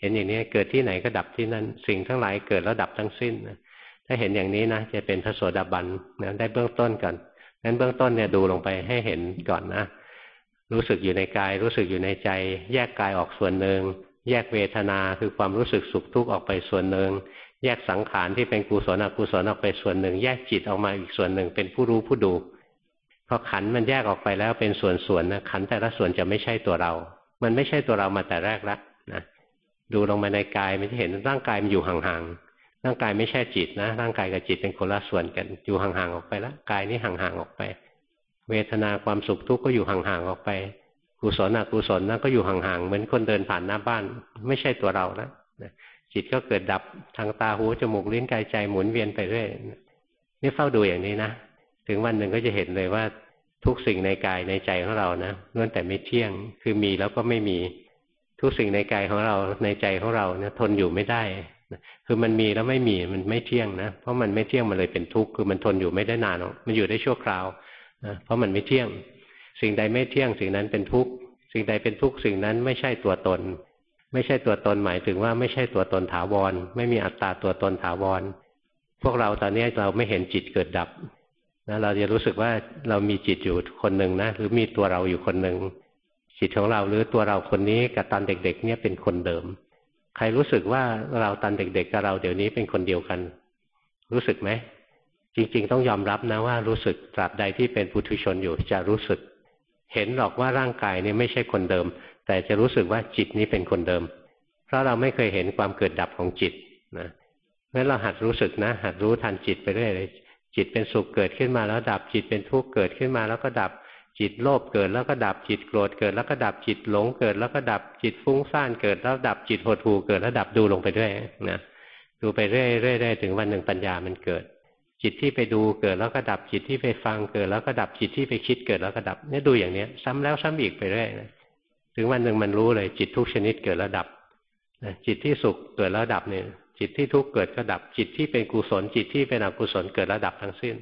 เห็นอย่างนี้เกิดที่ไหนก็ดับที่นั่น สิ่งทั้งหลายเกิดแล้วดับทั้งสิ้นถ้าเห็นอย่างนี้นะจะเป็นพระโสดาบันนะได้เบื้องต้นก่อนนั้นเบื้องต้นเนี่ยดูลงไปให้เห็นก่อนนะ รู้สึกอยู่ในกาย รู้สึกอยู่ในใจ แยกกายออกส่วนหนึ่งแยกเวทนาคือความรู้สึกสุขทุกข์ออกไปส่วนหนึ่งแยกสังขารที่เป็นกุศลอกุศลออกไปส่วนหนึ่ง แยกจิตออกมาอีกส่วนหนึ่งเป็นผู้รู้ผู้ดู อขันมันแยกออกไปแล้วเป็นส่วนๆนะขันแต่ละส่วนจะไม่ใช่ตัวเรา มันไม่ใช่ตัวเรามาแต่แรกแล้วนะดูลงมาในกายมันจะเห็นร่างกายมันอยู่ห่างๆร่างกายไม่ใช่จิตนะ ร่างกายกับจิตเป็นคนละส่วนกัน อยู่ห่างๆออกไปแล้วกายนี้ห่างๆออกไป เวทนาความสุขทุกข์ก็อยู่ห่างๆออกไปกุศลอกุศลนั่นก็อยู่ห่างๆเหมือนคนเดินผ่านหน้าบ้าน ไม่ใช่ตัวเราแล้วจิตก็เกิดดับทางตาหูจมูกลิ้นกายใจหมุนเวียนไปเรื่อยนี่เฝ้าดูอย่างนี้นะถึงวันหนึ่งก็จะเห็นเลยว่า ทุกสิ่งในกายในใจของเรานะล้วนแต่ไม่เที่ยง คือมีแล้วก็ไม่มีทุกสิ่งในกายของเราในใจของเราเนี่ยทนอยู่ไม่ได้ คือมันมีแล้วไม่มีมันไม่เที่ยงนะ เพราะมันไม่เที่ยงมันเลยเป็นทุกข์คือมันทนอยู่ไม่ได้นานหรอกมันอยู่ได้ชั่วคราวนะเพราะมันไม่เที่ยง สิ่งใดไม่เที่ยงสิ่งนั้นเป็นทุกข์สิ่งใดเป็นทุกข์สิ่งนั้นไม่ใช่ตัวตน ไม่ใช่ตัวตนหมายถึงว่าไม่ใช่ตัวตนถาวร ไม่มีอัตตาตัวตนถาวร พวกเราตอนนี้เราไม่เห็นจิตเกิดดับ นะเราจะรู้สึกว่าเรามีจิตอยู่คนหนึ่งนะหรือมีตัวเราอยู่คนหนึ่งจิตของเราหรือตัวเราคนนี้กับตอนเด็ก ๆ เนี่ยเป็นคนเดิม ใครรู้สึกว่าเราตอนเด็ก ๆ กับเราเดี๋ยวนี้เป็นคนเดียวกัน รู้สึกไหมจริง ๆ ต้องยอมรับนะว่ารู้สึกตราบใดที่เป็นปุถุชนอยู่จะรู้สึก เห็นหรอกว่าร่างกายนี่ไม่ใช่คนเดิม แต่จะรู้สึกว่าจิตนี้เป็นคนเดิม เพราะเราไม่เคยเห็นความเกิดดับของจิตนะงั้นเราหัดรู้สึกนะ หัดรู้ทันจิตไปเรื่อยเลย จิตเป็นสุขเกิดขึ้นมาแล้วดับจิตเป็นทุกข์เกิดขึ้นมาแล้วก็ดับจิตโลภเกิดแล้วก็ดับจิตโกรธเกิดแล้วก็ดับจิตหลงเกิดแล้วก็ดับจิตฟุ้งซ่านเกิดแล้วดับจิตหดหู่เกิดแล้วดับดูลงไปเรื่อยนะดูไปเรื่อยๆถึงวันหนึ่งปัญญามันเกิด จิตที่ไปดูเกิดแล้วก็ดับจิตที่ไปฟังเกิด แล้วก็ดับจิตที่ไปคิดเกิดแล้วก็ดับเนี่ยดูอย่างเนี้ย ซ้ำแล้วซ้ำอีกไปเรื่อยนะถึงวันหนึ่งมันรู้เลยจิตทุกชนิดเกิดแล้วดับจิตที่สุขเกิดแล้วดับเนี่ย จิตที่ทุกข์เกิดก็ดับจิตที่เป็นกุศลจิตที่เป็นอกุศลเกิดแล้วดับทั้งสิ้น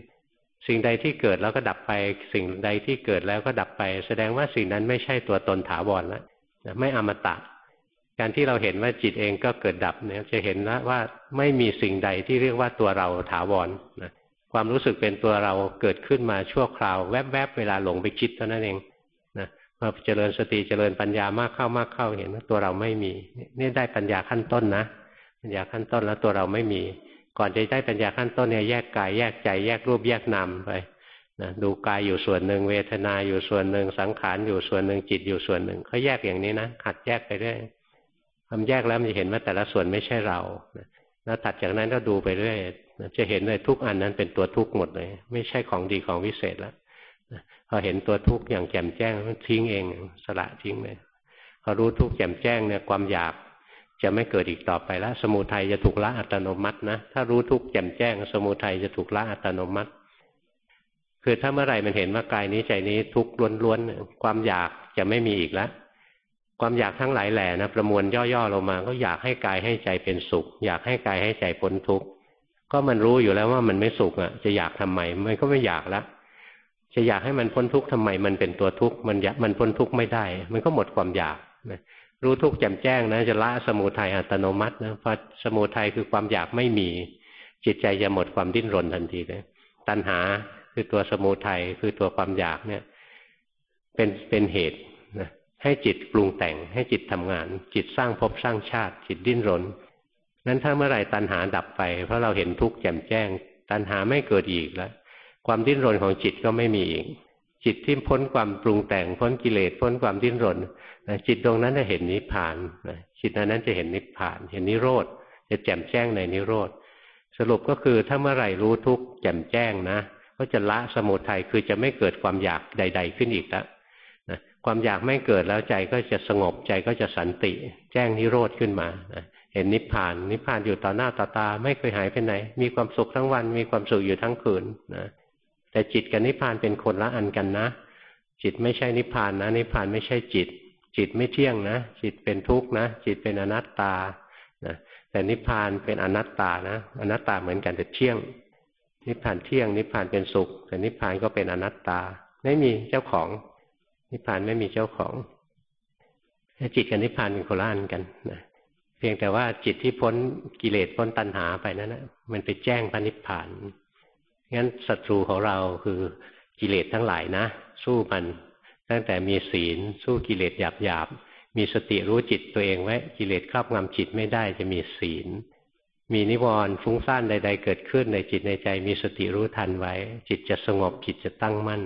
สิ่งใดที่เกิดแล้วก็ดับไป สิ่งใดที่เกิดแล้วก็ดับไป แสดงว่าสิ่งนั้นไม่ใช่ตัวตนถาวรแล้วไม่อมตะ การที่เราเห็นว่าจิตเองก็เกิดดับเนี่ยจะเห็นแล้วว่าไม่มีสิ่งใดที่เรียกว่าตัวเราถาวรนะความรู้สึกเป็นตัวเราเกิดขึ้นมาชั่วคราว แวบๆเวลาหลงไปคิดเท่านั้นเองนะพอเจริญสติเจริญปัญญามากเข้ามากเข้าเห็นว่าตัวเราไม่มีนี่ได้ปัญญาขั้นต้นนะ ปัญญาขั้นต้นแล้วตัวเราไม่มี ก่อนจะได้ปัญญาขั้นต้นเนี่ยแยกกายแยกใจแยกรูปแยกนามไปนะดูกายอยู่ส่วนหนึ่งเวทนาอยู่ส่วนหนึ่งสังขารอยู่ส่วนหนึ่งจิตอยู่ส่วนหนึ่งเขาแยกอย่างนี้นะขัดแยกไปเรื่อยทำแยกแล้วมันจะเห็นว่าแต่ละส่วนไม่ใช่เราแล้วถัดจากนั้นก็ดูไปเรื่อยจะเห็นเลยทุกอันนั้นเป็นตัวทุกข์หมดเลย ไม่ใช่ของดีของวิเศษแล้วพอเห็นตัวทุกข์อย่างแจ่มแจ้งทิ้งเองสละทิ้งเลยพอรู้ทุกข์แจ่มแจ้งเนี่ยความอยาก จะไม่เกิดอีกต่อไปแล้วสมุทัยจะถูกละอัตโนมัตินะ ถ้ารู้ทุกแจ่มแจ้ง สมุทัยจะถูกละอัตโนมัติ คือถ้าเมื่อไหร่มันเห็นว่ากายนี้ใจนี้ทุกข์ล้วนๆความอยากจะไม่มีอีกแล้วความอยากทั้งหลายแหล่นะประมวลย่อๆลงมา ก็อยากให้กายให้ใจเป็นสุข อยากให้กายให้ใจพ้นทุกข์ก็มันรู้อยู่แล้วว่ามันไม่สุขอะ จะอยากทำไมมันก็ไม่อยากล้วจะอยากให้มันพ้นทุกข์ทำไมมันเป็นตัวทุกข์มันมันพ้นทุกข์ไม่ได้ มันก็หมดความอยากนะ รู้ทุกข์แจ่มแจ้งนะจะละสมุทัยอัตโนมัตินะพอสมุทัยคือความอยากไม่มี จิตใจจะหมดความดิ้นรนทันทีเลยตัณหาคือตัวสมุทัยคือตัวความอยากเนี่ย เป็นเป็นเหตุนะให้จิตปรุงแต่ง ให้จิตทำงาน จิตสร้างภพสร้างชาติ จิตดิ้นรนนั้นถ้าเมื่อไหร่ตัณหาดับไป เพราะเราเห็นทุกข์แจ่มแจ้ง ตัณหาไม่เกิดอีกแล้ว ความดิ้นรนของจิตก็ไม่มีอีก จิตที่พ้นความปรุงแต่งพ้นกิเลสพ้นความดิ้นรนจิตดวงนั้นจะเห็นนิพพานจิตนั้นจะเห็นนิพพาน เห็นนิโรธจะแจ่มแจ้งในนิโรธสรุปก็คือถ้าเมื่อไหร่รู้ทุกแจ่มแจ้งนะ ก็จะละสมุทัยคือจะไม่เกิดความอยากใด ๆ ขึ้นอีกแล้วนะความอยากไม่เกิดแล้วใจก็จะสงบใจก็จะสันติ แจ้งนิโรธขึ้นมานะเห็นนิพพาน นิพพานอยู่ต่อหน้าต่อตา ไม่เคยหายไปไหน มีความสุขทั้งวัน มีความสุขอยู่ทั้งคืนนะ แต่จิตกับนิพพานเป็นคนละอันกันนะ จิตไม่ใช่นิพพานนะ นิพพานไม่ใช่จิต จิตไม่เที่ยงนะ จิตเป็นทุกข์นะ จิตเป็นอนัตตานะแต่นิพพานเป็นอนัตตานะ อนัตตาเหมือนกันแต่เที่ยง นิพพานเที่ยง นิพพานเป็นสุข แต่นิพพานก็เป็นอนัตตา ไม่มีเจ้าของ นิพพานไม่มีเจ้าของจิตกับนิพพานเป็นโคละอันกันนะเพียงแต่ว่าจิตที่พ้นกิเลสพ้นตัณหาไปนั้นนะมันไปแจ้งพระนิพพาน งั้นศัตรูของเราคือกิเลสทั้งหลายนะ สู้มันตั้งแต่มีศีล สู้กิเลสหยาบหยาบมีสติรู้จิตตัวเองไว้กิเลสครอบงำจิตไม่ได้จะมีศีล มีนิวรณ์ฟุ้งซ่านใด ๆ เกิดขึ้นในจิตในใจ มีสติรู้ทันไว้ จิตจะสงบจิตจะตั้งมั่น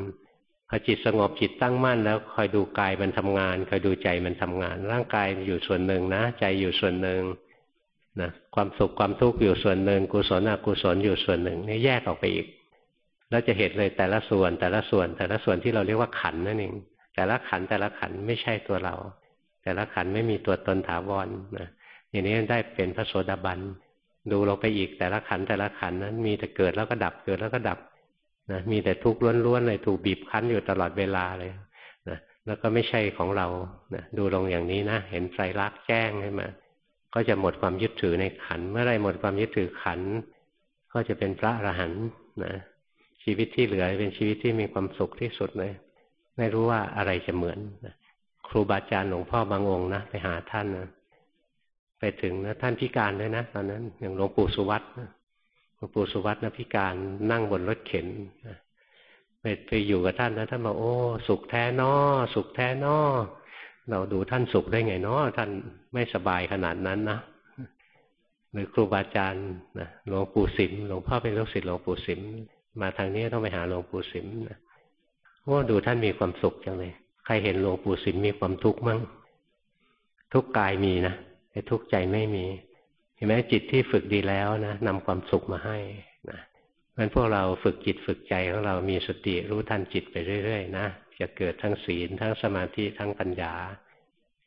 พอจิตสงบจิตตั้งมั่นแล้วคอยดูกายมันทำงานคอยดูใจมันทำงาน ร่างกายอยู่ส่วนหนึ่งนะ ใจอยู่ส่วนหนึ่ง นะความสุขความทุกข์อยู่ส่วนหนึ่งกุศลอกุศลอยู่ส่วนหนึ่งนี่แยกออกไปอีกเราจะเห็นเลยแต่ละส่วนแต่ละส่วนแต่ละส่วนที่เราเรียกว่าขันนั่นเองแต่ละขันแต่ละขันไม่ใช่ตัวเรา แต่ละขันไม่มีตัวตนถาวรนะอย่างนี้ได้เป็นพระโสดาบันดูเราไปอีกแต่ละขันแต่ละขันนั้นมีแต่เกิดแล้วก็ดับเกิดแล้วก็ดับนะมีแต่ทุกข์ล้วนๆเลยถูกบีบคั้นอยู่ตลอดเวลาเลยนะแล้วก็ไม่ใช่ของเรานะดูลงอย่างนี้นะเห็นไตรลักษณ์แจ้งขึ้นมา ก็จะหมดความยึดถือในขัน เมื่อไรหมดความยึดถือขัน ก็จะเป็นพระอรหันต์นะชีวิตที่เหลือเป็นชีวิตที่มีความสุขที่สุดเลย ไม่รู้ว่าอะไรจะเหมือนครูบาอาจารย์หลวงพ่อบางองค์นะไปหาท่านนะไปถึงนะท่านพิการด้วยนะตอนนั้นอย่างหลวงปู่สุวัตหลวงปู่สุวัตนะพิการนั่งบนรถเข็นไปไปอยู่กับท่านนะท่านบอกโอ้ สุขแท้นอสุขแท้นอ เราดูท่านสุขได้ไงเนาะท่านไม่สบายขนาดนั้นนะหรือครูบาอาจารย์นะหลวงปู่สิมหลวงพ่อเป็นลูกศิษย์หลวงปู่สิมมาทางนี้ต้องไปหาหลวงปู่สิมนะโอ้ดูท่านมีความสุขจังเลยใครเห็นหลวงปู่สิมมีความทุกข์มั่งทุกกายมีนะแต่ทุกใจไม่มี เห็นไหมจิตที่ฝึกดีแล้วนะนำความสุขมาให้นะเพราะพวกเราฝึกจิตฝึกใจของเรามีสติรู้ทันจิตไปเรื่อยๆนะ จะเกิดทั้งศีล ทั้งสมาธิทั้งปัญญา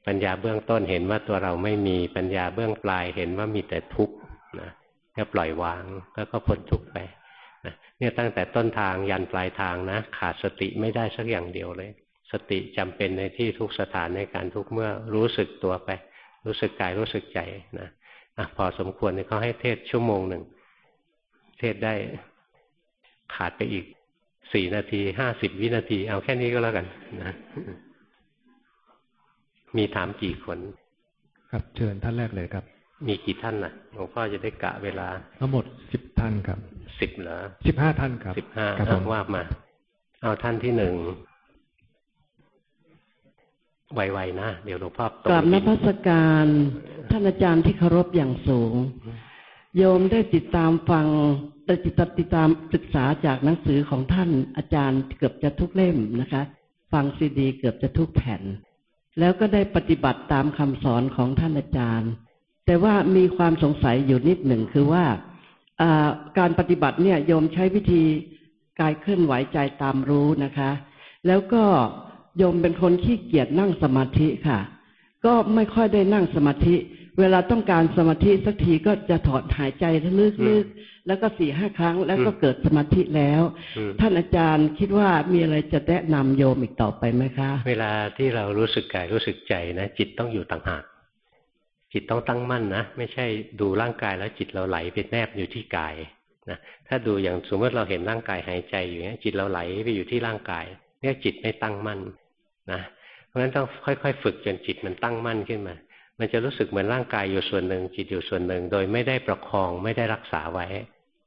ปัญญาเบื้องต้นเห็นว่าตัวเราไม่มีปัญญาเบื้องปลายเห็นว่ามีแต่ทุกข์นะก็ปล่อยวางแล้วก็พ้นทุกข์ไปนะเนี่ยตั้งแต่ต้นทางยันปลายทางนะขาดสติไม่ได้สักอย่างเดียวเลย สติจำเป็นในที่ทุกสถานในการทุกเมื่อรู้สึกตัวไป รู้สึกกายรู้สึกใจนะอะพอสมควรเขาให้เทศชั่วโมงหนึ่ง เทศได้ขาดไปอีก สี่นาทีห้าสิบวินาที เอาแค่นี้ก็แล้วกันนะมีถามกี่คน ครับเชิญท่านแรกเลยครับ มีกี่ท่านน่ะหลวงพ่อจะได้กะเวลา ทั้งหมดสิบท่านครับสิบเหรอสิบห้าท่านครับสิบห้าครับผมว่ามา เอาท่านที่หนึ่งไวๆนะ เดี๋ยวหลวงพ่อตกราบนดิพัสการ ท่านอาจารย์ที่เคารพอย่างสูง โยมได้ติดตามฟังได้ติดตามติดตามศึกษาจากหนังสือของท่านอาจารย์เกือบจะทุกเล่มนะคะ ฟังซีดี เกือบจะทุกแผ่น แล้วก็ได้ปฏิบัติตามคำสอนของท่านอาจารย์ แต่ว่ามีความสงสัยอยู่นิดหนึ่งคือว่าการปฏิบัติเนี่ยโยมใช้วิธีกายเคลื่อนไหวใจตามรู้นะคะ แล้วก็โยมเป็นคนขี้เกียจนั่งสมาธิค่ะ ก็ไม่ค่อยได้นั่งสมาธิ เวลาต้องการสมาธิสักทีก็จะถอดหายใจลึกๆแล้วก็สี่ห้าครั้งแล้วก็เกิดสมาธิแล้วอืมท่านอาจารย์คิดว่ามีอะไรจะแนะนำโยมอีกต่อไปไหมคะ เวลาที่เรารู้สึกกายรู้สึกใจนะ จิตต้องอยู่ต่างหากจิตต้องตั้งมั่นนะ ไม่ใช่ดูร่างกายแล้วจิตเราไหลไปแนบอยู่ที่กายนะถ้าดูอย่างสมมติเราเห็นร่างกายหายใจอยู่เนี่ยจิตเราไหลไปอยู่ที่ร่างกายเนี่ยจิตไม่ตั้งมั่นนะเพราะฉะนั้นต้องค่อยๆ ฝึกจนจิตมันตั้งมั่นขึ้นมา มันจะรู้สึกเหมือนร่างกายอยู่ส่วนหนึ่ง จิตอยู่ส่วนหนึ่ง โดยไม่ได้ประคองไม่ได้รักษาไว้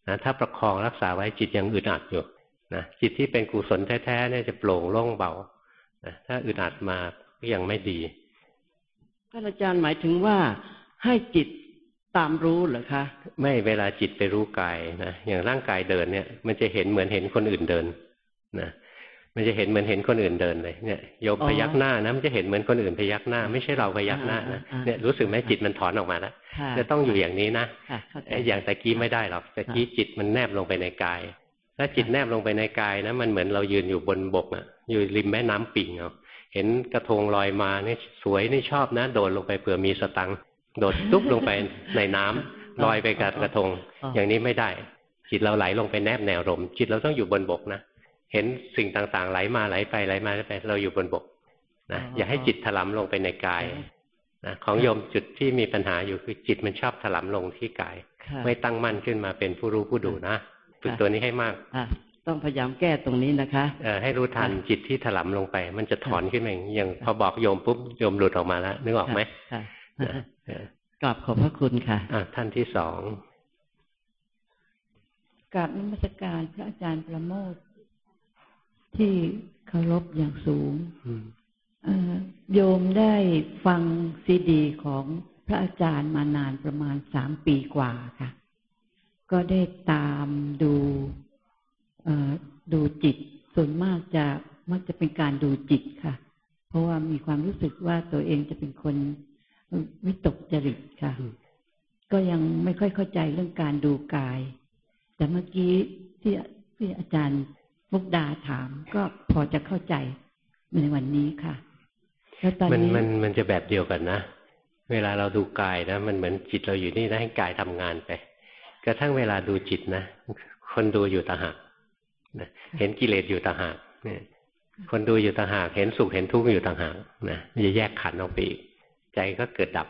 นะถ้าประคองรักษาไว้จิตยังอึดอัดอยู่นะจิตที่เป็นกุศลแท้ๆเนี่ยจะโปร่งโล่งเบานะถ้าอึดอัดมาก็ยังไม่ดีท่านอาจารย์หมายถึงว่าให้จิตตามรู้เหรอคะ ไม่เวลาจิตไปรู้กายนะอย่างร่างกายเดินเนี่ย มันจะเห็นเหมือนเห็นคนอื่นเดินนะ มันจะเห็นเหมือนเห็นคนอื่นเดินเลยเนี่ยโยมอ๋อพยักหน้านะมันจะเห็นเหมือนคนอื่นพยักหน้า ไม่ใช่เราพยักหน้านะอ่าอ่าเนี่ยรู้สึกไหมจิตมันถอนออกมาแล้วค่ะจะต้องอยู่อย่างนี้นะค่ะเข้าใจไอ้อย่างตะกี้ไม่ได้หรอกตะกี้จิตมันแนบลงไปในกาย ถ้าจิตแนบลงไปในกายนะมันเหมือนเรายืนอยู่บนบกอะ อยู่ริมแม่น้ำปิ่งเอาเห็นกระทงลอยมานี่สวยนี่ชอบนะ โดดลงไปเผื่อมีสตังค์โดดตุ๊บลงไปในน้ำลอยไปกับกระทง อย่างนี้ไม่ได้ จิตเราไหลลงไปแนบแนวลมจิตเราต้องอยู่บนบกนะ เห็นสิ่งต่างๆ ไหลมาไหลไปไหลมาไหลไปเราอยู่บนบกนะอย่าให้จิตถลำลงไปในกายนะของโยมจุดที่มีปัญหาอยู่คือจิตมันชอบถลำลงที่กายค่ะไม่ตั้งมั่นขึ้นมาเป็นผู้รู้ผู้ดูนะฝึกตัวนี้ให้มากอะต้องพยายามแก้ตรงนี้นะคะเอ่อให้รู้ทันจิตที่ถลำลงไป มันจะถอนขึ้นมาเองอย่างพอบอกโยมปุ๊บโยมหลุดออกมาแล้วนึกออกไหมค่ะนะเออกราบขอบพระคุณค่ะอะท่านที่สองกราบนมัสการพระอาจารย์ประโมท ที่เคารพอย่างสูงอืมเอ่อโยมได้ฟังซีดีของพระอาจารย์มานานประมาณสามปีกว่าค่ะ ก็ได้ตามดูเอ่อดูจิต ส่วนมากจะมักจะเป็นการดูจิตค่ะ เพราะว่ามีความรู้สึกว่าตัวเองจะเป็นคนวิตกจริตค่ะ ก็ยังไม่ค่อยเข้าใจเรื่องการดูกาย แต่เมื่อกี้ที่ที่อาจารย์ มุกดาถามก็พอจะเข้าใจในวันนี้ค่ะแล้วตอนมันนี้มันมันจะแบบเดียวกันนะ เวลาเราดูกายนะ มันเหมือนจิตเราอยู่นี่นะให้กายทำงานไป กระทั่งเวลาดูจิตนะคนดูอยู่ต่างหากนะเห็นกิเลสอยู่ต่างหากเนี่ย คนดูอยู่ต่างหาก เห็นสุขเห็นทุกข์อยู่ต่างหากนะมันจะแยกขันธ์ออกไปอีกใจก็เกิดดับ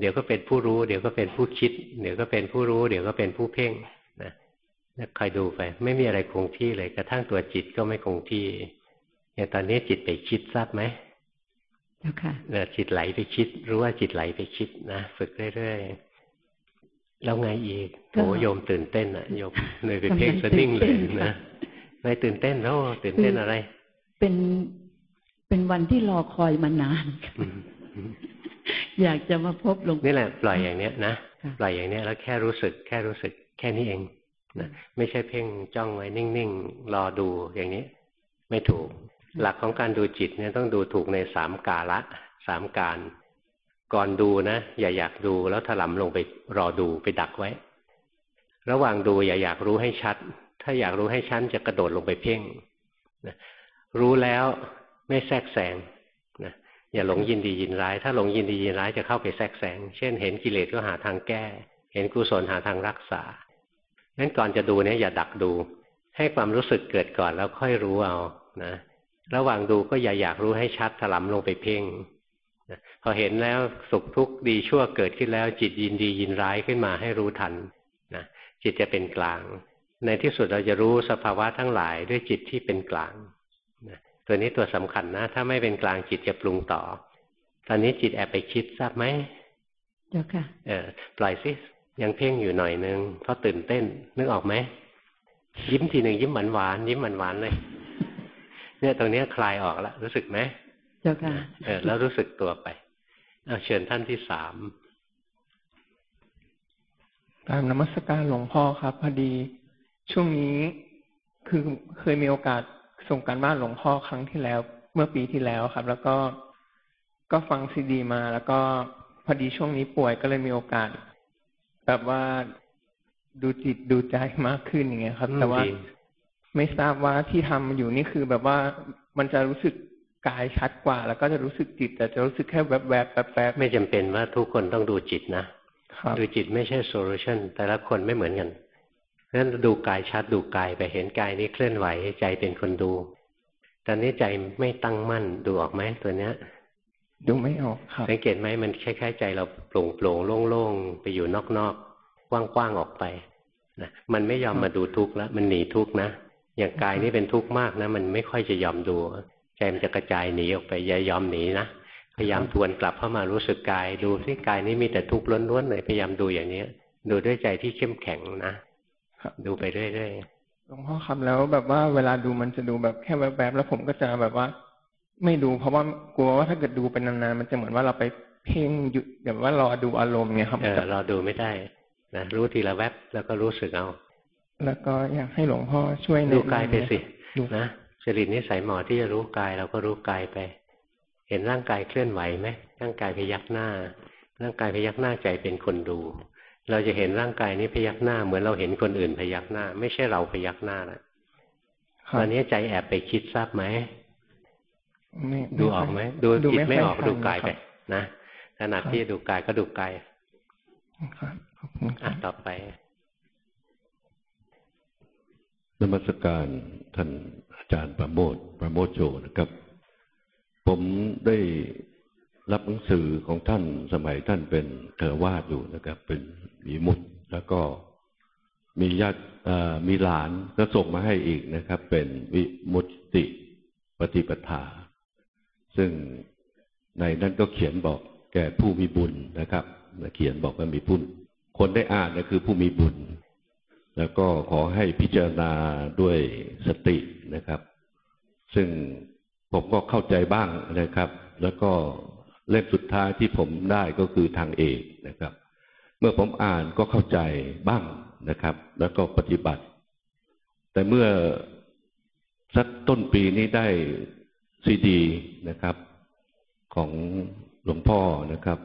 เดี๋ยวก็เป็นผู้รู้ เดี๋ยวก็เป็นผู้คิด เดี๋ยวก็เป็นผู้รู้ เดี๋ยวก็เป็นผู้เพ่งนะแล้ว คอยดูไป ไม่มีอะไรคงที่เลย กระทั่งตัวจิตก็ไม่คงที่อย่างตอนนี้จิตไปคิดทราบไหมเจ้าค่ะเออจิตไหลไปคิด รู้ว่าจิตไหลไปคิดนะฝึกเรื่อยๆแล้วไงอีกก็โหโยมตื่นเต้นอะโยมเลยไปเพ่งสนิ่งเลยนะไม่ตื่นเต้นแล้วตื่นเต้นอะไร เป็นเป็นวันที่รอคอยมานานอืมอืมอยากจะมาพบหลวงนี่แหละปล่อยอย่างเนี้ยนะค่ะปล่อยอย่างเนี้ยแล้วแค่รู้สึก แค่รู้สึกแค่นี้เอง นะไม่ใช่เพ่งจ้องไว้นิ่งๆ รอดูอย่างนี้ ไม่ถูก หลักของการดูจิตเนี่ยต้องดูถูกในสามกาละสามการ ก่อนดูนะ อย่าอยากดูแล้วถลำลงไปรอดูไปดักไว้ ระหว่างดูอย่าอยากรู้ให้ชัด ถ้าอยากรู้ให้ชัดจะกระโดดลงไปเพ่งนะรู้แล้วไม่แทรกแซงนะอย่าหลงยินดียินร้าย ถ้าหลงยินดียินร้ายจะเข้าไปแทรกแซงเช่น เห็นกิเลสก็หาทางแก้ เห็นกุศลหาทางรักษา งั้นก่อนจะดูเนี่ยอย่าดักดู ให้ความรู้สึกเกิดก่อนแล้วค่อยรู้เอานะระหว่างดูก็อย่าอยากรู้ให้ชัดถลำลงไปเพ่งพอเห็นแล้วสุขทุกข์ดีชั่วเกิดขึ้นแล้ว จิตยินดียินร้ายขึ้นมาให้รู้ทันนะจิตจะเป็นกลาง ในที่สุดเราจะรู้สภาวะทั้งหลายด้วยจิตที่เป็นกลางนะตัวนี้ตัวสำคัญนะ ถ้าไม่เป็นกลางจิตจะปรุงต่อ ตอนนี้จิตแอบไปคิดทราบไหมเจ้าค่ะเออปล่อยซิ ยังเพ่งอยู่หน่อยนึงเพราะตื่นเต้น นึกออกไหมยิ้มทีหนึ่งยิ้มหวานหวานยิ้มหวานหวานเลย เนี่ยตรงนี้คลายออกแล้วรู้สึกไหมเจ้าค่ะเออแล้วรู้สึกตัวไปเอาเชิญท่านที่สามตามนมัสการหลวงพ่อครับ พอดีช่วงนี้คือเคยมีโอกาสส่งการบ้านหลวงพ่อครั้งที่แล้ว เมื่อปีที่แล้วครับ แล้วก็ก็ฟังซีดีมา แล้วก็พอดีช่วงนี้ป่วยก็เลยมีโอกาส แบบว่าดูจิตดูใจมากขึ้นอย่างเงี้ยครับ แต่ว่าไม่ทราบว่าที่ทำอยู่นี่คือแบบว่ามันจะรู้สึกกายชัดกว่า แล้วก็จะรู้สึกจิต แต่จะรู้สึกแค่แวบๆแป๊บๆไม่จำเป็นว่าทุกคนต้องดูจิตนะดูจิตไม่ใช่ solution แต่ละคนไม่เหมือนกันเพราะฉะนั้นดูกายชัดดูกายไปเห็นกายนี้เคลื่อนไหวใจเป็นคนดู ตอนนี้ใจไม่ตั้งมั่นดูออกไหมตัวเนี้ย ดูไม่ออกครับสังเกตไหมมันคล้ายๆใจเราโปร่งโปร่งโล่งๆไปอยู่นอกๆกว้างๆออกไปนะมันไม่ยอมมาดูทุกข์แล้วมันหนีทุกข์นะอย่างกายนี่เป็นทุกข์มากนะ มันไม่ค่อยจะยอมดูใจมันจะกระจายหนีออกไปอย่ายอมหนีนะพยายามทวนกลับเข้ามารู้สึกกาย ดูที่กายนี้มีแต่ทุกข์ล้วนๆเลยพยายามดูอย่างนี้ดูด้วยใจที่เข้มแข็งนะดูไปเรื่อยๆหลวงพ่อครับแล้วแบบว่าเวลาดูมันจะดูแบบแค่แวบๆแล้วผมก็จะแบบว่า ไม่ดูเพราะว่ากลัวว่าถ้าเกิดดูเป็นนานๆมันจะเหมือนว่าเราไปเพ่งหยุดแบบว่ารอดูอารมณ์ไงครับเออรอดูไม่ได้นะรู้ทีละแวบแล้วก็รู้สึกเอา แล้วก็อยากให้หลวงพ่อช่วยดูกายไปสินะจริตนิสัยหมอที่จะรู้กายเราก็รู้กายไป เห็นร่างกายเคลื่อนไหวไหมร่างกายพยักหน้า ร่างกายพยักหน้าใจเป็นคนดู เราจะเห็นร่างกายนี้พยักหน้า เหมือนเราเห็นคนอื่นพยักหน้า ไม่ใช่เราพยักหน้าแล้วตอนนี้ใจแอบไปคิดทราบไหม ดูออกไหมดูจิตไม่ออกดูกายไปนะขณะที่ดูกายก็ดูกายครับต่อไปนมัสการท่านอาจารย์ประโมทประโมทโจนะครับ ผมได้รับหนังสือของท่านสมัยท่านเป็นเทรวาดอยู่นะครับ เป็นมีมุดแล้วก็มีญาติมีหลานก็ส่งมาให้อีกนะครับ เป็นวิมุตติปฏิปทา ซึ่งในนั้นก็เขียนบอกแก่ผู้มีบุญนะครับ เขียนบอกว่ามีบุญ คนได้อ่านก็คือผู้มีบุญ แล้วก็ขอให้พิจารณาด้วยสตินะครับ ซึ่งผมก็เข้าใจบ้างนะครับ แล้วก็เล่มสุดท้ายที่ผมได้ก็คือทางเอกนะครับ เมื่อผมอ่านก็เข้าใจบ้างนะครับ แล้วก็ปฏิบัติ แต่เมื่อสักต้นปีนี้ได้ ซีดีนะครับ ของหลวงพ่อนะครับ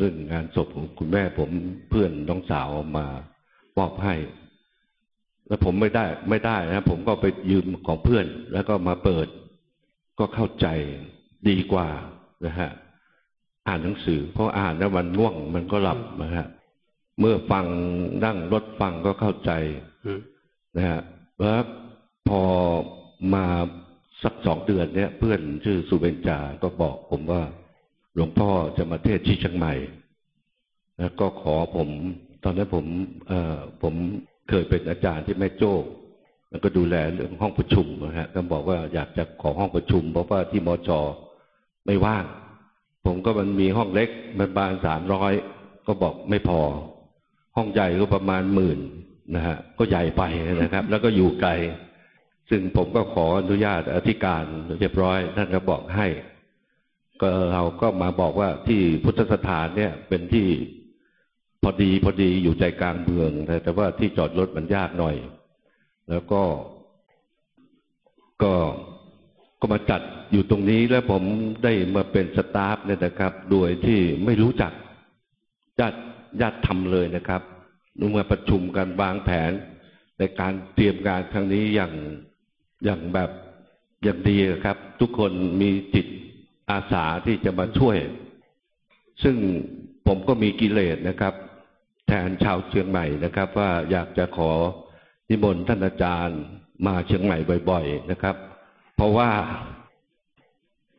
ซึ่งงานศพของคุณแม่ผมเพื่อนน้องสาวมามอบให้ แล้วผมไม่ได้ไม่ได้นะผมก็ไปยืมของเพื่อน แล้วก็มาเปิด ก็เข้าใจดีกว่านะฮะอ่านหนังสือเพราะอ่านแล้วมันง่วงมันก็หลับนะฮะเมื่อฟังนั่งรถฟังก็เข้าใจนะฮะแล้วพอมา สักสองเดือนเนี้ยเพื่อนชื่อสุเบญจา ก็บอกผมว่า หลวงพ่อจะมาเทศที่เชียงใหม่แล้วก็ขอผม ตอนนั้นผมเอ่อผมเคยเป็นอาจารย์ที่แม่โจ้แล้วก็ดูแลเรื่องห้องประชุมนะฮะก็บอกว่าอยากจะขอห้องประชุม เพราะว่าที่มอจอไม่ว่าง ผมก็มันมีห้องเล็กมันบานสามร้อยก็บอกไม่พอ ห้องใหญ่ก็ประมาณหมื่นนะฮะก็ใหญ่ไปนะครับ แล้วก็อยู่ไกล ซึ่งผมก็ขออนุญาตอธิการเรียบร้อยท่านก็บอกให้ ก็เราก็มาบอกว่าที่พุทธสถานเนี่ยเป็นที่พอดีพอดีอยู่ใจกลางเมือง แต่ว่าที่จอดรถมันยากหน่อย แล้วก็ ก็ก็มาจัดอยู่ตรงนี้แล้วผมได้มาเป็นสตาฟเนี่ยนะครับ โดยที่ไม่รู้จักญาติญาติทำเลยนะครับนุ่มาประชุมกันวางแผนในการเตรียมการครั้งนี้อย่าง อย่างแบบอย่างดีครับ ทุกคนมีจิตอาสาที่จะมาช่วย ซึ่งผมก็มีกิเลสนะครับ แทนชาวเชียงใหม่นะครับ ว่าอยากจะขอนิมนต์ท่านอาจารย์มาเชียงใหม่บ่อย ๆ นะครับ เพราะว่า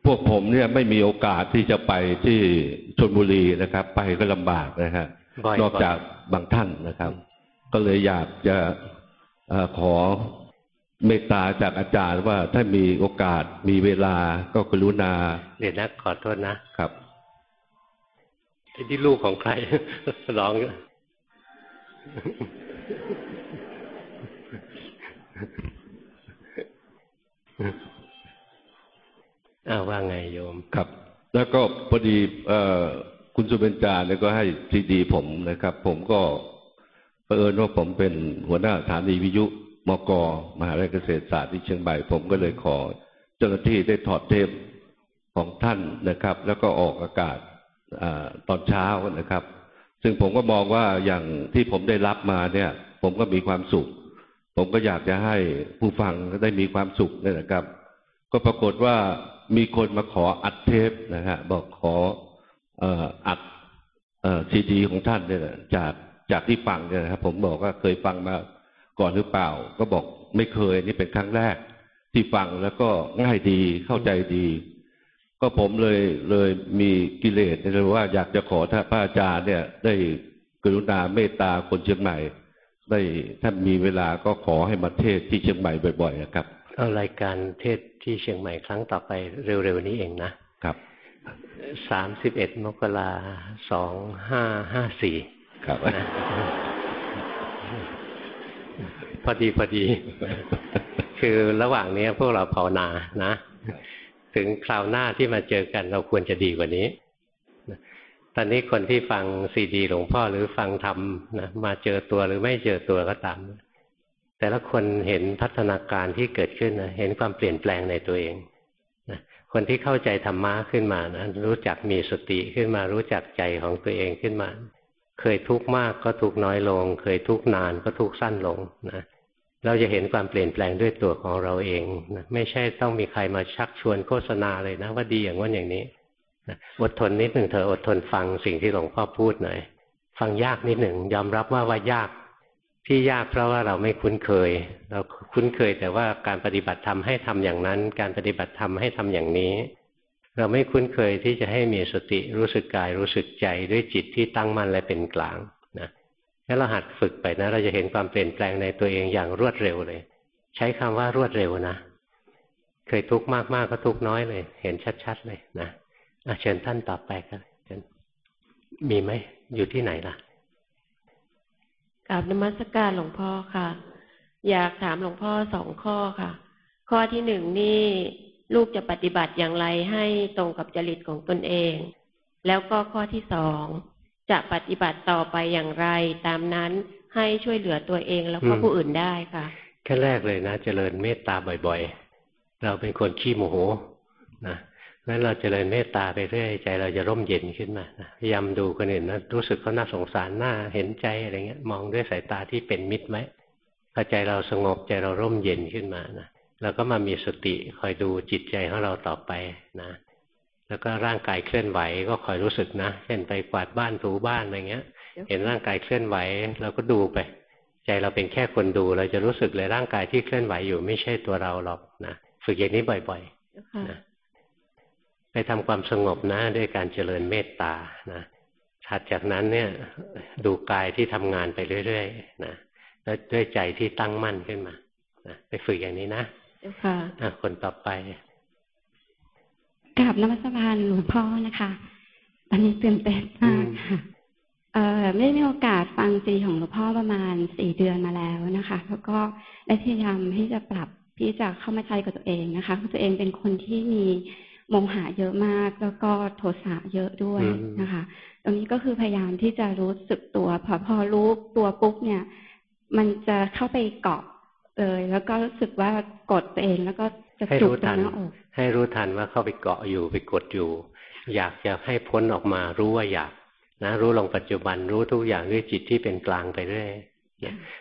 พวกผมเนี่ยไม่มีโอกาสที่จะไปที่ชนบุรีนะครับ ไปก็ลำบากนะฮะนอกจากบางท่านนะครับ ก็เลยอยากจะขอ เมตตาจากอาจารย์ว่าถ้ามีโอกาสมีเวลาก็กรุณาเดี๋ยวนะขอโทษนะครับที่ลูกของใครร้องอ้าวว่าไงโยมครับ แล้วก็พอดีเอคุณสุเบญจาเนี่ยก็ให้ซีดีผมนะครับ ผมก็เผอิญว่าผมเป็นหัวหน้าฐานีวิทยุ มกมหาวิทยาลัยเกษตรศาสตร์ที่เชียงใหม่ผมก็เลยขอ เจ้าหน้าที่ได้ถอดเทปของท่านนะครับ แล้วก็ออกอากาศอตอนเช้านะครับ ซึ่งผมก็มองว่าอย่างที่ผมได้รับมาเนี่ย ผมก็มีความสุข ผมก็อยากจะให้ผู้ฟังได้มีความสุขนี่นะครับ ก็ปรากฏว่ามีคนมาขออัดเทปนะฮะบอกขออัดซีดีของท่านเนี่ยจากจากที่ฟังเนี่ยนะครับ ผมบอกว่าเคยฟังมา ก่อนหรือเปล่า ก็บอกไม่เคยนี่เป็นครั้งแรก ที่ฟังแล้วก็ง่ายดีเข้าใจดี ก็ผมเลยเลยมีกิเลสเลยว่าอยากจะขอท่านพระอาจารย์เนี่ย ได้กรุณาเมตตาคนเชียงใหม่ ได้ท่านมีเวลาก็ขอให้มาเทศที่เชียงใหม่บ่อยๆนะครับเอารายการเทศที่เชียงใหม่ครั้งต่อไปเร็วๆนี้เองนะครับสามสิบเอ็ดมกราสองห้าห้าสี่ครับนะ พอดีพอดี คือระหว่างนี้พวกเราภาวนานะ ถึงคราวหน้าที่มาเจอกันเราควรจะดีกว่านี้ตอนนี้คนที่ฟังซีดีหลวงพ่อหรือฟังธรรมนะมาเจอตัวหรือไม่เจอตัวก็ตาม แต่ละคนเห็นพัฒนาการที่เกิดขึ้นนะเห็นความเปลี่ยนแปลงในตัวเองนะคนที่เข้าใจธรรมะขึ้นมานะรู้จักมีสติขึ้นมารู้จักใจของตัวเองขึ้นมา เคยทุกข์มากก็ทุกข์น้อยลง เคยทุกข์นานก็ทุกข์สั้นลงนะ เราจะเห็นความเปลี่ยนแปลงด้วยตัวของเราเองนะไม่ใช่ต้องมีใครมาชักชวนโฆษณาเลยนะ ว่าดีอย่างว่าอย่างนี้นะอดทนนิดหนึ่งเธออดทนฟังสิ่งที่หลวงพ่อพูดหน่อยฟังยากนิดหนึ่งยอมรับว่าว่ายากที่ยากเพราะว่าเราไม่คุ้นเคย เราคุ้นเคยแต่ว่าการปฏิบัติธรรมให้ทำอย่างนั้น การปฏิบัติธรรมให้ทำอย่างนี้ เราไม่คุ้นเคยที่จะให้มีสติรู้สึกกายรู้สึกใจด้วยจิตที่ตั้งมั่นและเป็นกลาง ถ้าเราหัดฝึกไปนะ เราจะเห็นความเปลี่ยนแปลงในตัวเองอย่างรวดเร็วเลย ใช้คำว่ารวดเร็วนะ เคยทุกข์มากๆก็ทุกข์น้อยเลย เห็นชัดๆเลยนะเชิญท่านต่อไปครับเชิญมีไหมอยู่ที่ไหนล่ะกราบนมัสการหลวงพ่อค่ะ อยากถามหลวงพ่อสองข้อค่ะ ข้อที่หนึ่งนี่ลูกจะปฏิบัติอย่างไรให้ตรงกับจริตของตนเอง แล้วก็ข้อที่สอง จะปฏิบัติต่อไปอย่างไร ตามนั้นให้ช่วยเหลือตัวเองแล้วก็ผู้อื่นได้ค่ะขั้นแรกเลยนะเจริญเมตตาบ่อยๆ เราเป็นคนขี้โมโหนะนั้นเราเจริญเมตตาไปเรื่อยใจเราจะร่มเย็นขึ้นมาพยายามดูคนอื่นนะรู้สึกเขาน่าสงสารน่าเห็นใจอะไรเงี้ย มองด้วยสายตาที่เป็นมิตรไหมพอใจเราสงบใจเราร่มเย็นขึ้นมานะเราก็มามีสติคอยดูจิตใจของเราต่อไปนะ แล้วก็ร่างกายเคลื่อนไหวก็คอยรู้สึกนะ เช่นไปกวาดบ้านถูบ้านอะไรเงี้ย เห็นร่างกายเคลื่อนไหวเราก็ดูไป ใจเราเป็นแค่คนดู เราจะรู้สึกเลยร่างกายที่เคลื่อนไหวอยู่ไม่ใช่ตัวเราหรอกนะฝึกอย่างนี้บ่อยๆนะไปทำความสงบนะด้วยการเจริญเมตตานะถัดจากนั้นเนี่ยดูกายที่ทำงานไปเรื่อยๆนะแล้วด้วยใจที่ตั้งมั่นขึ้นมานะไปฝึกอย่างนี้นะค่ะคนต่อไป กราบนมัสการหลวงพ่อนะคะตอนนี้ตื่นเต้นมากค่ะ เอ่อไม่มีโอกาสฟังซีของหลวงพ่อประมาณสี่เดือนมาแล้วนะคะ แล้วก็ได้พยายามที่จะปรับที่จะเข้ามาใช้กับตัวเองนะคะตัวเองเป็นคนที่มีโมหะเยอะมาก แล้วก็โทสะเยอะด้วยนะคะ ตรงนี้ก็คือพยายามที่จะรู้สึกตัว พอพอรู้ตัวปุ๊บเนี่ย มันจะเข้าไปเกาะเลย แล้วก็รู้สึกว่ากดตัวเองแล้วก็ ให้รู้ทัน ให้รู้ทันว่าเข้าไปเกาะอยู่ไปกดอยู่ อยากจะให้พ้นออกมารู้ว่าอยากนะรู้ลงปัจจุบันรู้ทุกอย่างด้วยจิตที่เป็นกลางไปเรื่อย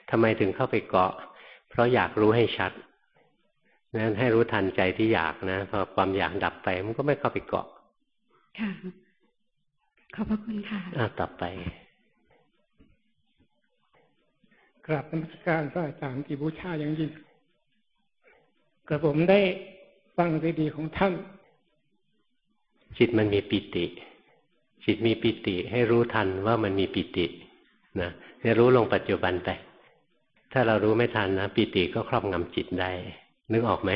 ทำไมถึงเข้าไปเกาะ เพราะอยากรู้ให้ชัดนั้นให้รู้ทันใจที่อยากนะพอความอยากดับไปมันก็ไม่เข้าไปเกาะ ค่ะ ขอบพระคุณค่ะอ่าต่อไปกราบนมัสการพระอาจารย์ที่บูชาอย่างยิ่ง กระผมได้ฟังดีๆของท่าน จิตมันมีปิติ จิตมีปิติ ให้รู้ทันว่ามันมีปิตินะให้รู้ลงปัจจุบันไป ถ้าเรารู้ไม่ทันนะปิติก็ครอบงำจิตได้ นึกออกไหม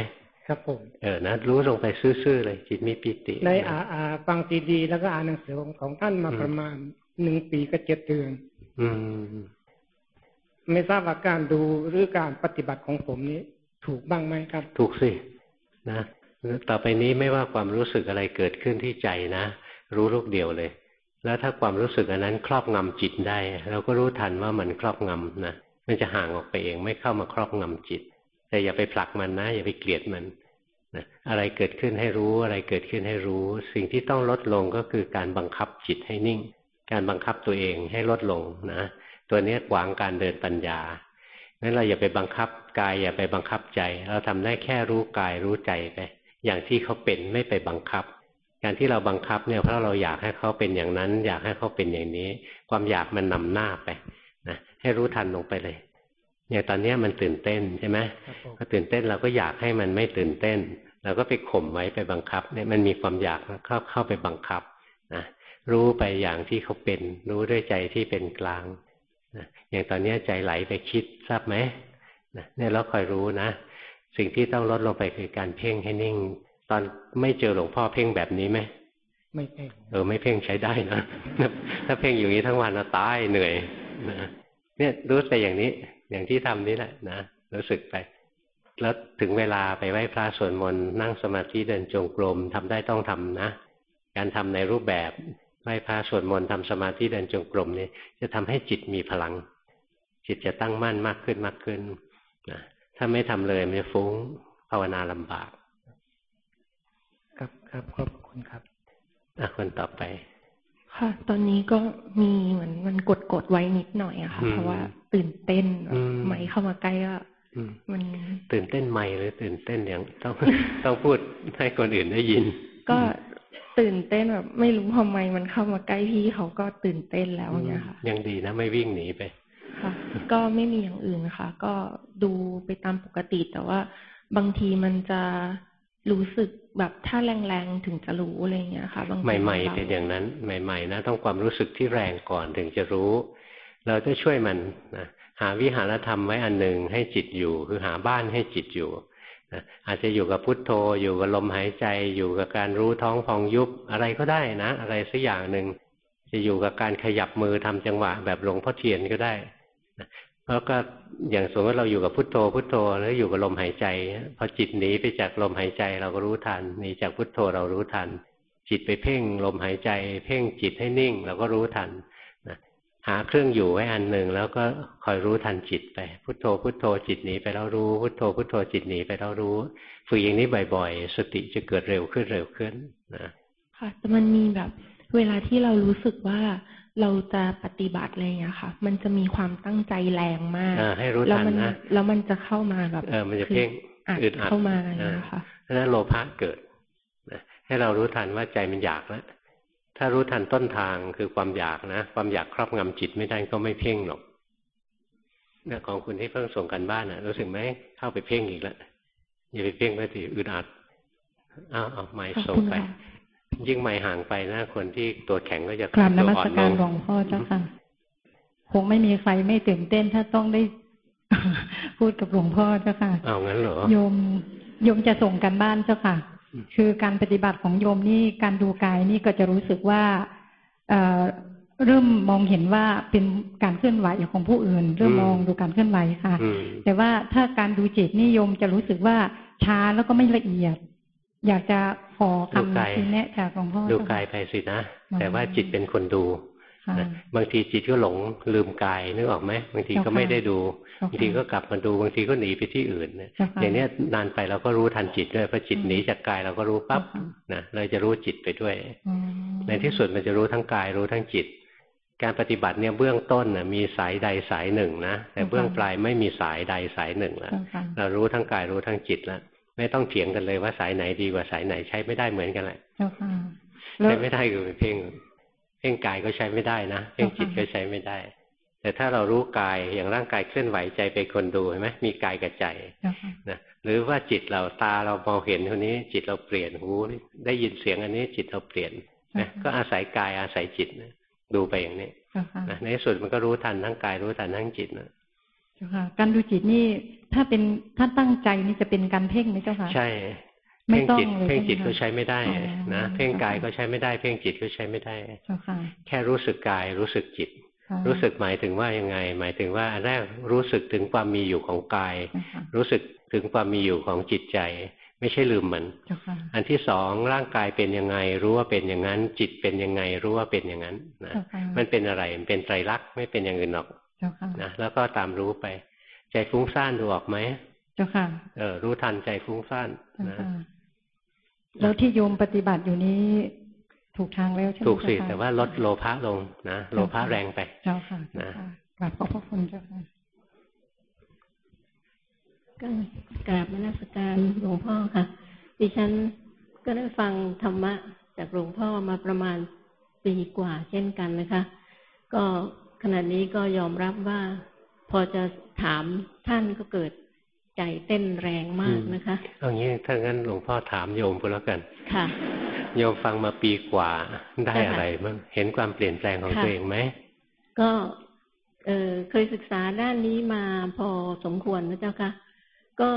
ครับผมเออนะรู้ลงไปซื่อๆเลยจิตมีปิติในอาอาฟังซีดี แล้วก็อ่านหนังสือของของท่านมาประมาณหนึ่งปีกับเจ็ดเดือนอืม ไม่ทราบว่าการดูหรือการปฏิบัติของผมนี้ ถูกบ้างไหมครับ ถูกสินะต่อไปนี้ไม่ว่าความรู้สึกอะไรเกิดขึ้นที่ใจนะ รู้ลูกเดียวเลย แล้วถ้าความรู้สึกอันนั้นครอบงำจิตได้ เราก็รู้ทันว่ามันครอบงำนะมันจะห่างออกไปเองไม่เข้ามาครอบงำจิต แต่อย่าไปผลักมันนะ อย่าไปเกลียดมันนะอะไรเกิดขึ้นให้รู้อะไรเกิดขึ้นให้รู้ สิ่งที่ต้องลดลงก็คือการบังคับจิตให้นิ่ง การบังคับตัวเองให้ลดลงนะตัวนี้ขวางการเดินปัญญานั้นเราอย่าไปบังคับ กายอย่าไปบังคับใจ เราทำได้แค่รู้กายรู้ใจไป อย่างที่เขาเป็นไม่ไปบังคับ การที่เราบังคับเนี่ยเพราะเราอยากให้เขาเป็นอย่างนั้น อยากให้เขาเป็นอย่างนี้ ความอยากมันนำหน้าไปนะให้รู้ทันลงไปเลยอย่างตอนนี้มันตื่นเต้นใช่ไหมพอตื่นเต้นเราก็อยากให้มันไม่ตื่นเต้นเราก็ไปข่มไว้ไปบังคับเนี่ยมันมีความอยากเข้าเข้าไปบังคับนะรู้ไปอย่างที่เขาเป็น รู้ด้วยใจที่เป็นกลางอย่างตอนนี้ใจไหลไปคิดทราบไหม เนี่ยเราคอยรู้นะ สิ่งที่ต้องลดลงไปคือการเพ่งให้นิ่ง ตอนไม่เจอหลวงพ่อเพ่งแบบนี้ไหมไม่เพ่งเออไม่เพ่งใช้ได้นะถ้าเพ่งอยู่นี้ทั้งวันเราตายเหนื่อยนะเนี่ยรู้ไปอย่างนี้ อย่างที่ทำนี้แหละนะรู้สึกไป แล้วถึงเวลาไปไหว้พระสวดมนต์นั่งสมาธิเดินจงกรมทำได้ต้องทำนะ การทำในรูปแบบไหว้พระสวดมนต์ทำสมาธิเดินจงกรมนี่จะทำให้จิตมีพลัง จิตจะตั้งมั่นมากขึ้นมากขึ้นนะ ถ้าไม่ทำเลยมันจะฟุ้งภาวนาลำบาก ครับครับขอบคุณครับอะคนต่อไป ค่ะ ตอนนี้ก็มีเหมือนมันกดกดไว้นิดหน่อยอะค่ะ เพราะว่าตื่นเต้นไม่เข้ามาใกล้ก็มันตื่นเต้นไม่หรือตื่นเต้นอย่างต้องต้องพูดให้คนอื่นได้ยิน ก็ตื่นเต้นแบบ ไม่รู้ทำไมมันเข้ามาใกล้พี่เขาก็ตื่นเต้นแล้วเนี่ยค่ะ ยังดีนะไม่วิ่งหนีไป ค่ะ ก็ไม่มีอย่างอื่นค่ะ ก็ดูไปตามปกติแต่ว่าบางทีมันจะรู้สึกแบบถ้าแรงๆถึงจะรู้อะไรเงี้ยค่ะ บางใหม่ๆเป็นอย่างนั้น ใหม่ ๆ นะ ต้องความรู้สึกที่แรงก่อนถึงจะรู้ เราจะช่วยมันนะหาวิหารธรรมไว้อันหนึ่งให้จิตอยู่ คือหาบ้านให้จิตอยู่อาจจะอยู่กับพุทโธ อยู่กับลมหายใจ อยู่กับการรู้ท้องพองยุบอะไรก็ได้นะ อะไรสักอย่างหนึ่งจะอยู่กับการขยับมือทำจังหวะแบบหลวงพ่อเทียนก็ได้ แล้วก็อย่างสมมติเราอยู่กับพุทโธพุทโธแล้วอยู่กับลมหายใจพอจิตหนีไปจากลมหายใจเราก็รู้ทันหนีจากพุทโธเรารู้ทัน จิตไปเพ่งลมหายใจ เพ่งจิตให้นิ่งเราก็รู้ทันหาเครื่องอยู่ไว้อันหนึ่งแล้วก็คอยรู้ทันจิตไป พุทโธพุทโธจิตหนีไปแล้วรู้พุทโธพุทโธจิตหนีไปแล้วรู้ฝึกอย่างนี้บ่อยๆ สติจะเกิดเร็วขึ้นเร็วขึ้นนะค่ะแต่มันมีแบบ เวลาที่เรารู้สึกว่า เราจะปฏิบัติอะไรอย่างนี้ค่ะ มันจะมีความตั้งใจแรงมากให้รู้ทันนะแล้วมันจะเข้ามาแบบเออมันจะเพ่งอึดอัดเข้ามานะคะนั้นโลภะเกิดนะให้เรารู้ทันว่าใจมันอยากแล้วถ้ารู้ทันต้นทางคือความอยากนะ ความอยากครอบงำจิตไม่ได้ก็ไม่เพ่งหรอกเนี่ยของคุณที่เพิ่งส่งกันบ้านนะรู้สึกไหมเข้าไปเพ่งอีกแล้วอย่าไปเพ่งไปสิอึดอัดอ้าวเอาไม้ส่งไป ยิ่งไม้ห่างไปนะคนที่ตัวแข็งก็จะกลับนมัสการหลวงพ่อเจ้าค่ะ คงไม่มีใครไม่ตื่นเต้นถ้าต้องได้ พูดกับหลวงพ่อเจ้าค่ะเอางั้นเหรอโยมโยมจะส่งกันบ้านเจ้าค่ะ คือการปฏิบัติของโยมนี่การดูกายนี่ก็จะรู้สึกว่าเริ่มมองเห็นว่าเป็นการเคลื่อนไหวของผู้อื่น เริ่มมองดูการเคลื่อนไหวค่ะ แต่ว่าถ้าการดูจิตนี่โยมจะรู้สึกว่าช้าแล้วก็ไม่ละเอียด อยากจะขอคำชี้แนะจากหลวงพ่อดูกายไปสินะ แต่ว่าจิตเป็นคนดูบางทีจิตก็หลงลืมกายนึกออกไหมบางทีก็ไม่ได้ดูบางทีก็กลับมาดูบางทีก็หนีไปที่อื่นเนี่ยอย่างนี้นานไปเราก็รู้ทันจิตด้วยพอจิตหนีจากกายเราก็รู้ปั๊บนะเราจะรู้จิตไปด้วย ในที่สุดมันจะรู้ทั้งกายรู้ทั้งจิต การปฏิบัติเนี่ยเบื้องต้นนะมีสายใดสายหนึ่งนะแต่เบื้องปลายไม่มีสายใดสายหนึ่งแล้วเรารู้ทั้งกายรู้ทั้งจิตแล้ว ไม่ต้องเถียงกันเลยว่าสายไหนดีกว่าสายไหนใช้ไม่ได้เหมือนกันแหละใช้ไม่ได้คือเพ่งเพ่งกายก็ใช้ไม่ได้นะเพ่งจิตก็ใช้ไม่ได้ แต่ถ้าเรารู้กายอย่างร่างกายเคลื่อนไหวใจเป็นคนดูเห็นไหมมีกายกับใจนะหรือว่าจิตเราตาเรามองเห็นคนนี้ จิตเราเปลี่ยนหูได้ยินเสียงอันนี้ จิตเราเปลี่ยนนะก็อาศัยกายอาศัยจิตนะดูไปอย่างนี้นะในสุดมันก็รู้ทันทั้งกายรู้ทันทั้งจิตนะ การดูจิตนี่ถ้าเป็นถ้าตั้งใจนี่จะเป็นการเพ่งไหมเจ้าค่ะ ใช่ เพ่งจิตเพ่งจิตก็ใช้ไม่ได้นะเพ่งกายก็ใช้ไม่ได้ เพ่งจิตก็ใช้ไม่ได้แค่รู้สึกกายรู้สึกจิตรู้สึกหมายถึงว่ายังไง หมายถึงว่าอันแรกรู้สึกถึงความมีอยู่ของกาย รู้สึกถึงความมีอยู่ของจิตใจ ไม่ใช่ลืมมัน อันที่สองร่างกายเป็นยังไง รู้ว่าเป็นอย่างนั้น จิตเป็นยังไง รู้ว่าเป็นอย่างนั้นนะมันเป็นอะไรมันเป็นไตรลักษณ์ไม่เป็นอย่างอื่นหรอก นะแล้วก็ตามรู้ไป ใจฟุ้งซ่านดูออกไหมเจ้าค่ะ เออรู้ทันใจฟุ้งซ่านนะแล้วที่โยมปฏิบัติอยู่นี้ถูกทางแล้วใช่ไหมถูกสิแต่ว่าลดโลภะลงนะโลภะแรงไปเจ้าค่ะนะกราบขอบพระคุณเจ้าค่ะก็กราบมนัสการหลวงพ่อค่ะ ดิฉันก็ได้ฟังธรรมะจากหลวงพ่อมาประมาณปีกว่าเช่นกันนะคะ ก็ ขณะนี้ก็ยอมรับว่า พอจะถามท่านก็เกิดใจเต้นแรงมากนะคะเอางี้ถ้างั้นหลวงพ่อถามโยมก็แล้วกันค่ะ โยมฟังมาปีกว่าได้อะไรบ้างเห็นความเปลี่ยนแปลงของตัวเองไหมก็เออเคยศึกษาด้านนี้มาพอสมควรนะเจ้าค่ะ ก็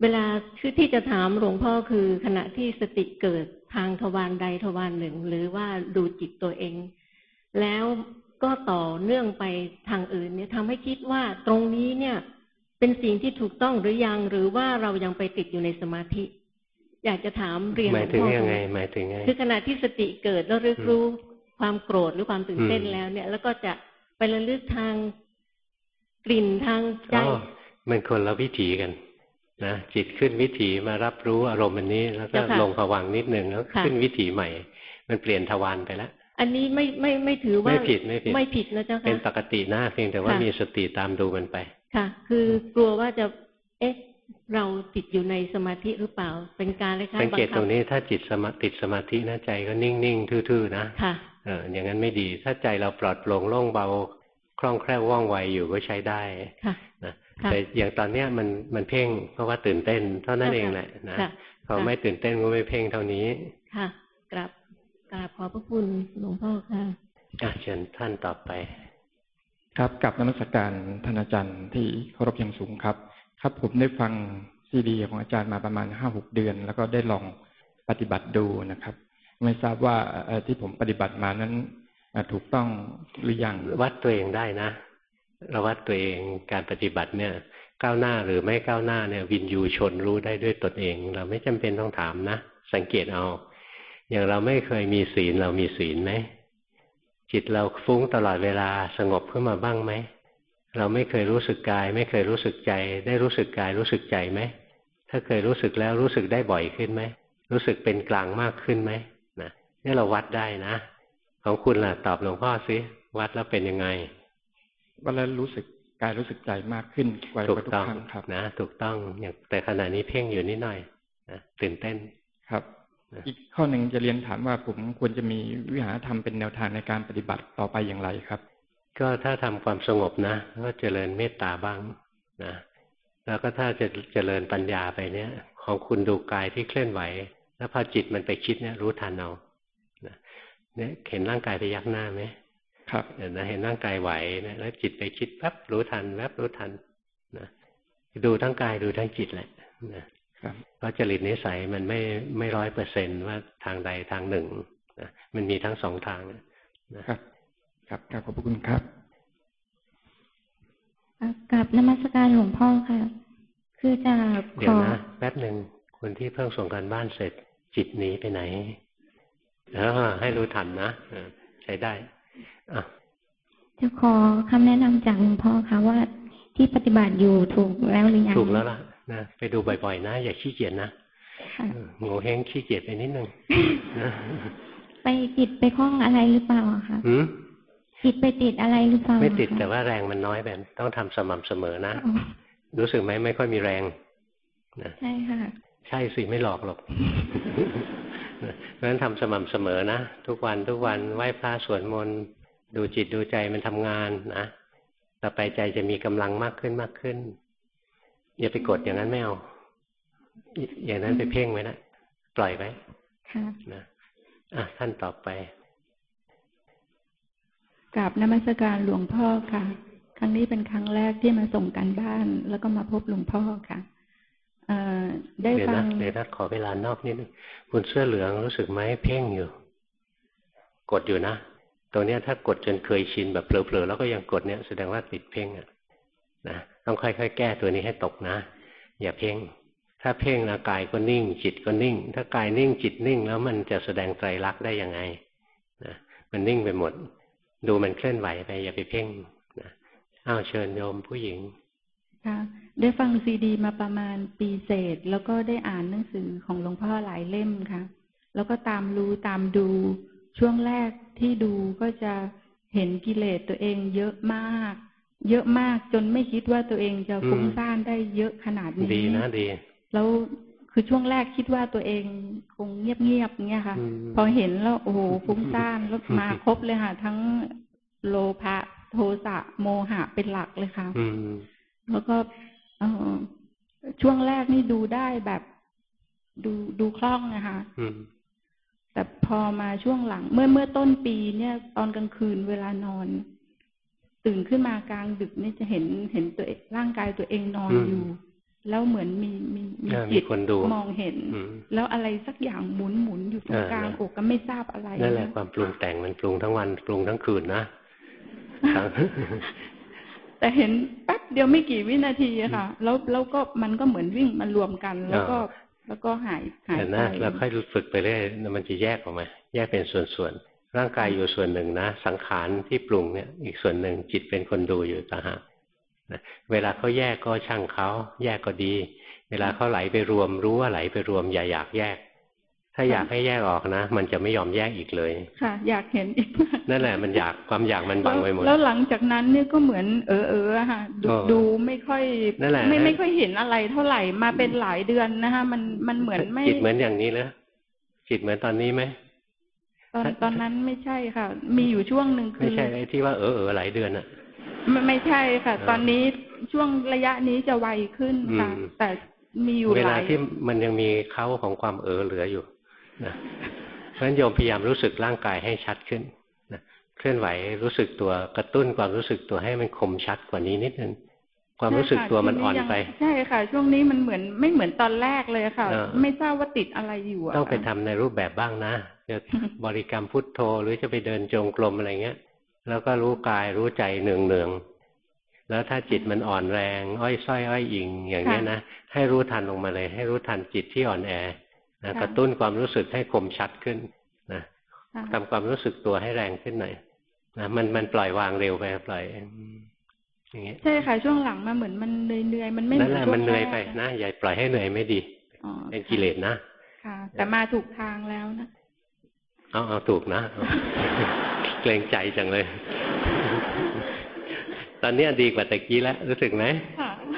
เวลาคือที่จะถามหลวงพ่อคือขณะที่สติเกิดทางทวารใดทวารหนึ่ง หรือว่าดูจิตตัวเอง แล้ว ก็ต่อเนื่องไปทางอื่น เนี่ยทำให้คิดว่าตรงนี้เนี่ย เป็นสิ่งที่ถูกต้องหรือยัง หรือว่าเรายังไปติดอยู่ในสมาธิ อยากจะถามเรียนหมายถึงยังไง หมายถึงไงคือขณะที่สติเกิดแล้วรู้รู้ความโกรธหรือความตื่นเต้นแล้ว เนี่ย แล้วก็จะไประลึกทางกลิ่นทางใจมันคนละวิถีกันนะจิตขึ้นวิถีมารับรู้อารมณ์อันนี้ แล้วก็ลงผวังนิดหนึ่งแล้วขึ้นวิถีใหม่ มันเปลี่ยนทวารไปแล้ว อันนี้ไม่ไม่ไม่ถือว่าไม่ผิดไม่ผิดไม่ผิดนะเจ้าค่ะเป็นปกตินะเพียงแต่ว่ามีสติตามดูมันไป ค่ะ คือกลัวว่าจะเอ๊ะเราติดอยู่ในสมาธิหรือเปล่า เป็นการเลยค่ะสังเกตตรงนี้ถ้าจิตสมาติดสมาธินะใจก็นิ่งๆทื่อๆนะค่ะเอออย่างนั้นไม่ดี ถ้าใจเราปลอดโปร่งโล่งเบาคล่องแคล่วว่องไวอยู่ก็ใช้ได้ค่ะนะแต่อย่างตอนเนี้ยมันมันเพ่งเพราะว่าตื่นเต้น เท่านั้นเองแหละนะพอไม่ตื่นเต้นก็ไม่เพ่งเท่านี้ค่ะกราบ กราบขอพระคุณหลวงพ่อค่ะอะเชิญท่านต่อไป ครับกับนมัสการท่านอาจารย์ที่เคารพอย่างสูงครับ ครับผมได้ฟังซีดีของอาจารย์มาประมาณห้าหกเดือน แล้วก็ได้ลองปฏิบัติดูนะครับ ไม่ทราบว่าที่ผมปฏิบัติมานั้นถูกต้องหรือยังวัดตัวเองได้นะเราวัดตัวเองการปฏิบัติเนี่ยก้าวหน้าหรือไม่ก้าวหน้าเนี่ยวินยูชนรู้ได้ด้วยตนเอง เราไม่จำเป็นต้องถามนะ สังเกตเอา อย่างเราไม่เคยมีศีลเรามีศีลไหมจิตเราฟุ้งตลอดเวลาสงบขึ้นมาบ้างไหมเราไม่เคยรู้สึกกาย ไม่เคยรู้สึกใจ ได้รู้สึกกายรู้สึกใจไหมถ้าเคยรู้สึกแล้วรู้สึกได้บ่อยขึ้นไหมรู้สึกเป็นกลางมากขึ้นไหมนะนี่เราวัดได้นะ ของคุณล่ะตอบหลวงพ่อสิวัดแล้วเป็นยังไงวันแล้วรู้สึกกายรู้สึกใจมากขึ้นกว่าทุกครั้งครับนะ ถูกต้องอย่างแต่ขณะนี้เพ่งอยู่นิดหน่อยนะตื่นเต้นครับ อีกข้อหนึ่งจะเรียนถามว่าผมควรจะมีวิหารธรรมเป็นแนวทางในการปฏิบัติต่อไปอย่างไรครับ ก็ถ้าทำความสงบนะก็เจริญเมตตาบ้างนะแล้วก็ถ้าจะเจริญปัญญาไปเนี้ยของคุณดูกายที่เคลื่อนไหว แล้วพอจิตมันไปคิดเนี่ยรู้ทันเอาเนี่ยเห็นร่างกายไปยักหน้าไหมครับเห็นนะเห็นร่างกายไหวนะแล้วจิตไปคิดแป๊บรู้ทันแป๊บรู้ทันนะดูทั้งกายดูทั้งจิตแหละนะ เพราะจริตนิสัยมันไม่ไม่ร้อยเปอร์เซนว่าทางใดทางหนึ่งนะมันมีทั้งสองทางนะครับ ครับขอบคุณครับกับนมัสการหลวงพ่อค่ะ คือจะเดี๋ยวนะแป๊บหนึ่งคนที่เพิ่งส่งการบ้านเสร็จจิตหนีไปไหนเออให้รู้ทันนะใช้ได้จะขอคำแนะนำจากหลวงพ่อค่ะว่าที่ปฏิบัติอยู่ถูกแล้วหรือยังถูกแล้วล่ะ นะไปดูบ่อยๆ นะ อย่าขี้เกียจนะโง่เฮงขี้เกียจไปนิดนึงไปจิตไปคล้องอะไรหรือเปล่าคะจิตไปติดอะไรหรือเปล่าไม่ติดแต่ว่าแรงมันน้อยแบบต้องทำสม่ำเสมอนะรู้สึกไหมไม่ค่อยมีแรงนะใช่ค่ะ ใช่สิไม่หลอกหรอกเพราะฉะนั้นทำสม่ำเสมอนะทุกวันทุกวันไหว้พระสวดมนต์ดูจิตดูใจมันทำงานนะต่อไปใจจะมีกำลังมากขึ้นมากขึ้น อย่าไปกดอย่างนั้นไม่เอาอย่างนั้นไปเพ่งไว้นะปล่อยไว้นะอะท่านต่อไปกราบนมัสการหลวงพ่อค่ะ ครั้งนี้เป็นครั้งแรกที่มาส่งกันบ้าน แล้วก็มาพบหลวงพ่อค่ะได้ฟังเดี๋ยวนะขอเวลานอกนิดนึงคุณเสื้อเหลืองรู้สึกไหมเพ่งอยู่ กดอยู่นะตรงเนี้ยถ้ากดจนเคยชินแบบเผลอๆแล้วก็ยังกดเนี้ยแสดงว่าติดเพ่งอะ นะ ต้องค่อย ๆ แก้ตัวนี้ให้ตกนะ อย่าเพ่ง ถ้าเพ่งแล้วกายก็นิ่ง จิตก็นิ่ง ถ้ากายนิ่งจิตนิ่ง แล้วมันจะแสดงไตรลักษณ์ได้ยังไงนะมันนิ่งไปหมด ดูมันเคลื่อนไหวไป อย่าไปเพ่งนะอ้าวเชิญโยมผู้หญิงค่ะได้ฟังซีดี มาประมาณปีเศษ แล้วก็ได้อ่านหนังสือของหลวงพ่อหลายเล่มค่ะ แล้วก็ตามรู้ตามดูช่วงแรกที่ดูก็จะเห็นกิเลสตัวเองเยอะมาก เยอะมากจนไม่คิดว่าตัวเองจะฟุ้งซ่านได้เยอะขนาดนี้ ดีนะดี แล้วคือช่วงแรกคิดว่าตัวเองคงเงียบๆเงี้ยค่ะ พอเห็นแล้วโอ้โหฟุ้งซ่านแล้วมาครบเลยค่ะ ทั้งโลภะโทสะโมหะเป็นหลักเลยค่ะแล้วก็เออช่วงแรกนี่ดูได้แบบดูดูคล่องนะคะแต่พอมาช่วงหลัง เมื่อเมื่อต้นปีเนี่ย ตอนกลางคืนเวลานอน ตื่นขึ้นมากลางดึกนี่จะเห็นเห็นตัวร่างกายตัวเองนอนอยู่ แล้วเหมือนมีมีมีจิตมองเห็น แล้วอะไรสักอย่างหมุนหมุนอยู่ตรงกลางอกก็ไม่ทราบอะไรนั่นแหละความปรุงแต่งมันปรุงทั้งวันปรุงทั้งคืนนะแต่เห็นแป๊บเดียวไม่กี่วินาทีค่ะ แล้วแล้วก็มันก็เหมือนวิ่งมารวมกัน แล้วก็แล้วก็หายหายไปนะแล้วค่อยฝึกไปเรื่อยมันจะแยกออกมา แยกเป็นส่วนๆ ร่างกายอยู่ส่วนหนึ่งนะ สังขารที่ปรุงเนี่ย อีกส่วนหนึ่งจิตเป็นคนดูอยู่ต่างหากเวลาเขาแยกก็ช่างเขาแยกก็ดี เวลาเขาไหลไปรวม รู้ว่าไหลไปรวม อย่าอยากแยก ถ้าอยากให้แยกออกนะ มันจะไม่ยอมแยกอีกเลย ค่ะ อยากเห็นอีกนั่นแหละมันอยากความอยากมันบังไว้หมดแล้วหลังจากนั้นเนี่ยก็เหมือนเออเออค่ะดูไม่ค่อยนั่นแหละไม่ไม่ค่อยเห็นอะไรเท่าไหร่มาเป็นหลายเดือนนะคะมันมันเหมือนไม่จิตเหมือนอย่างนี้เลยจิตเหมือนตอนนี้ไหม ตอนตอนนั้นไม่ใช่ค่ะ มีอยู่ช่วงหนึ่งคือไม่ใช่ไอ้ที่ว่าเออเออหลายเดือนอะไม่ไม่ใช่ค่ะ ตอนนี้ช่วงระยะนี้จะไวขึ้นค่ะแต่มีอยู่เวลาที่มันยังมีเขาของความเออเหลืออยู่นะเพราะฉะนั้นโยมพยายามรู้สึกร่างกายให้ชัดขึ้นนะเคลื่อนไหวรู้สึกตัวกระตุ้นความรู้สึกตัวให้มันคมชัดกว่านี้นิดนึง ความรู้สึกตัวมันอ่อนไป ใช่ค่ะ ช่วงนี้มันเหมือนไม่เหมือนตอนแรกเลยค่ะ ไม่ทราบว่าติดอะไรอยู่ต้องไปทำในรูปแบบบ้างนะจะบริกรรมพุทโธหรือจะไปเดินจงกรมอะไรเงี้ย แล้วก็รู้กายรู้ใจเนืองเนืองแล้วถ้าจิตมันอ่อนแรง อ้อยส้อยอ้อยอิง อย่างเงี้ยนะให้รู้ทันลงมาเลย ให้รู้ทันจิตที่อ่อนแอนะกระตุ้นความรู้สึกให้คมชัดขึ้นนะทำความรู้สึกตัวให้แรงขึ้นหน่อยนะมันมันปล่อยวางเร็วไปปล่อย อย่างเงี้ยใช่ค่ะช่วงหลังมาเหมือนมันเหนื่อยมันไม่นั่นแหละมันเหนื่อยไปนะอย่าปล่อยให้เหนื่อยไม่ดีเป็นกิเลสนะค่ะ แต่มาถูกทางแล้วนะเอาเอาถูกนะเกรงใจจังเลย ตอนนี้ดีกว่าตะกี้แล้วรู้สึกไหม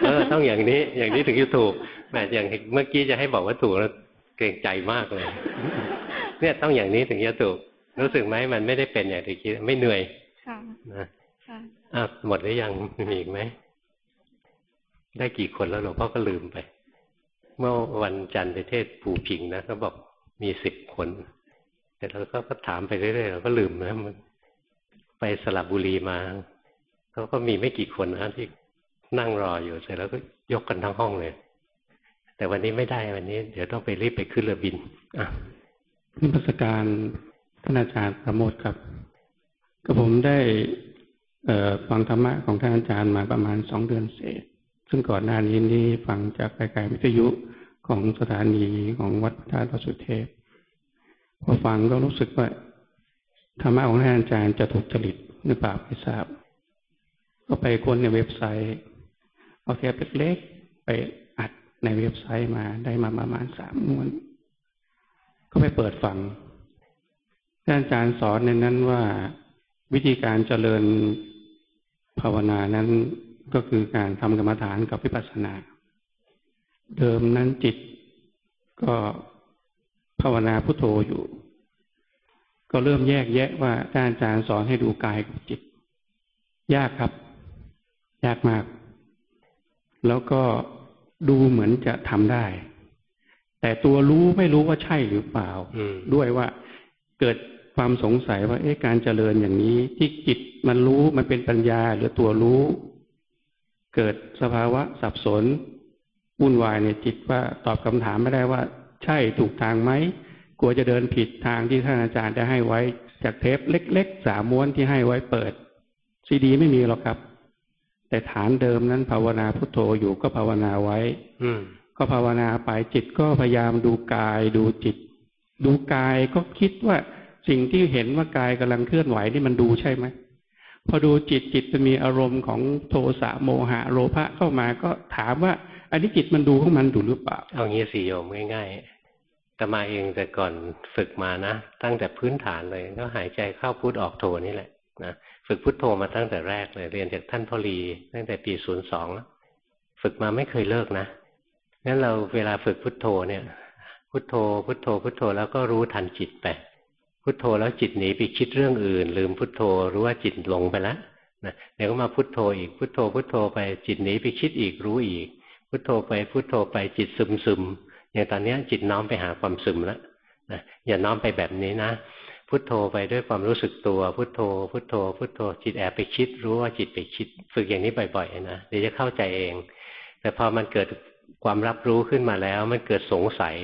เออต้องอย่างนี้ อย่างนี้ถึงจะถูกแม้อย่างเมื่อกี้จะให้บอกว่าถูกแล้วเกรงใจมากเลย เนี่ยต้องอย่างนี้ถึงจะถูก รู้สึกไหมมันไม่ได้เป็นอย่างที่คิดไม่เหนื่อยนะ อะหมดหรือยังมีอีกไหม ได้กี่คนแล้วหลวงพ่อก็ลืมไป เมื่อวันจันทร์ไปเทศผูผิงนะเขาบอกมีสิบคน แต่เราก็ถามไปเรื่อยๆเราก็ลืมนะมันไปสลับบุรีมาเขาก็มีไม่กี่คนนะที่นั่งรออยู่เสร็จแล้วก็ยกกันทั้งห้องเลย แต่วันนี้ไม่ได้วันนี้ เดี๋ยวต้องไปรีบไปขึ้นเรือบินอะนิพสการท่านอาจารย์ประโมทครับ ก็ผมได้ ฟังธรรมะของท่านอาจารย์มาประมาณสองเดือนเศษ ซึ่งก่อนหน้านี้นี่ฟังจากรายการวิทยุของสถานีของวัดพระธาตุสุเทพ พอฟังก็รู้สึกว่าธรรมะของท่านอาจารย์จะถูกจริตหรือเปล่าไม่ทราบ ก็ไปค้นในเว็บไซต์ เอาเทปเล็กๆไปอัดในเว็บไซต์มาได้มาประมาณสามม้วน ก็ไปเปิดฟังท่านอาจารย์สอนในนั้นว่าวิธีการเจริญ ภาวนานั้นก็คือการทำกรรมฐานกับวิปัสสนา เดิมนั้นจิตก็ภาวนาพุทโธอยู่ ก็เริ่มแยกแยะว่าท่านอาจารย์สอนให้ดูกายกับจิต ยากครับ ยากมาก แล้วก็ดูเหมือนจะทำได้ แต่ตัวรู้ไม่รู้ว่าใช่หรือเปล่า ด้วยว่าเกิด ความสงสัยว่าเอ๊ะการเจริญอย่างนี้ ที่จิตมันรู้มันเป็นปัญญาหรือตัวรู้ เกิดสภาวะสับสนวุ่นวายในจิตว่าตอบคำถามไม่ได้ว่า ใช่ถูกทางไหมกลัวจะเดินผิดทางที่ท่านอาจารย์ได้ให้ไว้ จากเทปเล็กๆสามม้วนที่ให้ไว้เปิด ซีดีไม่มีหรอกครับ แต่ฐานเดิมนั้นภาวนาพุทโธอยู่ก็ภาวนาไว้ อืก็ภาวนาไปจิตก็พยายามดูกายดูจิต ดูกายก็คิดว่า สิ่งที่เห็นว่ากายกำลังเคลื่อนไหวนี่มันดูใช่ไหมพอดูจิตจิตจะมีอารมณ์ของโทสะโมหะโลภะเข้ามาก็ถามว่า อันนี้จิตมันดูของมันดูหรือเปล่าเอางี้สิโยมง่ายๆแต่มาเองแต่ก่อนฝึกมานะตั้งแต่พื้นฐานเลยก็หายใจเข้าพุทออกโทนี่แหละนะฝึกพุทโธมาตั้งแต่แรกเลยเรียนจากท่านพ่อรีตั้งแต่ปีศูนย์สองฝึกมาไม่เคยเลิกนะงั้นเราเวลาฝึกพุทโธเนี่ย พุทโธ พุทโธ พุทโธแล้วก็รู้ทันจิตไป พุทโธแล้วจิตหนีไปคิดเรื่องอื่น ลืมพุทโธรู้ว่าจิตหลงไปแล้วนะเดี๋ยวก็มาพุทโธอีกพุทโธพุทโธไปจิตหนีไปคิดอีกรู้อีก พุทโธไปพุทโธไปจิตซึมซึมอย่างตอนนี้จิตน้อมไปหาความซึมแล้วนะอย่าน้อมไปแบบนี้นะ พุทโธไปด้วยความรู้สึกตัว พุทโธ พุทโธ พุทโธ จิตแอบไปคิด รู้ว่าจิตไปคิด ฝึกอย่างนี้บ่อยๆนะเดี๋ยวจะเข้าใจเอง แต่พอมันเกิดความรับรู้ขึ้นมาแล้ว มันเกิดสงสัย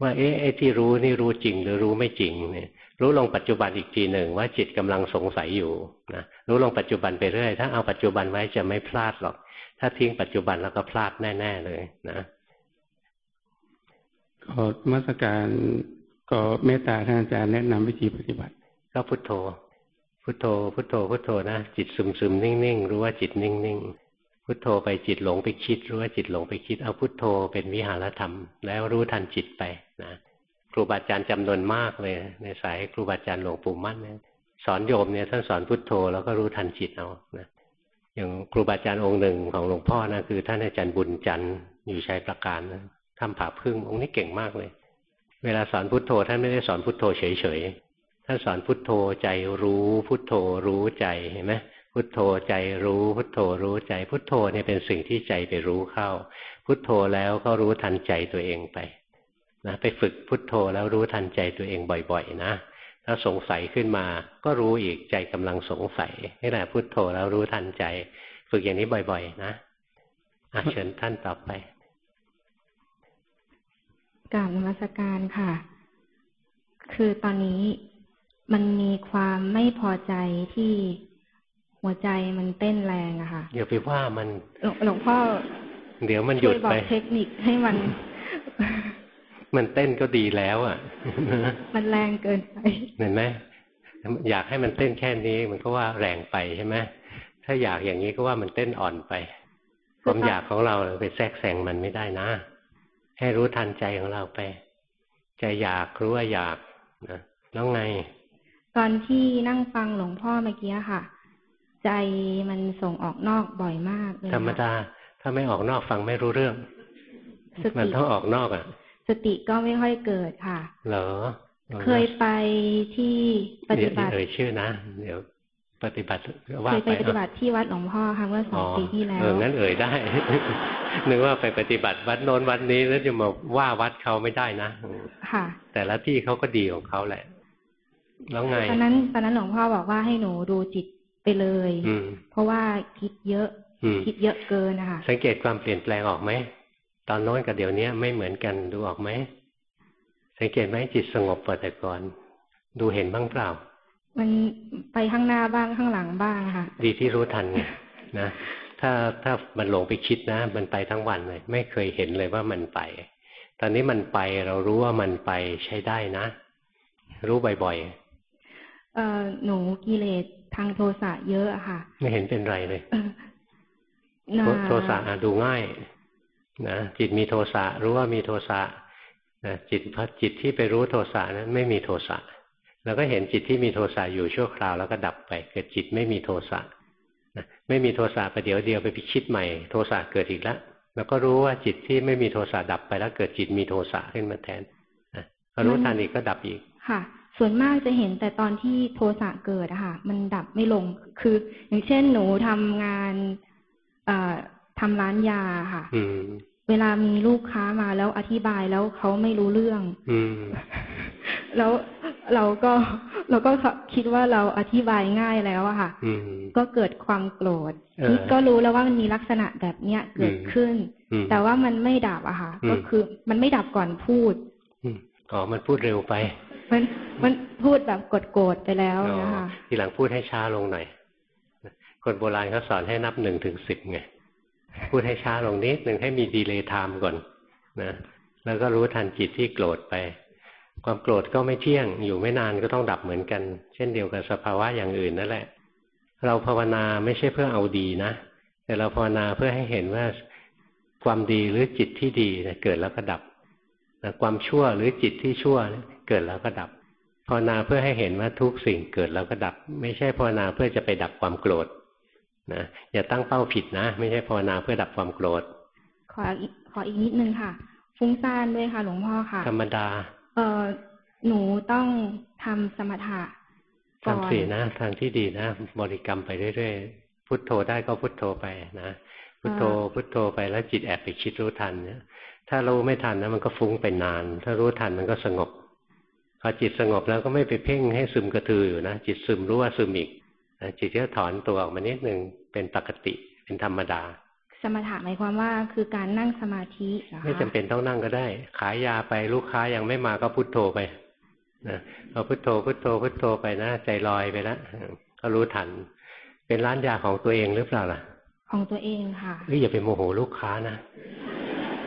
ว่าเอ๊ะไอ้ที่รู้นี่รู้จริงหรือรู้ไม่จริงเนี่ย รู้ลงปัจจุบันอีกทีหนึ่งว่าจิตกำลังสงสัยอยู่นะรู้ลงปัจจุบันไปเรื่อย ถ้าเอาปัจจุบันไว้จะไม่พลาดหรอก ถ้าทิ้งปัจจุบันแล้วก็พลาดแน่ ๆ เลยนะก็มาสการก็เมตตาท่านอาจารย์แนะนำวิธีปฏิบัติก็พุทโธ พุทโธ พุทโธ พุทโธนะจิตซึมซึมนิ่งๆรู้ว่าจิตนิ่งๆพุทโธไปจิตหลงไปคิด รู้ว่าจิตหลงไปคิดเอาพุทโธเป็นวิหารธรรม แล้วรู้ทันจิตไปนะ ครูบาอาจารย์จำนวนมากเลย ในสายครูบาอาจารย์หลวงปู่มั่นเนี่ยสอนโยมเนี่ยท่านสอนพุทโธแล้วก็รู้ทันจิตเอานะอย่างครูบาอาจารย์องค์หนึ่งของหลวงพ่อนะคือ ท่านอาจารย์บุญจันทร์อยู่ชัยประการนะทำผาพึ่งองค์นี้เก่งมากเลย เวลาสอนพุทโธ ท่านไม่ได้สอนพุทโธเฉยๆท่านสอนพุทโธใจรู้พุทโธรู้ใจเห็นไหมพุทโธใจรู้พุทโธรู้ใจ พุทโธเนี่ยเป็นสิ่งที่ใจไปรู้เข้า พุทโธแล้วก็รู้ทันใจตัวเองไป นะไปฝึกพุทโธแล้วรู้ทันใจตัวเองบ่อยๆนะถ้าสงสัยขึ้นมา ก็รู้อีกใจกำลังสงสัยนี่แหละพุทโธแล้วรู้ทันใจ ฝึกอย่างนี้บ่อย ๆ นะอาเชิญท่านต่อไปกราบนมัสการค่ะ คือตอนนี้มันมีความไม่พอใจที่หัวใจมันเต้นแรงอะค่ะอย่าไปว่ามันหลวงพ่อ เดี๋ยวมันหยุดไปเทคนิคให้มัน มันเต้นก็ดีแล้วอะ มันแรงเกินไป เห็นไหมอยากให้มันเต้นแค่นี้มันก็ว่าแรงไปใช่ไหมถ้าอยากอย่างนี้ก็ว่ามันเต้นอ่อนไปความอยากของเราไปแทรกแซงมันไม่ได้นะ ให้รู้ทันใจของเราไป ใจอยากรู้ว่าอยากนะแล้วไง ตอนที่นั่งฟังหลวงพ่อเมื่อกี้ค่ะ ใจมันส่งออกนอกบ่อยมากเลยธรรมดาถ้าไม่ออกนอกฟังไม่รู้เรื่อง มันต้องออกนอกอะ สติก็ไม่ค่อยเกิดค่ะ เหรอ เคยไปที่ปฏิบัติเอ่ยชื่อนะ เดี๋ยวปฏิบัติว่าไปเคยไปปฏิบัติที่วัดหลวงพ่อครั้งเมื่อสองปีที่แล้วเอองั้นเอ่ยได้ นึกว่าไปปฏิบัติวัดโน้นวัดนี้แล้วจะมาว่าวัดเขาไม่ได้นะค่ะ แต่ละที่เขาก็ดีของเขาแหละ แล้วไงตอนนั้นตอนนั้นหลวงพ่อบอกว่าให้หนูดูจิตไปเลย เพราะว่าคิดเยอะ คิดเยอะเกินนะคะสังเกตความเปลี่ยนแปลงออกไหม ตอนโน้นกับเดี๋ยวนี้ไม่เหมือนกันดูออกไหมสังเกตไหมจิตสงบกว่าแต่ก่อน ดูเห็นบ้างเปล่า มันไปข้างหน้าบ้างข้างหลังบ้างค่ะดีที่รู้ทันไงนะถ้าถ้ามันหลงไปคิดนะ มันไปทั้งวันเลย ไม่เคยเห็นเลยว่ามันไป ตอนนี้มันไปเรารู้ว่ามันไปใช้ได้นะ รู้บ่อยๆเอ่อหนูกิเลสทางโทสะเยอะอะค่ะ ไม่เห็นเป็นไรเลยโทสะดูง่าย นะจิตมีโทสะรู้ว่ามีโทสะนะจิตพอจิตที่ไปรู้โทสะนั้นไม่มีโทสะแล้วก็เห็นจิตที่มีโทสะอยู่ชั่วคราวแล้วก็ดับไป เกิดจิตไม่มีโทสะนะไม่มีโทสะประเดี๋ยวเดียวไปพิชิตใหม่ โทสะเกิดอีกแล้วแล้วก็รู้ว่าจิตที่ไม่มีโทสะดับไปแล้วเกิดจิตมีโทสะขึ้นมาแทนนะพอรู้ทันอีกก็ดับอีกค่ะ ส่วนมากจะเห็นแต่ตอนที่โทสะเกิดอะค่ะ มันดับไม่ลงคือ อย่างเช่นหนูทำงานเทำร้านยาค่ะเวลามีลูกค้ามาแล้วอธิบายแล้วเขาไม่รู้เรื่อง อืแล้วเราก็เราก็คิดว่าเราอธิบายง่ายแล้วอะค่ะก็เกิดความโกรธก็รู้แล้วว่ามันมีลักษณะแบบเนี้ยเกิดขึ้น แต่ว่ามันไม่ดับอะค่ะ ก็คือมันไม่ดับก่อนพูดอ๋อมันพูดเร็วไป มันมันพูดแบบกดโกรธไปแล้วนะคะทีหลังพูดให้ช้าลงหน่อยคนโบราณเขาสอนให้นับหนึ่งถึงสิบไง พูดให้ช้าลงนิดหนึ่งให้มีดีเลย์ไทม์ก่อนนะแล้วก็รู้ทันจิตที่โกรธไป ความโกรธก็ไม่เที่ยง อยู่ไม่นานก็ต้องดับเหมือนกัน เช่นเดียวกับสภาวะอย่างอื่นนั่นแหละ เราภาวนาไม่ใช่เพื่อเอาดีนะ แต่เราภาวนาเพื่อให้เห็นว่าความดีหรือจิตที่ดีเกิดแล้วก็ดับความชั่วหรือจิตที่ชั่วเกิดแล้วก็ดับภาวนาเพื่อให้เห็นว่าทุกสิ่งเกิดแล้วก็ดับ ไม่ใช่ภาวนาเพื่อจะไปดับความโกรธ นะอย่าตั้งเป้าผิดนะ ไม่ใช่ภาวนาเพื่อดับความโกรธ ขอขออีกนิดนึงค่ะ ฟุ้งซ่านด้วยค่ะ หลวงพ่อค่ะ ธรรมดา เออหนูต้องทำสมถะทำสีนะทางที่ดีนะ บริกรรมไปเรื่อยๆ พุทโธได้ก็พุทโธไปนะพุทโธพุทโธไปแล้วจิตแอบไปคิดรู้ทันเนี่ยถ้ารู้ไม่ทันนะมันก็ฟุ้งไปนาน ถ้ารู้ทันมันก็สงบพอจิตสงบแล้วก็ไม่ไปเพ่งให้ซึมกระตืออยู่นะจิตซึมรู้ว่าซึมอีก จิตก็ถอนตัวออกมานิดหนึ่งเป็นปกติเป็นธรรมดา สมถะหมายความว่าคือการนั่งสมาธิไม่จำเป็นต้องนั่งก็ได้ ขายยาไปลูกค้ายังไม่มาก็พุโทโธไปนะพอพุโทโธพุโทโธพุโทโธไปนะใจลอยไปแล้วก็รู้ทัน เป็นร้านยาของตัวเองหรือเปล่าล่ะ ของตัวเองค่ะเฮ้ยอย่าไปโมโหลูกค้านะ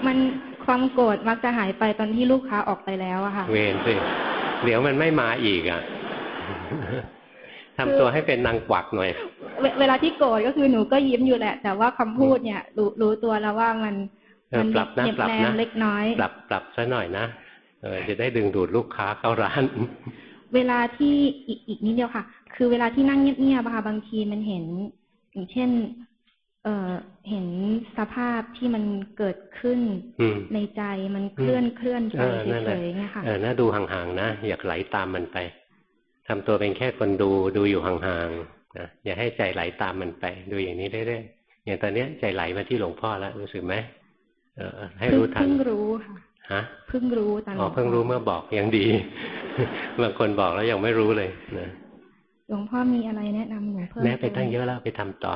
มันความโกรธมักจะหายไปตอนที่ลูกค้าออกไปแล้วอะค่ะ เวรสิเดี๋ยวมันไม่มาอีกอะ ทำตัวให้เป็นนางกวักหน่อย เวลาที่โกรธก็คือหนูก็ยิ้มอยู่แหละ แต่ว่าคำพูดเนี่ย รู้รู้ตัวแล้วว่ามันมันปรับนะปรับนะเล็กน้อย ปรับปรับซะหน่อยนะเออจะได้ดึงดูดลูกค้าเข้าร้าน เวลาที่อีกอีกนิดเดียวค่ะ คือเวลาที่นั่งเงียบๆค่ะบางทีมันเห็น อย่างเช่น เอ่อเห็นสภาพที่มันเกิดขึ้นในใจมันเคลื่อนเคลื่อนไปเฉยๆเงี้ยค่ะเออน่าดูห่างๆนะ อยากไหลตามมันไป ทำตัวเป็นแค่คนดูดูอยู่ห่างๆนะอย่าให้ใจไหลตามมันไป ดูอย่างนี้เรื่อยๆอย่างตอนนี้ใจไหลมาที่หลวงพ่อแล้วรู้สึกไหมเออ ให้รู้ทันเพิ่งรู้ค่ะฮะเพิ่งรู้ตอนอ๋อเพิ่งรู้เมื่อบอกยังดีบางคนบอกแล้วยังไม่รู้เลยนะหลวงพ่อมีอะไรแนะนำหนูเพิ่มแม่ไปตั้งเยอะแล้วไปทำต่อ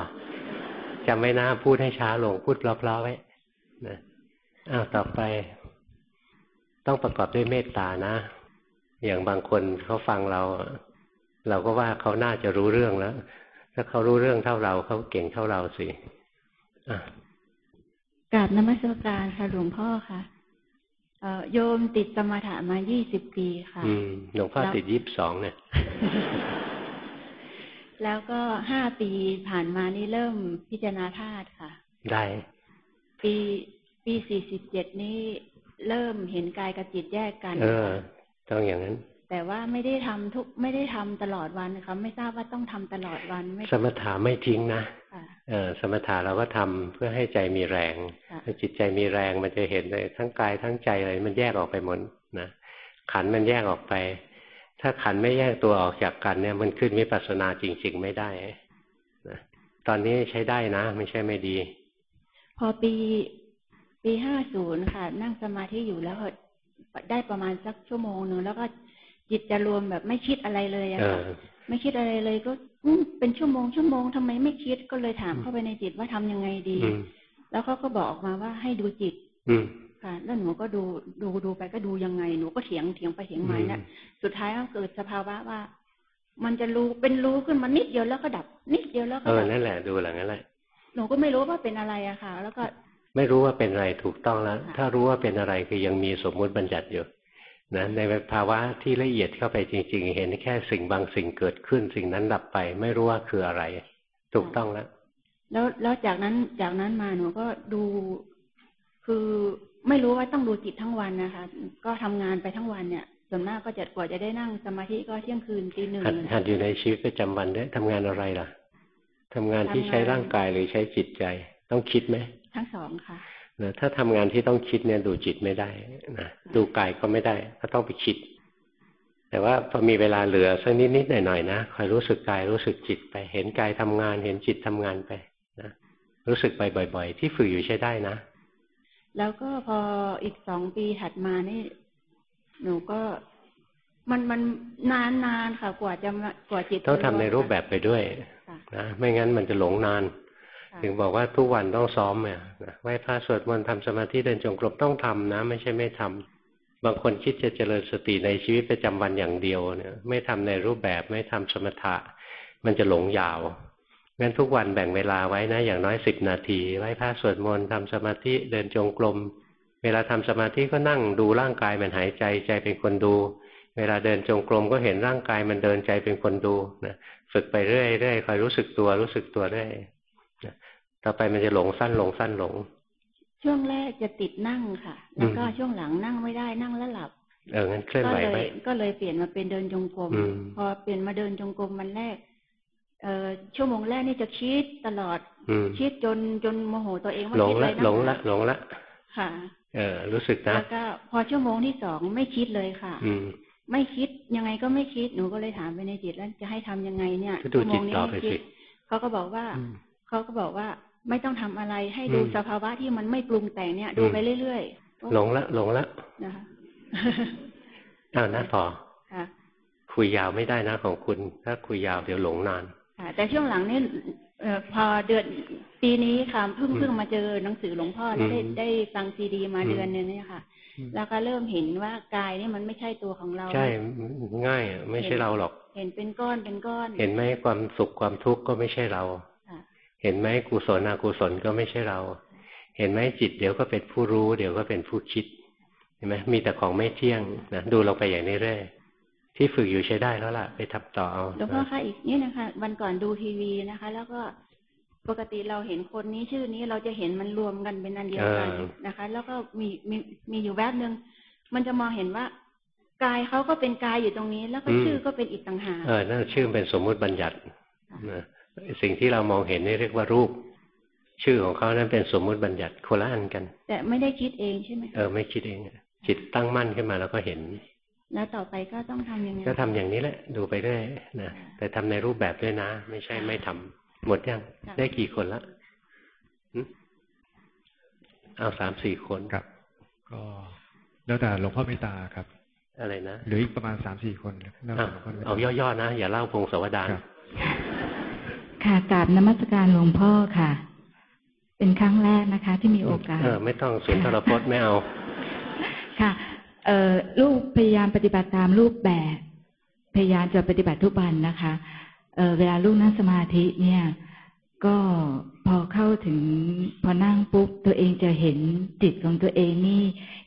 จำไว้นะพูดให้ช้าลงพูดเพลาๆไว้นะอ้าวต่อไป ต้องประกอบด้วยเมตตานะ อย่างบางคนเขาฟังเรา เราก็ว่าเขาน่าจะรู้เรื่องแล้ว ถ้าเขารู้เรื่องเท่าเราเขาเก่งเท่าเราสิกราบนมัสการค่ะหลวงพ่อค่ะโยมติดสมาธิมายี่สิบปีค่ะหลวงพ่อติดยี่สิบสองเนี่ย แล้วก็ห้าปีผ่านมานี่เริ่มพิจารณาธาตุค่ะ ได้ ปีปีสี่สิบเจ็ดนี้เริ่มเห็นกายกับจิตแยกกัน เออ ต้องอย่างนั้น แต่ว่าไม่ได้ทำทุกไม่ได้ทำตลอดวันนะคะไม่ทราบว่าต้องทำตลอดวันไม่สมถะไม่ทิ้งนะเออสมถะเราก็ทำเพื่อให้ใจมีแรงจิตใจมีแรงมันจะเห็นเลยทั้งกายทั้งใจอะไรมันแยกออกไปหมดนะขันมันแยกออกไป ถ้าขันไม่แยกตัวออกจากกันเนี่ยมันขึ้นวิปัสสนาจริง ๆ ไม่ได้นะตอนนี้ใช้ได้นะ ไม่ใช่ไม่ดี พอปีปีห้าศูนย์ค่ะ นั่งสมาธิอยู่แล้ว ได้ประมาณสักชั่วโมงหนึ่งแล้วก็จิตจะรวมแบบไม่คิดอะไรเลยอะค่ะไม่คิดอะไรเลยก็เป็นชั่วโมงชั่วโมงทำไมไม่คิดก็เลยถามเข้าไปในจิตว่าทำยังไงดี แล้วเขาก็บอกออกมาว่าให้ดูจิตค่ะแล้วหนูก็ดูดูดูไปก็ดูยังไงหนูก็เถียงเถียงไปเถียงมาเนี่ยสุดท้ายก็เกิดสภาวะว่า มันจะรู้เป็นรู้ขึ้นมานิดเดียวแล้วก็ดับ นิดเดียวแล้วก็ดับเออนั่นแหละดูหลังนั่นแหละหนูก็ไม่รู้ว่าเป็นอะไรอะค่ะ แล้วก็ ไม่รู้ว่าเป็นอะไรถูกต้องแล้ว ถ้ารู้ว่าเป็นอะไรคือยังมีสมมุติบัญญัติอยู่นะในภาวะที่ละเอียดเข้าไปจริง ๆ เห็นแค่สิ่งบางสิ่งเกิดขึ้น สิ่งนั้นดับไป ไม่รู้ว่าคืออะไร ถูกต้องแล้ว แล้วแล้วจากนั้นจากนั้นมาหนูก็ดู คือไม่รู้ว่าต้องดูจิตทั้งวันนะคะ ก็ทำงานไปทั้งวันเนี่ยส่วนมากก็จะกว่าจะได้นั่งสมาธิก็เที่ยงคืนตีหนึ่งหัดอยู่ในชีวิตประจำวันด้วยทำงานอะไรล่ะทำงานที่ใช้ร่างกายหรือใช้จิตใจ ต้องคิดไหม ทั้งสองค่ะนะถ้าทำงานที่ต้องคิดเนี่ยดูจิตไม่ได้นะดูกายก็ไม่ได้ ก็ต้องไปคิด แต่ว่าพอมีเวลาเหลือสักนิดนิดหน่อยหน่อยนะคอยรู้สึกกายรู้สึกจิตไป เห็นกายทำงาน เห็นจิตทำงานไปนะรู้สึกไปบ่อย ๆ ที่ฝึกอยู่ใช้ได้นะ แล้วก็พออีกสองปีถัดมานี่ หนูก็มันมันนานนานค่ะ กว่าจะกว่าจิตต้องทำในรูปแบบไปด้วยนะไม่งั้นมันจะหลงนาน ถึงบอกว่าทุกวันต้องซ้อมเนี่ยไหว้พระสวดมนต์ทำสมาธิเดินจงกรมต้องทำนะ ไม่ใช่ไม่ทำบางคนคิดจะเจริญสติในชีวิตประจำวันอย่างเดียวเนี่ยไม่ทำในรูปแบบไม่ทำสมถะ มันจะหลงยาวงั้นทุกวันแบ่งเวลาไว้นะ อย่างน้อยสิบนาทีไหว้พระสวดมนต์ทำสมาธิเดินจงกรมเวลาทำสมาธิก็นั่งดูร่างกายมันหายใจใจเป็นคนดู เวลาเดินจงกรมก็เห็นร่างกายมันเดินใจเป็นคนดูนะฝึกไปเรื่อยๆคอยรู้สึกตัวรู้สึกตัวเรื่อย ต่อไปมันจะหลงสั้นหลงสั้นหลง ช่วงแรกจะติดนั่งค่ะ แล้วก็ช่วงหลังนั่งไม่ได้นั่งแล้วหลับ เอองั้นเคลื่อนไหวไหมก็เลยเปลี่ยนมาเป็นเดินจงกรมพอเปลี่ยนมาเดินจงกรมมันแรกเอ่อชั่วโมงแรกนี่จะคิดตลอดคิดจนจนโมโหตัวเองว่าคิดอะไรนะหลงละหลงละค่ะ เออ รู้สึกนะแล้วก็พอชั่วโมงที่สองไม่คิดเลยค่ะไม่คิดยังไงก็ไม่คิดหนูก็เลยถามไปในจิตแล้วจะให้ทำยังไงเนี่ยชั่วโมงนี้ไม่คิดเขาก็บอกว่าเขาก็บอกว่า ไม่ต้องทำอะไรให้ดูสภาวะที่มันไม่ปรุงแต่งเนี่ย ดูไปเรื่อยๆหลงละหลงละนะคะเอานะพอคุยยาวไม่ได้นะของคุณ ถ้าคุยยาวเดี๋ยวหลงนานแต่ช่วงหลังนี่พอเดือนปีนี้ค่ะเพิ่งเพิ่งมาเจอหนังสือหลวงพ่อแล้วได้ได้ฟังซีดีมาเดือนนึงเนี่ยค่ะ แล้วก็เริ่มเห็นว่ากายนี่มันไม่ใช่ตัวของเรา ใช่ง่ายไม่ใช่เราหรอก เห็นเป็นก้อนเป็นก้อน เห็นไหมความสุขความทุกข์ก็ไม่ใช่เรา เห็นไหมกุศลอกุศลก็ไม่ใช่เรา เห็นไหมจิตเดี๋ยวก็เป็นผู้รู้ เดี๋ยวก็เป็นผู้คิด เห็นไหมมีแต่ของไม่เที่ยงนะดูลงไปอย่างนี้เรื่อยที่ฝึกอยู่ใช้ได้แล้วล่ะ ไปทับต่อเอาหลวงพ่อคะอีกนี่นะคะ วันก่อนดูทีวีนะคะ แล้วก็ปกติเราเห็นคนนี้ชื่อนี้เราจะเห็นมันรวมกันเป็นอันเดียวกันนะคะ แล้วก็มีมีมีอยู่แวบหนึ่งมันจะมองเห็นว่ากายเขาก็เป็นกายอยู่ตรงนี้ แล้วก็ชื่อก็เป็นอีกต่างหากเออนั่นชื่อเป็นสมมุติบัญญัติ สิ่งที่เรามองเห็นนี่เรียกว่ารูป ชื่อของเขานั้นเป็นสมมุติบัญญัติโคละอันกัน แต่ไม่ได้คิดเองใช่ไหมเออไม่คิดเองจิตตั้งมั่นขึ้นมาแล้วก็เห็น แล้วต่อไปก็ต้องทํำยังไงก็ทำอย่างนี้แหละดูไปเรื่อยนะแต่ทำในรูปแบบด้วยนะ ไม่ใช่ไม่ทำหมดยังได้กี่คนละเอาสามสี่คนครับ ก็แล้วแต่หลวงพ่อเมตตาครับ อะไรนะหรืออีกประมาณสามสี่คนเอาย่อๆนะอย่าเล่าพงศวดาน ค่ะกราบนมัสการหลวงพ่อค่ะ เป็นครั้งแรกนะคะ ที่มีโอกาส เออ ไม่ต้องสุนทรพจน์ไม่เอา ค่ะ เอ่อลูกพยายามปฏิบัติตามรูปแบบ พยายามจะปฏิบัติทุกวันนะคะ เออเวลาลูกนั่งสมาธิเนี่ย ก็พอเข้าถึงพอนั่งปุ๊บตัวเองจะเห็นจิตของตัวเองนี่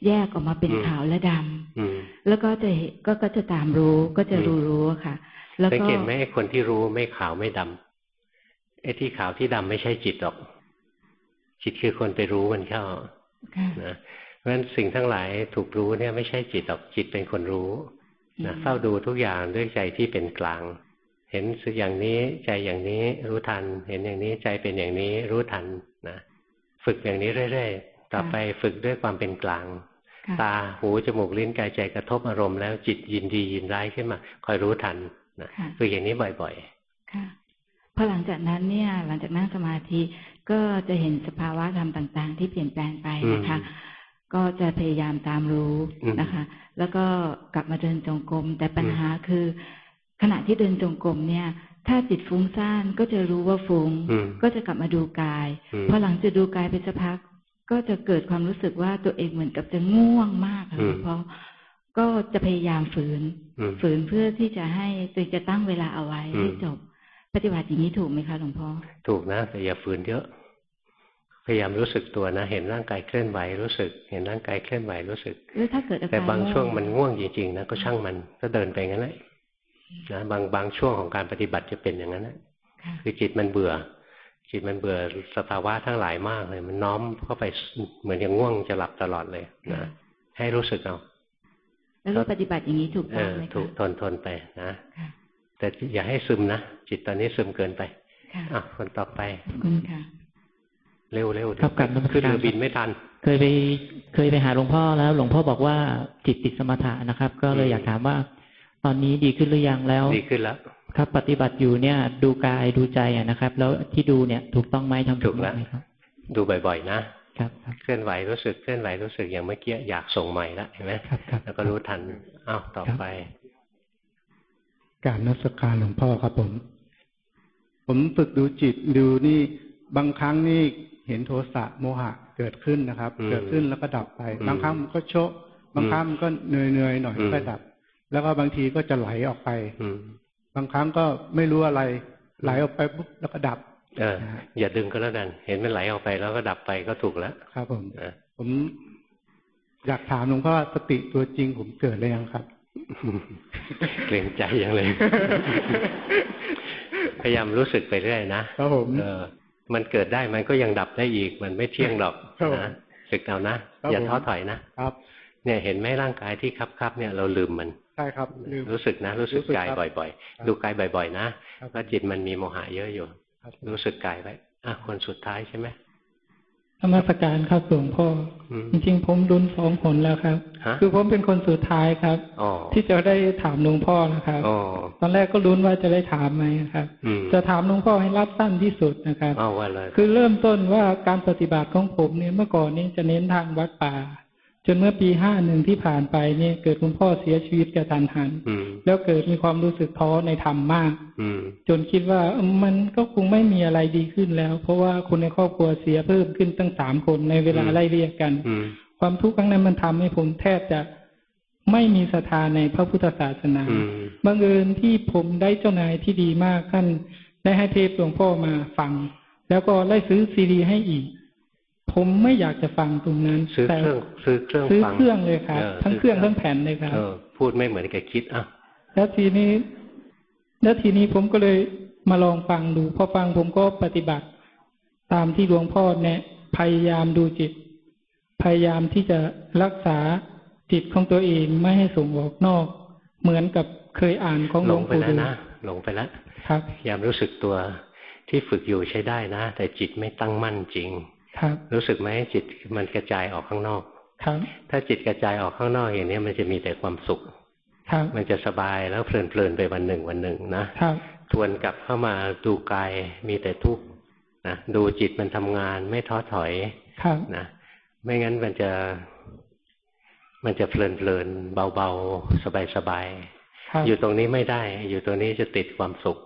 แยกออกมาเป็นขาวและดำแล้วก็จะก็ก็จะตามรู้ก็จะรู้รู้ค่ะ แล้วก็สังเกตไหมคนที่รู้ไม่ขาวไม่ดำ ไอ้ที่ขาวที่ดำไม่ใช่จิตหรอก จิตคือคนไปรู้มันเข้านะเพราะฉะนั้นสิ่งทั้งหลายถูกรู้เนี่ยไม่ใช่จิตหรอกจิตเป็นคนรู้นะเฝ้าดูทุกอย่างด้วยใจที่เป็นกลาง เห็นสึกอย่างนี้ใจอย่างนี้รู้ทัน เห็นอย่างนี้ใจเป็นอย่างนี้รู้ทันนะฝึกอย่างนี้เรื่อยๆต่อไปฝึกด้วยความเป็นกลาง ตาหูจมูกลิ้นกายใจกระทบอารมณ์แล้วจิตยินดียินร้ายขึ้นมาคอยรู้ทันนะฝึกอย่างนี้บ่อย ๆ ค่ะ พอหลังจากนั้นเนี่ย หลังจากนั่งสมาธิก็จะเห็นสภาวะธรรมต่าง ๆ ที่เปลี่ยนแปลงไปนะคะ ก็จะพยายามตามรู้นะคะ แล้วก็กลับมาเดินจงกรมแต่ปัญหาคือ ขณะที่เดินจงกรมเนี่ย ถ้าจิตฟุ้งซ่านก็จะรู้ว่าฟุง้ง ก็จะกลับมาดูกายพอหลังจะดูกายไปสักพัก ก็จะเกิดความรู้สึกว่าตัวเองเหมือนกับจะง่วงมากค่ะเพราะก็จะพยายามฝืน ฝืนเพื่อที่จะให้ตัวจะตั้งเวลาเอาไว้ให้จบ ปฏิบัติอย่างนี้ถูกไหมคะหลวงพ่อ ถูกนะแต่อย่าฝืนเยอะ พยายามรู้สึกตัวนะ เห็นร่างกายเคลื่อนไหวรู้สึก เห็นร่างกายเคลื่อนไหวรู้สึกแล้วถ้าเกิดแต่บางช่วงมันง่วงจริงๆนะก็ช่างมันก็เดินไปงั้นแหละนะบางบางช่วงของการปฏิบัติจะเป็นอย่างนั้นนะคือจิตมันเบื่อ จิตมันเบื่อสภาวะทั้งหลายมากเลย มันน้อมเข้าไปเหมือนอย่างง่วงจะหลับตลอดเลยนะให้รู้สึกเอาแล้วปฏิบัติอย่างนี้ถูกต้องไหมถูกทนทนไปนะ แต่อย่าให้ซึมนะ จิตตอนนี้ซึมเกินไปอะคนต่อไปคุณค่ะ เร็วเร็วครับกับขึ้นเรือบินไม่ทัน เคยไปเคยไปหาหลวงพ่อแล้ว หลวงพ่อบอกว่าจิตติดสมถะนะครับ ก็เลยอยากถามว่า ตอนนี้ดีขึ้นหรือยังแล้วดีขึ้นแล้วครับ ปฏิบัติอยู่เนี่ย ดูกายดูใจอะนะครับ แล้วที่ดูเนี่ย ถูกต้องไหมทำถูกแล้วดูบ่อยๆนะครับเคลื่อนไหวรู้สึกเคลื่อนไหวรู้สึกอย่างเมื่อกี้อยากส่งใหม่ละเห็นไหมแล้วก็รู้ทันอ้าวต่อไป การนักสการหลวงพ่อครับผม ผมฝึกดูจิตดูนี่บางครั้งนี่เห็นโทสะโมหะเกิดขึ้นนะครับ เกิดขึ้นแล้วก็ดับไป บางครั้งมันก็โชะบางครั้งมันก็เหนื่อยๆหน่อยก็ดับ แล้วก็บางทีก็จะไหลออกไปบางครั้งก็ไม่รู้อะไร ไหลออกไปปุ๊บแล้วก็ดับ เออ อย่าดึงก็แล้วกันเห็นมันไหลออกไปแล้วก็ดับไปก็ถูกแล้วครับผมผมอยากถามหลวงพ่อสติตัวจริงผมเกิดเลยยังครับ เกรงใจยังเลย พยายามรู้สึกไปเรื่อยนะครับผมเออ มันเกิดได้มันก็ยังดับได้อีก มันไม่เที่ยงหรอกนะฝึกเอานะ อย่าท้อถอยนะครับ เนี่ยเห็นไหมร่างกายที่คับคับเนี่ยเราลืมมันใช่ครับรู้สึกนะ รู้สึกกายบ่อย ๆ ดูกายบ่อย ๆ นะว่าจิตมันมีโมหะเยอะอยู่ รู้สึกกายไว้อะคนสุดท้ายใช่ไหมธ รรมสการครับหลวงพ่อจริงๆ ผมรุนสองผลแล้วครับ คือผมเป็นคนสุดท้ายครับที่จะได้ถามหลวงพ่อนะครับตอนแรกก็รุนว่าจะได้ถามไหมครับ จะถามหลวงพ่อให้รับสั้นที่สุดนะครับคือเริ่มต้นว่าการปฏิบัติของผมเนี่ยเมื่อก่อนนี้จะเน้นทางวัดป่า จนเมื่อปีห้าหนึ่งที่ผ่านไปเนี่ยเกิดคุณพ่อเสียชีวิตกระทันหันแล้วเกิดมีความรู้สึกท้อในธรรมมากจนคิดว่ามันก็คงไม่มีอะไรดีขึ้นแล้ว เพราะว่าคนในครอบครัวเสียเพิ่มขึ้นตั้งสามคนในเวลาไล่เรียกกันความทุกข์ครั้งนั้นมันทำให้ผมแทบจะไม่มีศรัทธาในพระพุทธศาสนาบังเอิญที่ผมได้เจ้านายที่ดีมากท่านได้ให้เทปหลวงพ่อมาฟัง แล้วก็ได้ซื้อซีดีให้อีก ผมไม่อยากจะฟังตรงนั้นซื้อเครื่องซื้อเครื่องซื้อเครื่องเลยครับทั้งเครื่องทั้งแผ่นเลยครับพูดไม่เหมือนกับคิดอะแล้วทีนี้ แล้วทีนี้ผมก็เลยมาลองฟังดูพอฟังผมก็ปฏิบัติ ตามที่หลวงพ่อแนะพยายามดูจิต พยายามที่จะรักษาจิตของตัวเองไม่ให้ส่งออกนอก เหมือนกับเคยอ่านของหลวงปู่ดูนะหลงไปแล้วครับพยายามรู้สึกตัวที่ฝึกอยู่ใช้ได้นะ แต่จิตไม่ตั้งมั่นจริง ครับรู้สึกไหมจิตมันกระจายออกข้างนอกครับถ้าจิตกระจายออกข้างนอกอย่างนี้มันจะมีแต่ความสุขครับมันจะสบายแล้วเพลินเพลินไปวันหนึ่งวันหนึ่งนะครับทวนกลับเข้ามาดูกายมีแต่ทุกข์นะดูจิตมันทำงานไม่ท้อถอยครับนะไม่งั้นมันจะมันจะเพลินเพลินเบาๆ สบายสบายอยู่ตรงนี้ไม่ได้ อยู่ตรงนี้จะติดความสุข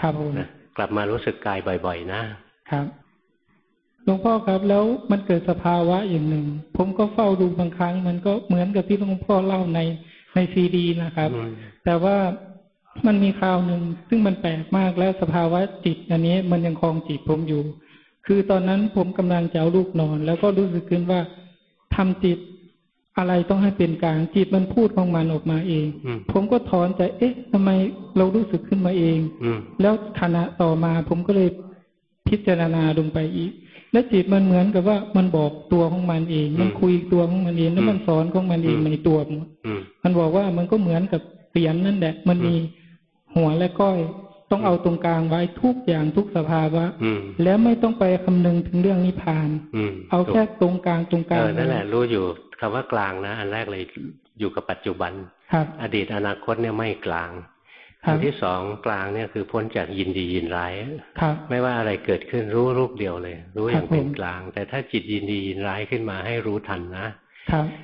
ครับนะกลับมารู้สึกกายบ่อย ๆ นะครับ หลวงพ่อครับ แล้วมันเกิดสภาวะอย่างหนึ่ง ผมก็เฝ้าดูบางครั้ง มันก็เหมือนกับที่หลวงพ่อเล่าในในซีดีนะครับ แต่ว่ามันมีคราวหนึ่งซึ่งมันแปลกมากแล้วสภาวะจิต อันนี้มันยังคลองจิตผมอยู่ คือตอนนั้นผมกำลังจะเอาลูกนอน แล้วก็รู้สึกขึ้นว่าทำจิตอะไรต้องให้เป็นกลางจิตมันพูดของมันออกมาเอง ผมก็ถอนใจเอ๊ะทำไมเรารู้สึกขึ้นมาเอง แล้วขณะต่อมาผมก็เลยพิจารณาลงไปอีก และจิตมันเหมือนกับว่ามันบอกตัวของมันเอง มันคุยตัวของมันเองแล้วมันสอนของมันเองในตัวมันบอกว่ามันก็เหมือนกับเปลี่ยนนั่นแหละ มันมีหัวและก้อย ต้องเอาตรงกลางไว้ทุกอย่างทุกสภาวะแล้วไม่ต้องไปคำนึงถึงเรื่องนิพพานเอาแค่ตรงกลางตรงกลางนั่นแหละรู้อยู่คำว่ากลางนะ อันแรกเลยอยู่กับปัจจุบันอดีตอนาคตเนี่ยไม่กลาง อันที่สองกลางเนี่ยคือพ้นจากยินดียินร้ายไม่ว่าอะไรเกิดขึ้นรู้รูปเดียวเลย รู้อย่างเป็นกลาง แต่ถ้าจิตยินดียินร้ายขึ้นมาให้รู้ทันนะ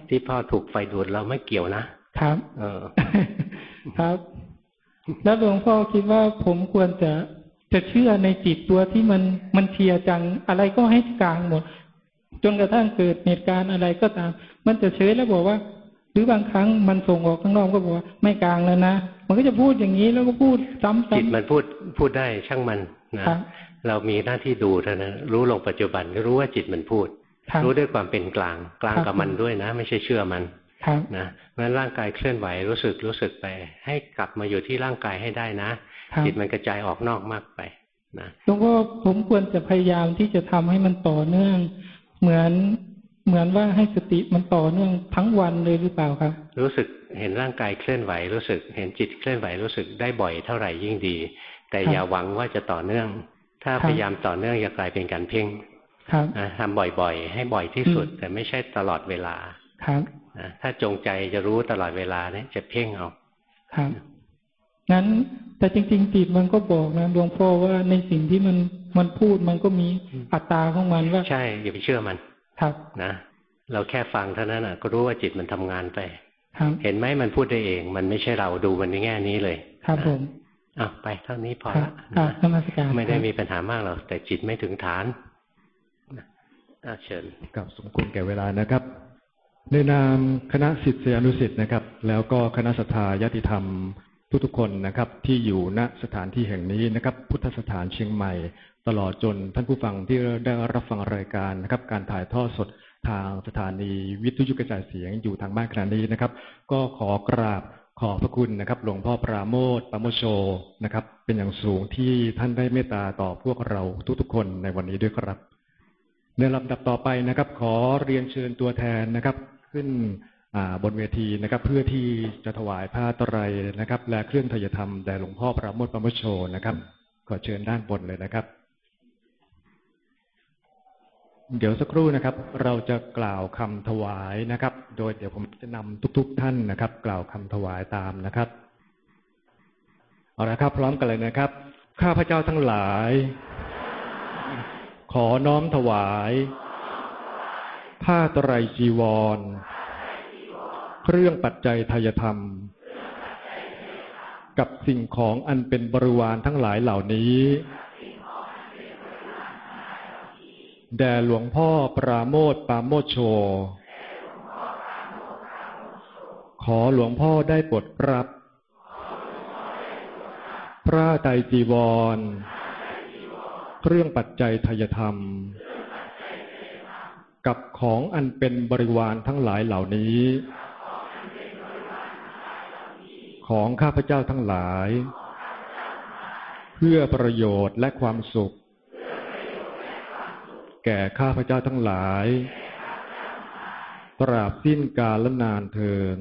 ที่พ่อถูกไฟดูดเราไม่เกี่ยวนะครับ เออ ครับ แล้วหลวงพ่อคิดว่าผมควรจะจะเชื่อในจิตตัวที่มันมันเทียจังอะไรก็ให้กลางหมด จนกระทั่งเกิดเหตุการณ์อะไรก็ตาม มันจะเฉยแล้วบอกว่า หรือบางครั้งมันส่งออกข้างนอกก็บอกว่าไม่กลางแล้วนะมันก็จะพูดอย่างนี้แล้วก็พูดซ้ำๆจิตมันพูดพูดได้ช่างมันนะเรามีหน้าที่ดูเท่านั้นรู้ลงปัจจุบันรู้ว่าจิตมันพูด รู้ด้วยความเป็นกลางกลางกับมันด้วยนะ ไม่ใช่เชื่อมันนะเพราะฉะนั้นร่างกายเคลื่อนไหวรู้สึกรู้สึกไป ให้กลับมาอยู่ที่ร่างกายให้ได้นะจิตมันกระจายออกนอกมากไปนะหลวงพ่อผมควรจะพยายามที่จะทำให้มันต่อเนื่อง เหมือน เหมือนว่าให้สติมันต่อเนื่องทั้งวันเลยหรือเปล่าครับ รู้สึกเห็นร่างกายเคลื่อนไหวรู้สึก เห็นจิตเคลื่อนไหวรู้สึกได้บ่อยเท่าไหร่ยิ่งดี แต่อย่าหวังว่าจะต่อเนื่อง ถ้าพยายามต่อเนื่องจะกลายเป็นการเพ่งทำบ่อยๆ ให้บ่อยที่สุด แต่ไม่ใช่ตลอดเวลาครับถ้าจงใจจะรู้ตลอดเวลาเนี่ยจะเพ่งเอาครับงั้นแต่จริง ๆ จิตมันก็บอกนะหลวงพ่อว่าในสิ่งที่มันมันพูดมันก็มีอัตตาของมันว่าใช่อย่าไปเชื่อมัน ครับนะเราแค่ฟังเท่านั้นอะ ก็รู้ว่าจิตมันทำงานไปเห็นไหมมันพูดได้เอง มันไม่ใช่เราดูมันในแง่นี้เลย ครับผมอะไปเท่านี้พอละนมัสการไม่ได้มีปัญหามากหรอกแต่จิตไม่ถึงฐานอะเชิญกับสมควรแก่เวลานะครับ ในนามคณะสิทธิอนุสิทธิ์นะครับ แล้วก็คณะสัตยาญาติธรรมทุกๆคนนะครับ ที่อยู่ณสถานที่แห่งนี้นะครับ พุทธสถานเชียงใหม่ ตลอดจนท่านผู้ฟังที่ได้รับฟังรายการนะครับ การถ่ายทอดสดทางสถานีวิทยุกระจายเสียงอยู่ทางบ้านขณะนี้นะครับ ก็ขอกราบขอบพระคุณนะครับ หลวงพ่อปราโมทปราโมโชนะครับ เป็นอย่างสูงที่ท่านได้เมตตาต่อพวกเราทุกๆคนในวันนี้ด้วยครับ ในลำดับต่อไปนะครับ ขอเรียนเชิญตัวแทนนะครับ ขึ้นบนเวทีนะครับ เพื่อที่จะถวายผ้าตรัยนะครับ และเครื่องทยธรรมแด่หลวงพ่อปราโมทปราโมโชนะครับ ขอเชิญด้านบนเลยนะครับ เดี๋ยวสักครู่นะครับ เราจะกล่าวคำถวายนะครับ โดยเดี๋ยวผมจะนำทุก ๆ ท่านนะครับ กล่าวคำถวายตามนะครับเอาละครับ พร้อมกันเลยนะครับ ข้าพเจ้าทั้งหลาย ขอน้อมถวาย ผ้าไตรจีวร เครื่องปัจจัยทายธรรม กับสิ่งของอันเป็นบริวารทั้งหลายเหล่านี้ แด่หลวงพ่อปราโมทปราโมทโช ขอหลวงพ่อได้ปลดรับ พระไตรจีวร เครื่องปัจจัยทยธรรม กับของอันเป็นบริวารทั้งหลายเหล่านี้ ของข้าพเจ้าทั้งหลาย เพื่อประโยชน์และความสุข แก่ข้าพเจ้าทั้งหลาย ตราบสิ้นกาลนานเทิน